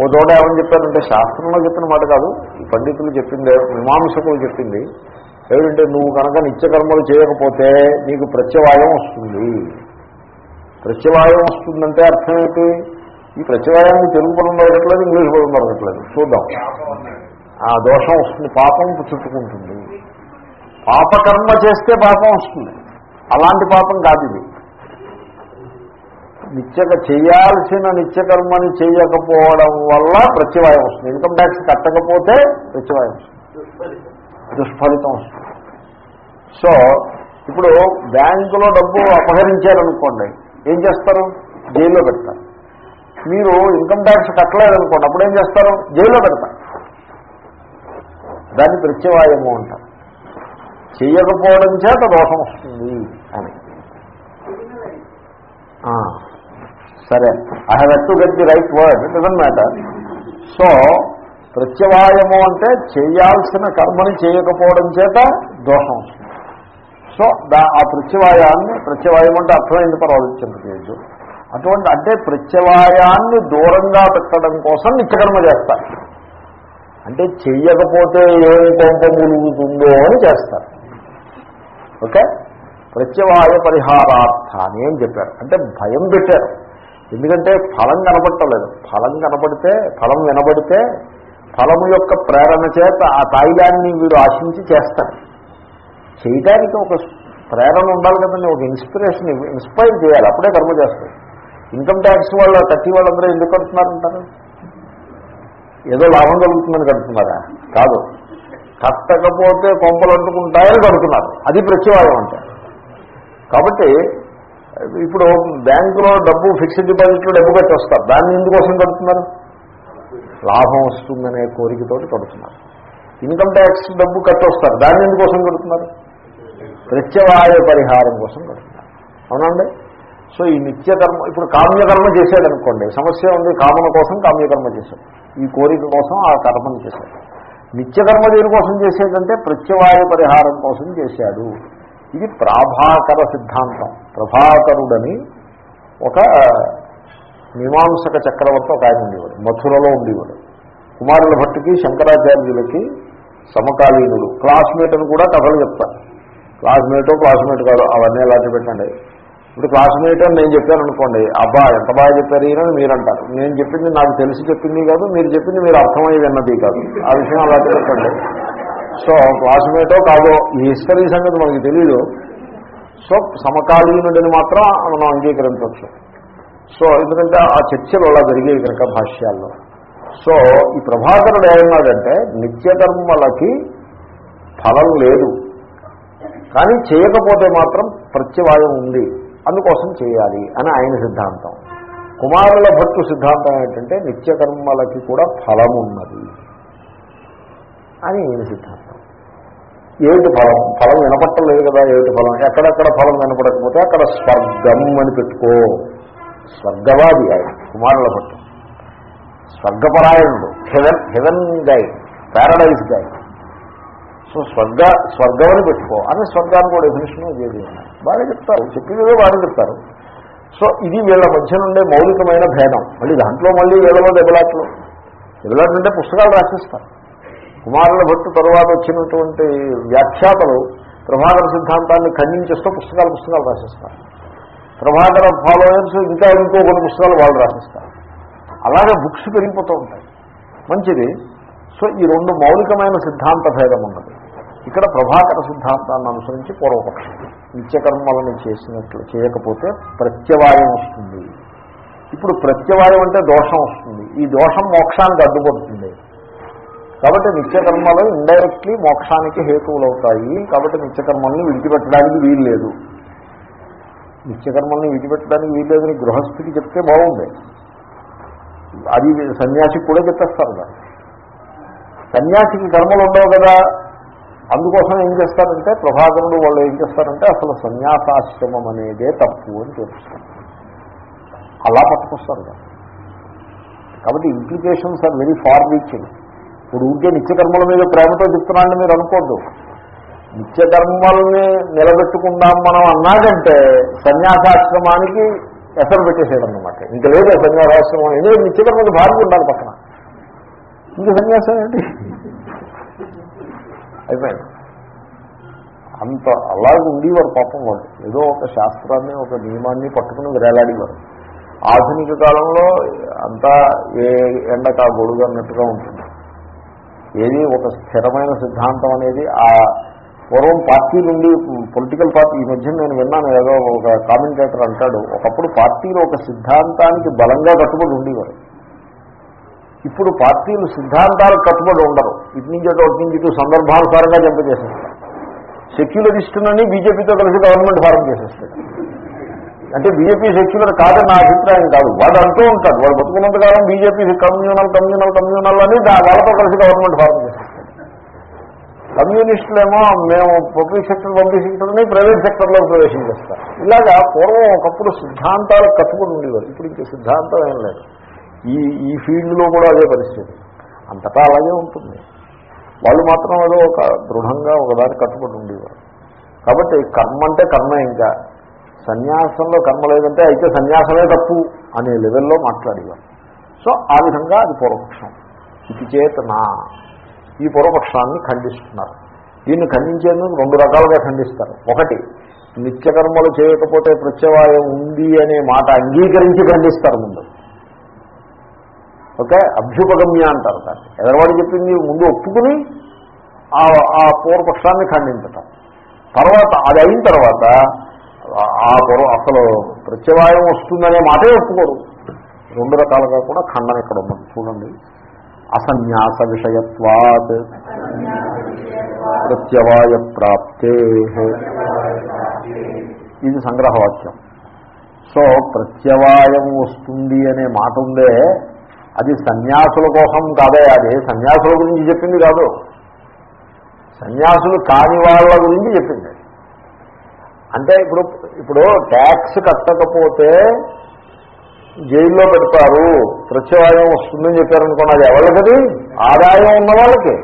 ఓ చోట ఏమని చెప్పారంటే శాస్త్రంలో చెప్పిన మాట కాదు ఈ పండితులు చెప్పింది మీమాంసకులు చెప్పింది. ఏమిటంటే నువ్వు కనుక నిత్యకర్మలు చేయకపోతే నీకు ప్రత్యవాయం వస్తుంది. ప్రత్యవాయం వస్తుందంటే అర్థం ఏంటి? ఈ ప్రత్యవాయాన్ని తెలుగు పదం దొరకట్లేదు ఇంగ్లీష్ పదం దొరకట్లేదు చూద్దాం. ఆ దోషం వస్తుంది పాపం చుట్టుకుంటుంది పాపకర్మ చేస్తే పాపం వస్తుంది. అలాంటి పాపం కాదు ఇది. నిత్యక చేయాల్సిన నిత్యకర్మని చేయకపోవడం వల్ల ప్రత్యవాయం వస్తుంది. ఇన్కమ్ ట్యాక్స్ కట్టకపోతే ప్రత్యవాయం వస్తుంది. దుష్ఫలితం వస్తుంది. సో ఇప్పుడు బ్యాంకులో డబ్బు అపహరించారనుకోండి ఏం చేస్తారు? జైల్లో పెడతారు. మీరు ఇన్కమ్ ట్యాక్స్ కట్టలేదనుకోండి అప్పుడు ఏం చేస్తారు? జైల్లో పెడతారు. దాన్ని ప్రత్యవాయము అంటారు. చేయకపోవడం చేత దోషం వస్తుంది అని. సరే I have to get the right word doesn't matter so ప్రత్యవాయము అంటే చేయాల్సిన కర్మని చేయకపోవడం చేత దోషం వస్తుంది. సో దా ఆ ప్రత్యవాయాన్ని ప్రత్యవాయం అంటే అర్థమైంది పర్వాలేదు చింత అటువంటి అంటే ప్రత్యవాయాన్ని దూరంగా పెట్టడం కోసం నిత్యకర్మ చేస్తారు. అంటే చెయ్యకపోతే ఏం కొంప ములుగుతుందో అని చేస్తారు. ఓకే ప్రత్యవాయ పరిహారార్థాన్ని అని చెప్పారు. అంటే భయం పెట్టారు. ఎందుకంటే ఫలం కనపడటలేదు. ఫలం కనపడితే ఫలం వినబడితే ఫలము యొక్క ప్రేరణ చేత ఆ తాయిలాన్ని వీడు ఆశించి చేస్తాడు. చేయడానికి ఒక ప్రేరణ ఉండాలి కదండి ఒక ఇన్స్పిరేషన్ ఇన్స్పైర్ చేయాలి. అప్పుడే కర్మ చేస్తాడు. ఇన్కమ్ ట్యాక్స్ వాళ్ళు థర్టీ వాళ్ళందరూ ఎందుకు కడుతున్నారంటారు? ఏదో లాభం కలుగుతుందని కడుతున్నారా? కాదు. కట్టకపోతే కొంపలు అంటుకుంటాయని కడుతున్నారు. అది ప్రత్యవాదం అంటే. కాబట్టి ఇప్పుడు బ్యాంకులో డబ్బు ఫిక్స్డ్ డిపాజిట్లో డబ్బు కట్టి దాన్ని ఎందుకోసం కడుతున్నారు? లాభం వస్తుందనే కోరికతోటి కడుతున్నారు. ఇన్కమ్ ట్యాక్స్ డబ్బు కట్టొస్తారు. దాన్ని ఎందుకోసం కడుతున్నారు? ప్రత్యవాయ పరిహారం కోసం కడుతున్నారు. అవునండి సో ఈ నిత్యకర్మ ఇప్పుడు కామ్యకర్మ చేశాడనుకోండి సమస్య ఉంది కామన కోసం కామ్యకర్మ చేశాడు ఈ కోరిక కోసం ఆ కర్మను చేశాడు నిత్యకర్మ దేనికోసం చేసేదంటే ప్రత్యవాయ పరిహారం కోసం చేశాడు. ఇది ప్రాభాకర సిద్ధాంతం. ప్రభాకరుడని ఒక మీమాంసక చక్రవర్తి ఒక ఆయన ఉండేవాడు మథురలో ఉండేవాడు. కుమారుల భట్టుకి శంకరాచార్యులకి సమకాలీనుడు. క్లాస్మేట్ అని కూడా కథలు చెప్తాను క్లాస్మేటో క్లాస్మేట్ కాదు అవన్నీ ఎలాంటి పెట్టండి ఇప్పుడు క్లాస్మేట్ అని నేను చెప్పాను అనుకోండి అబ్బా ఎంత బాగా చెప్పారు ఈయన అని మీరు అంటారు నేను చెప్పింది నాకు తెలిసి చెప్పింది కాదు మీరు చెప్పింది మీరు అర్థమై విన్నది కాదు. ఆ విషయం అలాంటి చెప్పండి. సో క్లాస్మేటో కాదో ఈ హిస్టరీ సంగతి మనకి తెలియదు సో సమకాలీనుడిని మాత్రం మనం అంగీకరించవచ్చు. సో ఎందుకంటే ఆ చర్చలు అలా జరిగేవి కనుక భాష్యాల్లో. సో ఈ ప్రభాకరుడు ఏమన్నాడంటే నిత్యకర్మలకి ఫలం లేదు. కానీ చేయకపోతే మాత్రం ప్రత్యవాయం ఉంది. అందుకోసం చేయాలి అని ఆయన సిద్ధాంతం. కుమారుల భట్టు సిద్ధాంతం ఏంటంటే నిత్యకర్మలకి కూడా ఫలం ఉన్నది అని ఈయన సిద్ధాంతం. ఏమిటి ఫలం? ఫలం వినపట్టలేదు కదా ఏమిటి ఫలం? ఎక్కడెక్కడ ఫలం వినపడకపోతే అక్కడ స్వర్గం అని పెట్టుకో. స్వర్గవాది ఆయన కుమారుల పట్టు. స్వర్గపరాయణుడు heaven heaven guide paradise guide so స్వర్గ స్వర్గం అని పెట్టుకో. అని స్వర్గాన్ని కూడా డెఫినేషన్ ఏది బాగా చెప్తారు చెప్పేదే బాగా చెప్తారు. సో ఇది వీళ్ళ మధ్య నుండే మౌలికమైన భేదం. మళ్ళీ దాంట్లో మళ్ళీ వీళ్ళలో దెబ్బలాట్లు దెబ్బలాట్లు. అంటే పుస్తకాలు రాసిస్తారు. కుమారుల భట్టు తరువాత వచ్చినటువంటి వ్యాఖ్యాతలు ప్రభాకర సిద్ధాంతాన్ని ఖండించేస్తూ పుస్తకాలు పుస్తకాలు రాసిస్తారు. ప్రభాకర ఫాలోయర్స్ ఇంకా ఇంకో కొన్ని పుస్తకాలు వాళ్ళు రాసిస్తారు. అలాగే బుక్స్ పెరిగిపోతూ ఉంటాయి. మంచిది. సో ఈ రెండు మౌలికమైన సిద్ధాంత భేదం ఉన్నది. ఇక్కడ ప్రభాకర సిద్ధాంతాన్ని అనుసరించి పూర్వపక్షం. నిత్యకర్మలను చేసినట్లు చేయకపోతే ప్రత్యవాయం వస్తుంది. ఇప్పుడు ప్రత్యవాయం అంటే దోషం వస్తుంది. ఈ దోషం మోక్షానికి అడ్డుపడుతుంది. కాబట్టి నిత్యకర్మలు ఇండైరెక్ట్లీ మోక్షానికి హేతువులు అవుతాయి కాబట్టి నిత్యకర్మల్ని విడిచిపెట్టడానికి వీలు లేదు నిత్యకర్మల్ని విడిచిపెట్టడానికి వీలు లేదని గృహస్థికి చెప్తే బాగుంది. అది సన్యాసికి కూడా చెప్పేస్తారు దాన్ని సన్యాసికి కర్మలు ఉండవు కదా. అందుకోసం ఏం చేస్తారంటే ప్రభాకరుడు వాళ్ళు ఏం చేస్తారంటే అసలు సన్యాసాశ్రమం అనేదే తప్పు అని చూపిస్తారు. అలా పట్టుకొస్తారు కాబట్టి implications are very far reaching ఇప్పుడు ఊరికే నిత్యకర్మల మీద ప్రేమతో చెప్తున్నానని మీరు అనుకోద్దు. నిత్యకర్మల్ని నిలబెట్టుకుందాం మనం అన్నాకంటే సన్యాసాశ్రమానికి ఎసరు పెట్టేసేయడం అనమాట ఇంకా లేదు సన్యాసాశ్రమం. ఎందుకంటే నిత్యకర్మలు భార్య ఉండాలి పక్కన. ఇంక సన్యాసం ఏంటి? అయిపోయింది. అంత అలాగే ఉండేవారు పాపం వాళ్ళు. ఏదో ఒక శాస్త్రాన్ని ఒక నియమాన్ని పట్టుకుని వేలాడేవారు ఆధునిక కాలంలో అంతా ఏ ఎండక గొడుగు అన్నట్టుగా ఉంటుంది. ఏది ఒక స్థిరమైన సిద్ధాంతం అనేది ఆ పూర్వం పార్టీ నుండి పొలిటికల్ పార్టీ ఈ మధ్య నేను విన్నాను ఏదో ఒక కామెంటేటర్ అంటాడు ఒకప్పుడు పార్టీలు ఒక సిద్ధాంతానికి బలంగా కట్టుబడి ఉండేవారు. ఇప్పుడు పార్టీలు సిద్ధాంతాలకు కట్టుబడి ఉండరు. ఇటు నుంచి అటు అటు నుంచి ఇటు సందర్భానుసారంగా చేసేస్తారు సెక్యులరిస్టునని బీజేపీతో కలిసి గవర్నమెంట్ ఫారం చేసేస్తాడు అంటే బీజేపీ సెక్యులర్ కాదని నా అభిప్రాయం కాదు. వాడు అంటూ ఉంటాడు. వాడు బతుకున్నంతకాలం బీజేపీ కమ్యూనల్ కమ్యూనల్ కమ్యూనల్ అని వాళ్ళతో కలిసి గవర్నమెంట్ ఫార్మ్ చేస్తారు. కమ్యూనిస్టులేమో మేము పబ్లిక్ సెక్టర్ పబ్లిక్ సెక్టర్ని ప్రైవేట్ సెక్టర్లో ప్రవేశం చేస్తారు. ఇలాగా పూర్వం ఒకప్పుడు సిద్ధాంతాలకు కట్టుకుని ఉండేవారు. ఇప్పుడు ఇంక సిద్ధాంతం ఏం లేదు. ఈ ఈ ఫీల్డ్లో కూడా అదే పరిస్థితి. అంతటా అలాగే ఉంటుంది. వాళ్ళు మాత్రం ఏదో ఒక దృఢంగా ఒకదాన్ని కట్టుబడి ఉండేవారు. కాబట్టి కర్మ అంటే కర్మ ఇంకా. సన్యాసంలో కర్మ లేదంటే అయితే సన్యాసమే తప్పు అనే లెవెల్లో మాట్లాడేవారు. సో ఆ విధంగా అది పూర్వపక్షం. ఇది చేతనా. ఈ పూర్వపక్షాన్ని ఖండిస్తున్నారు. దీన్ని ఖండించేందుకు రెండు రకాలుగా ఖండిస్తారు. ఒకటి నిత్యకర్మలు చేయకపోతే ప్రత్యవాయం ఉంది అనే మాట అంగీకరించి ఖండిస్తారు ముందు. ఓకే? అభ్యుపగమ్య అంటారు దాన్ని. ఎదరవాడు చెప్పింది ముందు ఒప్పుకుని ఆ ఆ పూర్వపక్షాన్ని ఖండించటం. తర్వాత అది అయిన తర్వాత ఆ- ఆ అసలు ప్రత్యవాయం వస్తుందనే మాటే ఒప్పుకోరు. రెండు రకాలుగా కూడా ఖండన ఇక్కడ ఉన్నది. చూడండి. అసన్యాస విషయత్వాత్ ప్రత్యవాయ ప్రాప్తే ఇది సంగ్రహవాక్యం. సో ప్రత్యవాయం వస్తుంది అనే మాట ఉందే అది సన్యాసుల కోసం కాదే అది సన్యాసుల గురించి చెప్పింది కాదు. సన్యాసులు కాని వాళ్ళ గురించి చెప్పింది. అంటే ఇప్పుడు ఇప్పుడు ట్యాక్స్ కట్టకపోతే జైల్లో పెడతారు ప్రత్యవాయం వస్తుందని చెప్పారనుకోండి అది ఎవరికది? ఆదాయం ఉన్న వాళ్ళకి.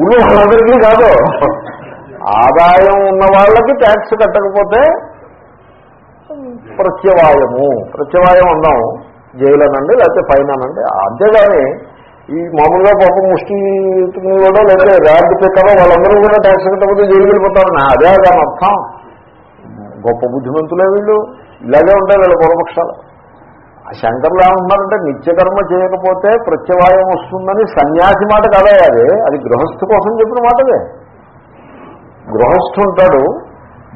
ఊళ్ళో వాళ్ళందరికీ కాదు. ఆదాయం ఉన్న వాళ్ళకి ట్యాక్స్ కట్టకపోతే ప్రత్యవాయము ప్రత్యవాయం అన్నాం. జైలు అనండి లేకపోతే ఫైన్ అనండి. అంతేగాని ఈ మామూలుగా పాపం ముష్టి కూడా లేకపోతే ర్యాడ్ పిక్కలో వాళ్ళందరూ కూడా ట్యాక్స్ కట్టకపోతే జైలు వెళ్ళిపోతారు. అదే దాని అర్థం. గొప్ప బుద్ధిమంతులే వీళ్ళు. ఇలాగే ఉంటాయి వీళ్ళ పూర్వపక్షాలు. ఆ శంకర్లు ఏమంటున్నారంటే నిత్యకర్మ చేయకపోతే ప్రత్యవాయం వస్తుందని సన్యాసి మాట కాదా అది. అది గృహస్థు కోసం చెప్పిన మాటదే గృహస్థు ఉంటాడు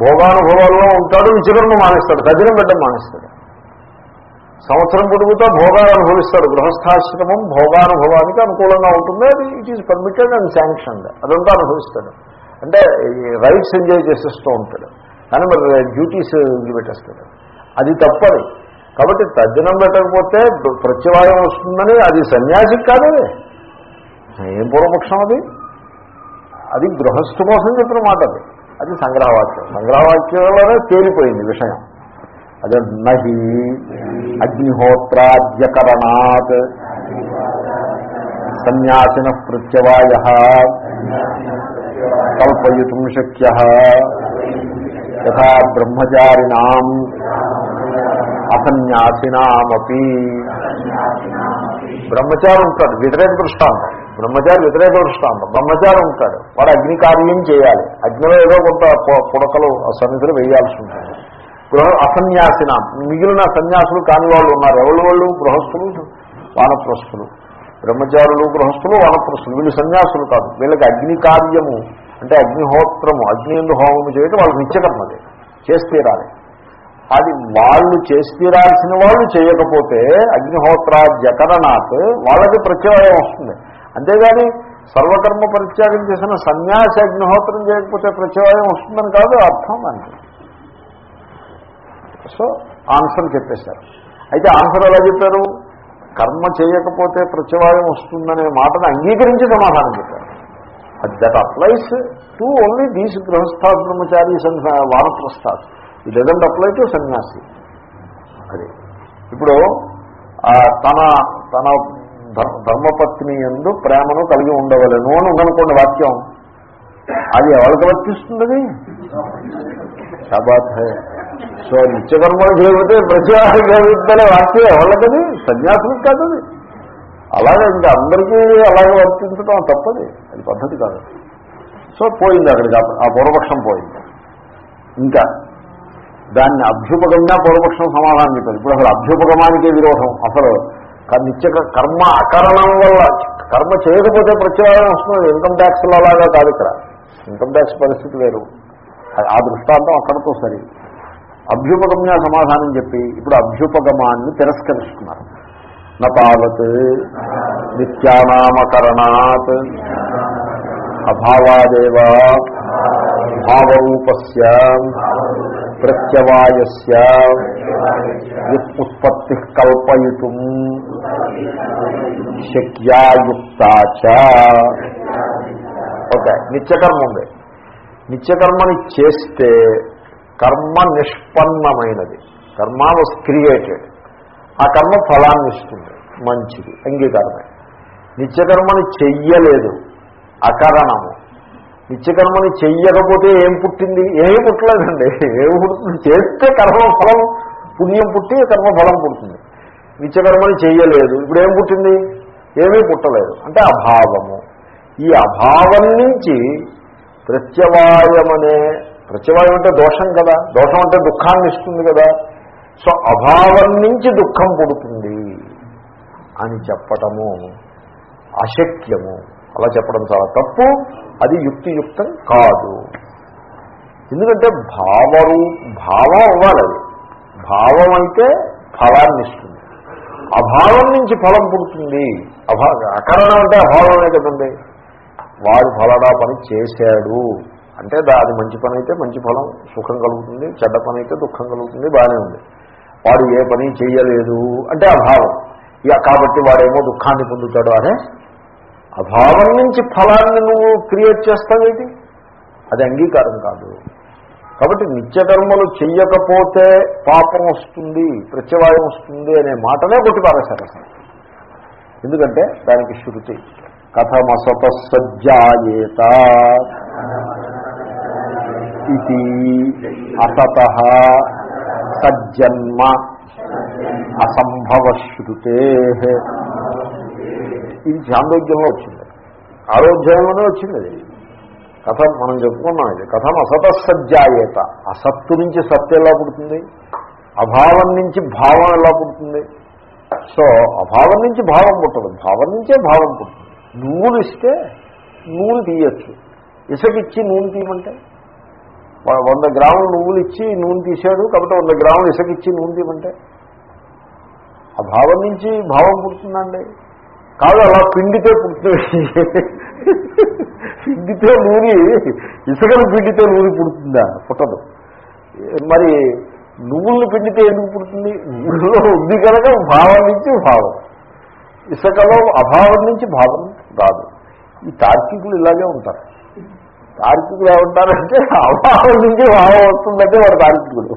భోగానుభవాల్లో ఉంటాడు నిత్యకర్మ మానేస్తాడు తదినం పెట్టడం మానేస్తాడు. సంవత్సరం పొడుగుతో భోగాలు అనుభవిస్తాడు. గృహస్థాశ్రమం భోగానుభవానికి అనుకూలంగా ఉంటుంది. అది it is permitted and sanctioned అదంతా అనుభవిస్తాడు. అంటే రైట్స్ ఎంజాయ్ చేసేస్తూ ఉంటాడు. కానీ మరి డ్యూటీస్ వదిలిపెట్టేస్తాడు. అది తప్పని కాబట్టి తద్దినం పెట్టకపోతే ప్రత్యవాయం వస్తుందని అది సన్యాసికి కాదు. ఏం పూర్వపక్షం అది? అది గృహస్థు కోసం చెప్పిన మాట అది అది సంగ్రహవాక్యం. సంగ్రహవాక్యంలోనే తేలిపోయింది విషయం. అదే నహి అగ్నిహోత్రాద్యకరణాత్ సన్యాసిన ప్రత్యవాయ కల్పయుతం శక్య యథా బ్రహ్మచారిణా అసన్యాసినామీ బ్రహ్మచారి ఉంటాడు వ్యతిరేక దృష్టాంతం బ్రహ్మచారి వ్యతిరేక దృష్టాంతం బ్రహ్మచారి ఉంటాడు వాడు అగ్ని కార్యం చేయాలి. అగ్నిలో ఏదో కొంత పుడకలు సన్నిధులు వేయాల్సి ఉంటుంది. గృహ అసన్యాసిన మిగిలిన సన్యాసులు కాని వాళ్ళు ఉన్నారు. ఎవరు వాళ్ళు? గృహస్థులు వానప్రస్థులు. బ్రహ్మచారులు గృహస్థులు వానప్రస్థులు. వీళ్ళు సన్యాసులు కాదు. వీళ్ళకి అగ్ని కార్యము అంటే అగ్నిహోత్రము అగ్ని ఎందు హోమము చేయటం వాళ్ళకి నిత్యకర్మది చేస్తీరాలి. అది వాళ్ళు చేస్తీరాల్సిన వాళ్ళు చేయకపోతే అగ్నిహోత్ర జకరణాత్ వాళ్ళకి ప్రత్యయం వస్తుంది. అంతేగాని సర్వకర్మ పరిత్యాగం చేసిన సన్యాసి అగ్నిహోత్రం చేయకపోతే ప్రత్యయం వస్తుందని కాదు అర్థం దానికి. సో ఆన్సర్ చెప్పేశారు. అయితే ఆన్సర్ ఎలా చెప్పారు? కర్మ చేయకపోతే ప్రత్యవాయం వస్తుందనే మాటను అంగీకరించి సమాధానం చెప్పారు. That applies to only these గృహస్థాత్ బ్రహ్మచారి వానప్రస్థాత్ ఈ డజంట్ అప్లై టు సన్యాసి. అది. ఇప్పుడు తన తన ధర్మపత్ని ఎందు ప్రేమను కలిగి ఉండవలను అని ఉందనుకోండి వాక్యం. అది ఎవరికి వర్తిస్తుంది అది సో నిత్యకర్మలు చేయకపోతే ప్రత్యేక కలుగుతుందనే వాక్యం ఎవరికది సన్యాసులకు కాదది. అలాగే ఇంకా అందరికీ అలాగే వర్తించడం తప్పది. అది పద్ధతి కాదు. సో పోయింది అక్కడికి. ఆ- పూర్వపక్షం పోయింది. ఇంకా దాన్ని అభ్యుపగంగా పూర్వపక్షం సమాధానం చెప్పారు. ఇప్పుడు అసలు అభ్యుపగమానికే విరోధం. అసలు నిత్య కర్మ అకరణం వల్ల కర్మ చేయకపోతే ప్రత్యేకం వస్తుంది. ఇన్కమ్ ట్యాక్స్లు అలాగా కాదు ఇక్కడ. ఇన్కమ్ ట్యాక్స్ పరిస్థితి వేరు. ఆ- ఆ దృష్టాంతం అక్కడతో సరి. అభ్యుపగమ్య సమాధానం చెప్పి ఇప్పుడు అభ్యుపగమాన్ని తిరస్కరిస్తున్నారు. నావత్ నిత్యానామకరణాత్ అభావాదేవ భావరూపస్య ప్రత్యవాయస్య ఉత్పత్తి కల్పయుతుం శక్యాయుక్త ఓకే నిత్యకర్మ ఉంది. నిత్యకర్మని చేస్తే కర్మ నిష్పన్నమైనది. కర్మ వాజ్ క్రియేటెడ్ ఆ కర్మ ఫలాన్ని ఇస్తుంది. మంచిది. అంగీకారమే. నిత్యకర్మని చెయ్యలేదు. అకరణము. నిత్యకర్మని చెయ్యకపోతే ఏం పుట్టింది? ఏమీ పుట్టలేదండి. ఏమి పుడుతుంది? చేస్తే కర్మ ఫలం పుణ్యం పుట్టి కర్మ ఫలం పుడుతుంది. నిత్యకర్మని చెయ్యలేదు. ఇప్పుడు ఏం పుట్టింది? ఏమీ పుట్టలేదు. అంటే అభావము. ఈ అభావం నుంచి ప్రత్యవాయమనే ప్రత్యవాయు అంటే దోషం కదా. దోషం అంటే దుఃఖాన్ని ఇస్తుంది కదా. సో అభావం నుంచి దుఃఖం పుడుతుంది అని చెప్పటము అశక్యము. అలా చెప్పడం చాలా తప్పు. అది యుక్తియుక్తం కాదు. ఎందుకంటే భావరు భావం అవ్వాలి అది. భావం అయితే ఫలాన్ని ఇస్తుంది. అభావం నుంచి ఫలం పుడుతుంది. అభా అకరణం అంటే అభావమే కదండి. వాడు ఫలానా పని చేశాడు. అంటే అది మంచి పని అయితే మంచి ఫలం సుఖం కలుగుతుంది చెడ్డ పని అయితే దుఃఖం కలుగుతుంది బాగానే ఉంది. వాడు ఏ పని చేయలేదు అంటే అభావం. ఇక కాబట్టి వాడేమో దుఃఖాన్ని పొందుతాడు అనే అభావం నుంచి ఫలాన్ని నువ్వు క్రియేట్ చేస్తావేంటి అది అంగీకారం కాదు. కాబట్టి నిత్యకర్మలు చెయ్యకపోతే పాపం వస్తుంది ప్రత్యవాయం వస్తుంది అనే మాటనే కొట్టిపారేశారు అసలు ఎందుకంటే దానికి శృతి. కథమసత సజ్జాయేత. ఇది అసత సజ్జన్మ అసంభవశ్రుతే ఇది చాంద్రోగ్యంలో వచ్చింది. ఆరోగ్యంలోనే వచ్చింది అది. కథ మనం చెప్పుకున్నాం ఇది. కథం అసత సజ్జాయేత అసత్తు నుంచి సత్తు ఎలా పుడుతుంది? అభావం నుంచి భావం ఎలా పుడుతుంది? సో అభావం నుంచి భావం పుట్టదు. భావం నుంచే భావం పుడుతుంది. నువ్వులు ఇస్తే నూనె తీయచ్చు. ఇసుకిచ్చి నూనె తీయమంటే? వంద గ్రాములు నువ్వులు ఇచ్చి నూనె తీశాడు కాబట్టి వంద గ్రాములు ఇసగిచ్చి నూనె తీయమంటే? ఆ భావం నుంచి భావం పుడుతుందండి. కాదు అలా పిండితే పుడుతుంది. పిండితే నూనె ఇసుకను పిండితే నూనె పుడుతుందా? పుట్టదు. మరి నువ్వుల్ని పిండితే ఎందుకు పుడుతుంది? నువ్వులో ఉంది కనుక భావం నుంచి భావం. ఇసుకలో అభావం నుంచి భావం రాదు. ఈ తార్కికులు ఇలాగే ఉంటారు. తార్కికులు ఏమంటారంటే అభావం నుంచి భావం వస్తుందంటే వాడు తార్కికుడు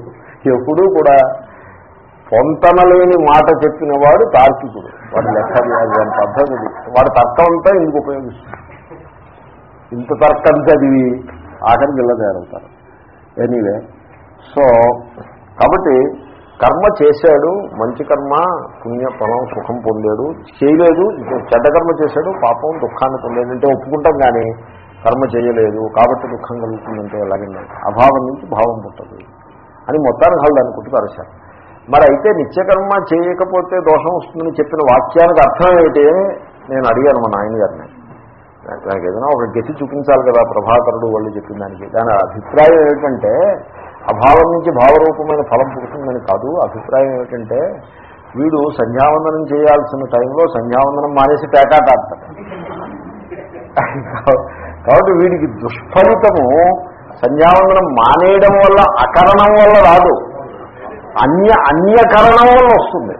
ఎప్పుడూ కూడా పొంతనలేని మాట చెప్పిన వాడు తార్కికుడు. వాడు లెక్క వాడి పద్ధతి వాడు తర్కం అంతా ఇందుకు ఉపయోగిస్తుంది ఇంత తర్కం చదివి ఆఖరికి ఇలా తయారవుతారు. ఎనీవే. సో కాబట్టి కర్మ చేశాడు మంచి కర్మ పుణ్య ఫలం సుఖం పొందాడు. చేయలేదు చెడ్డ కర్మ చేశాడు పాపం దుఃఖాన్ని పొందాడు అంటే ఒప్పుకుంటాం కానీ కర్మ చేయలేదు కాబట్టి దుఃఖం కలుగుతుందంటే ఎలాగండి అభావం నుంచి భావం పుట్టదు. అని మొత్తానికి వాళ్ళు అనుకుంటున్నారు సార్ మరి అయితే నిత్యకర్మ చేయకపోతే దోషం వస్తుందని చెప్పిన వాక్యానికి అర్థం ఏమిటి నేను అడిగాను మా నాయన గారిని నాకు ఏదైనా ఒక గతి చూపించాలి కదా ప్రభాకరుడు వాళ్ళు చెప్పిన దానికి. దాని అభిప్రాయం ఏమిటంటే అభావం నుంచి భావరూపమైన ఫలం పుడుతుందని కాదు. అభిప్రాయం ఏమిటంటే వీడు సంధ్యావందనం చేయాల్సిన టైంలో సంధ్యావందనం మానేసి పేకాట ఆడతాడు. కాబట్టి వీడికి దుష్ఫలితము సంధ్యావందనం మానేయడం వల్ల అకరణం వల్ల రాదు. అన్య అన్యకరణం వల్ల వస్తుంది.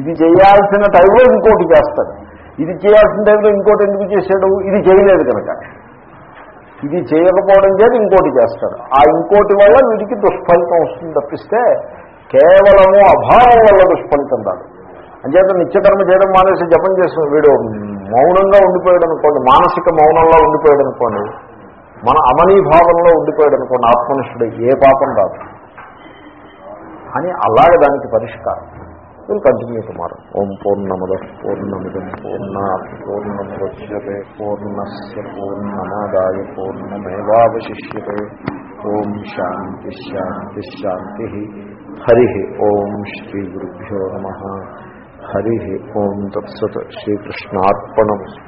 ఇది చేయాల్సిన టైంలో ఇంకోటి చేస్తాడు. ఇది చేయాల్సిన టైంలో ఇంకోటి ఎందుకు చేశాడు? ఇది చేయలేదు కనుక. ఇది చేయకపోవడం చేత ఇంకోటి చేస్తాడు. ఆ ఇంకోటి వల్ల వీడికి దుష్ఫలితం వస్తుంది తప్పిస్తే కేవలము అభావం వల్ల దుష్ఫలితం రాదు. అంచేత నిత్యకర్మ చేయడం మానేసి జపం చేసిన వీడు మౌనంగా ఉండిపోయాడు అనుకోండి మానసిక మౌనంలో ఉండిపోయాడు అనుకోండి మన అమనీభావంలో ఉండిపోయాడు అనుకోండి ఆత్మనిష్ఠుడు ఏ పాపం రాదు. అని అలాగే దానికి పరిష్కారం. మీరు కంటిన్యూ కుమారు ఓం పూర్ణముద పూర్ణమిదం పూర్ణ పూర్ణముద్యతే పూర్ణస్ పూర్ణమాదాయ పూర్ణమేవాశిష్యే ఓం శాంతి శాంతి శాంతి. హరి ఓం శ్రీ గురుభ్యో నమ. హరి ఓం తత్సత్ శ్రీకృష్ణార్పణం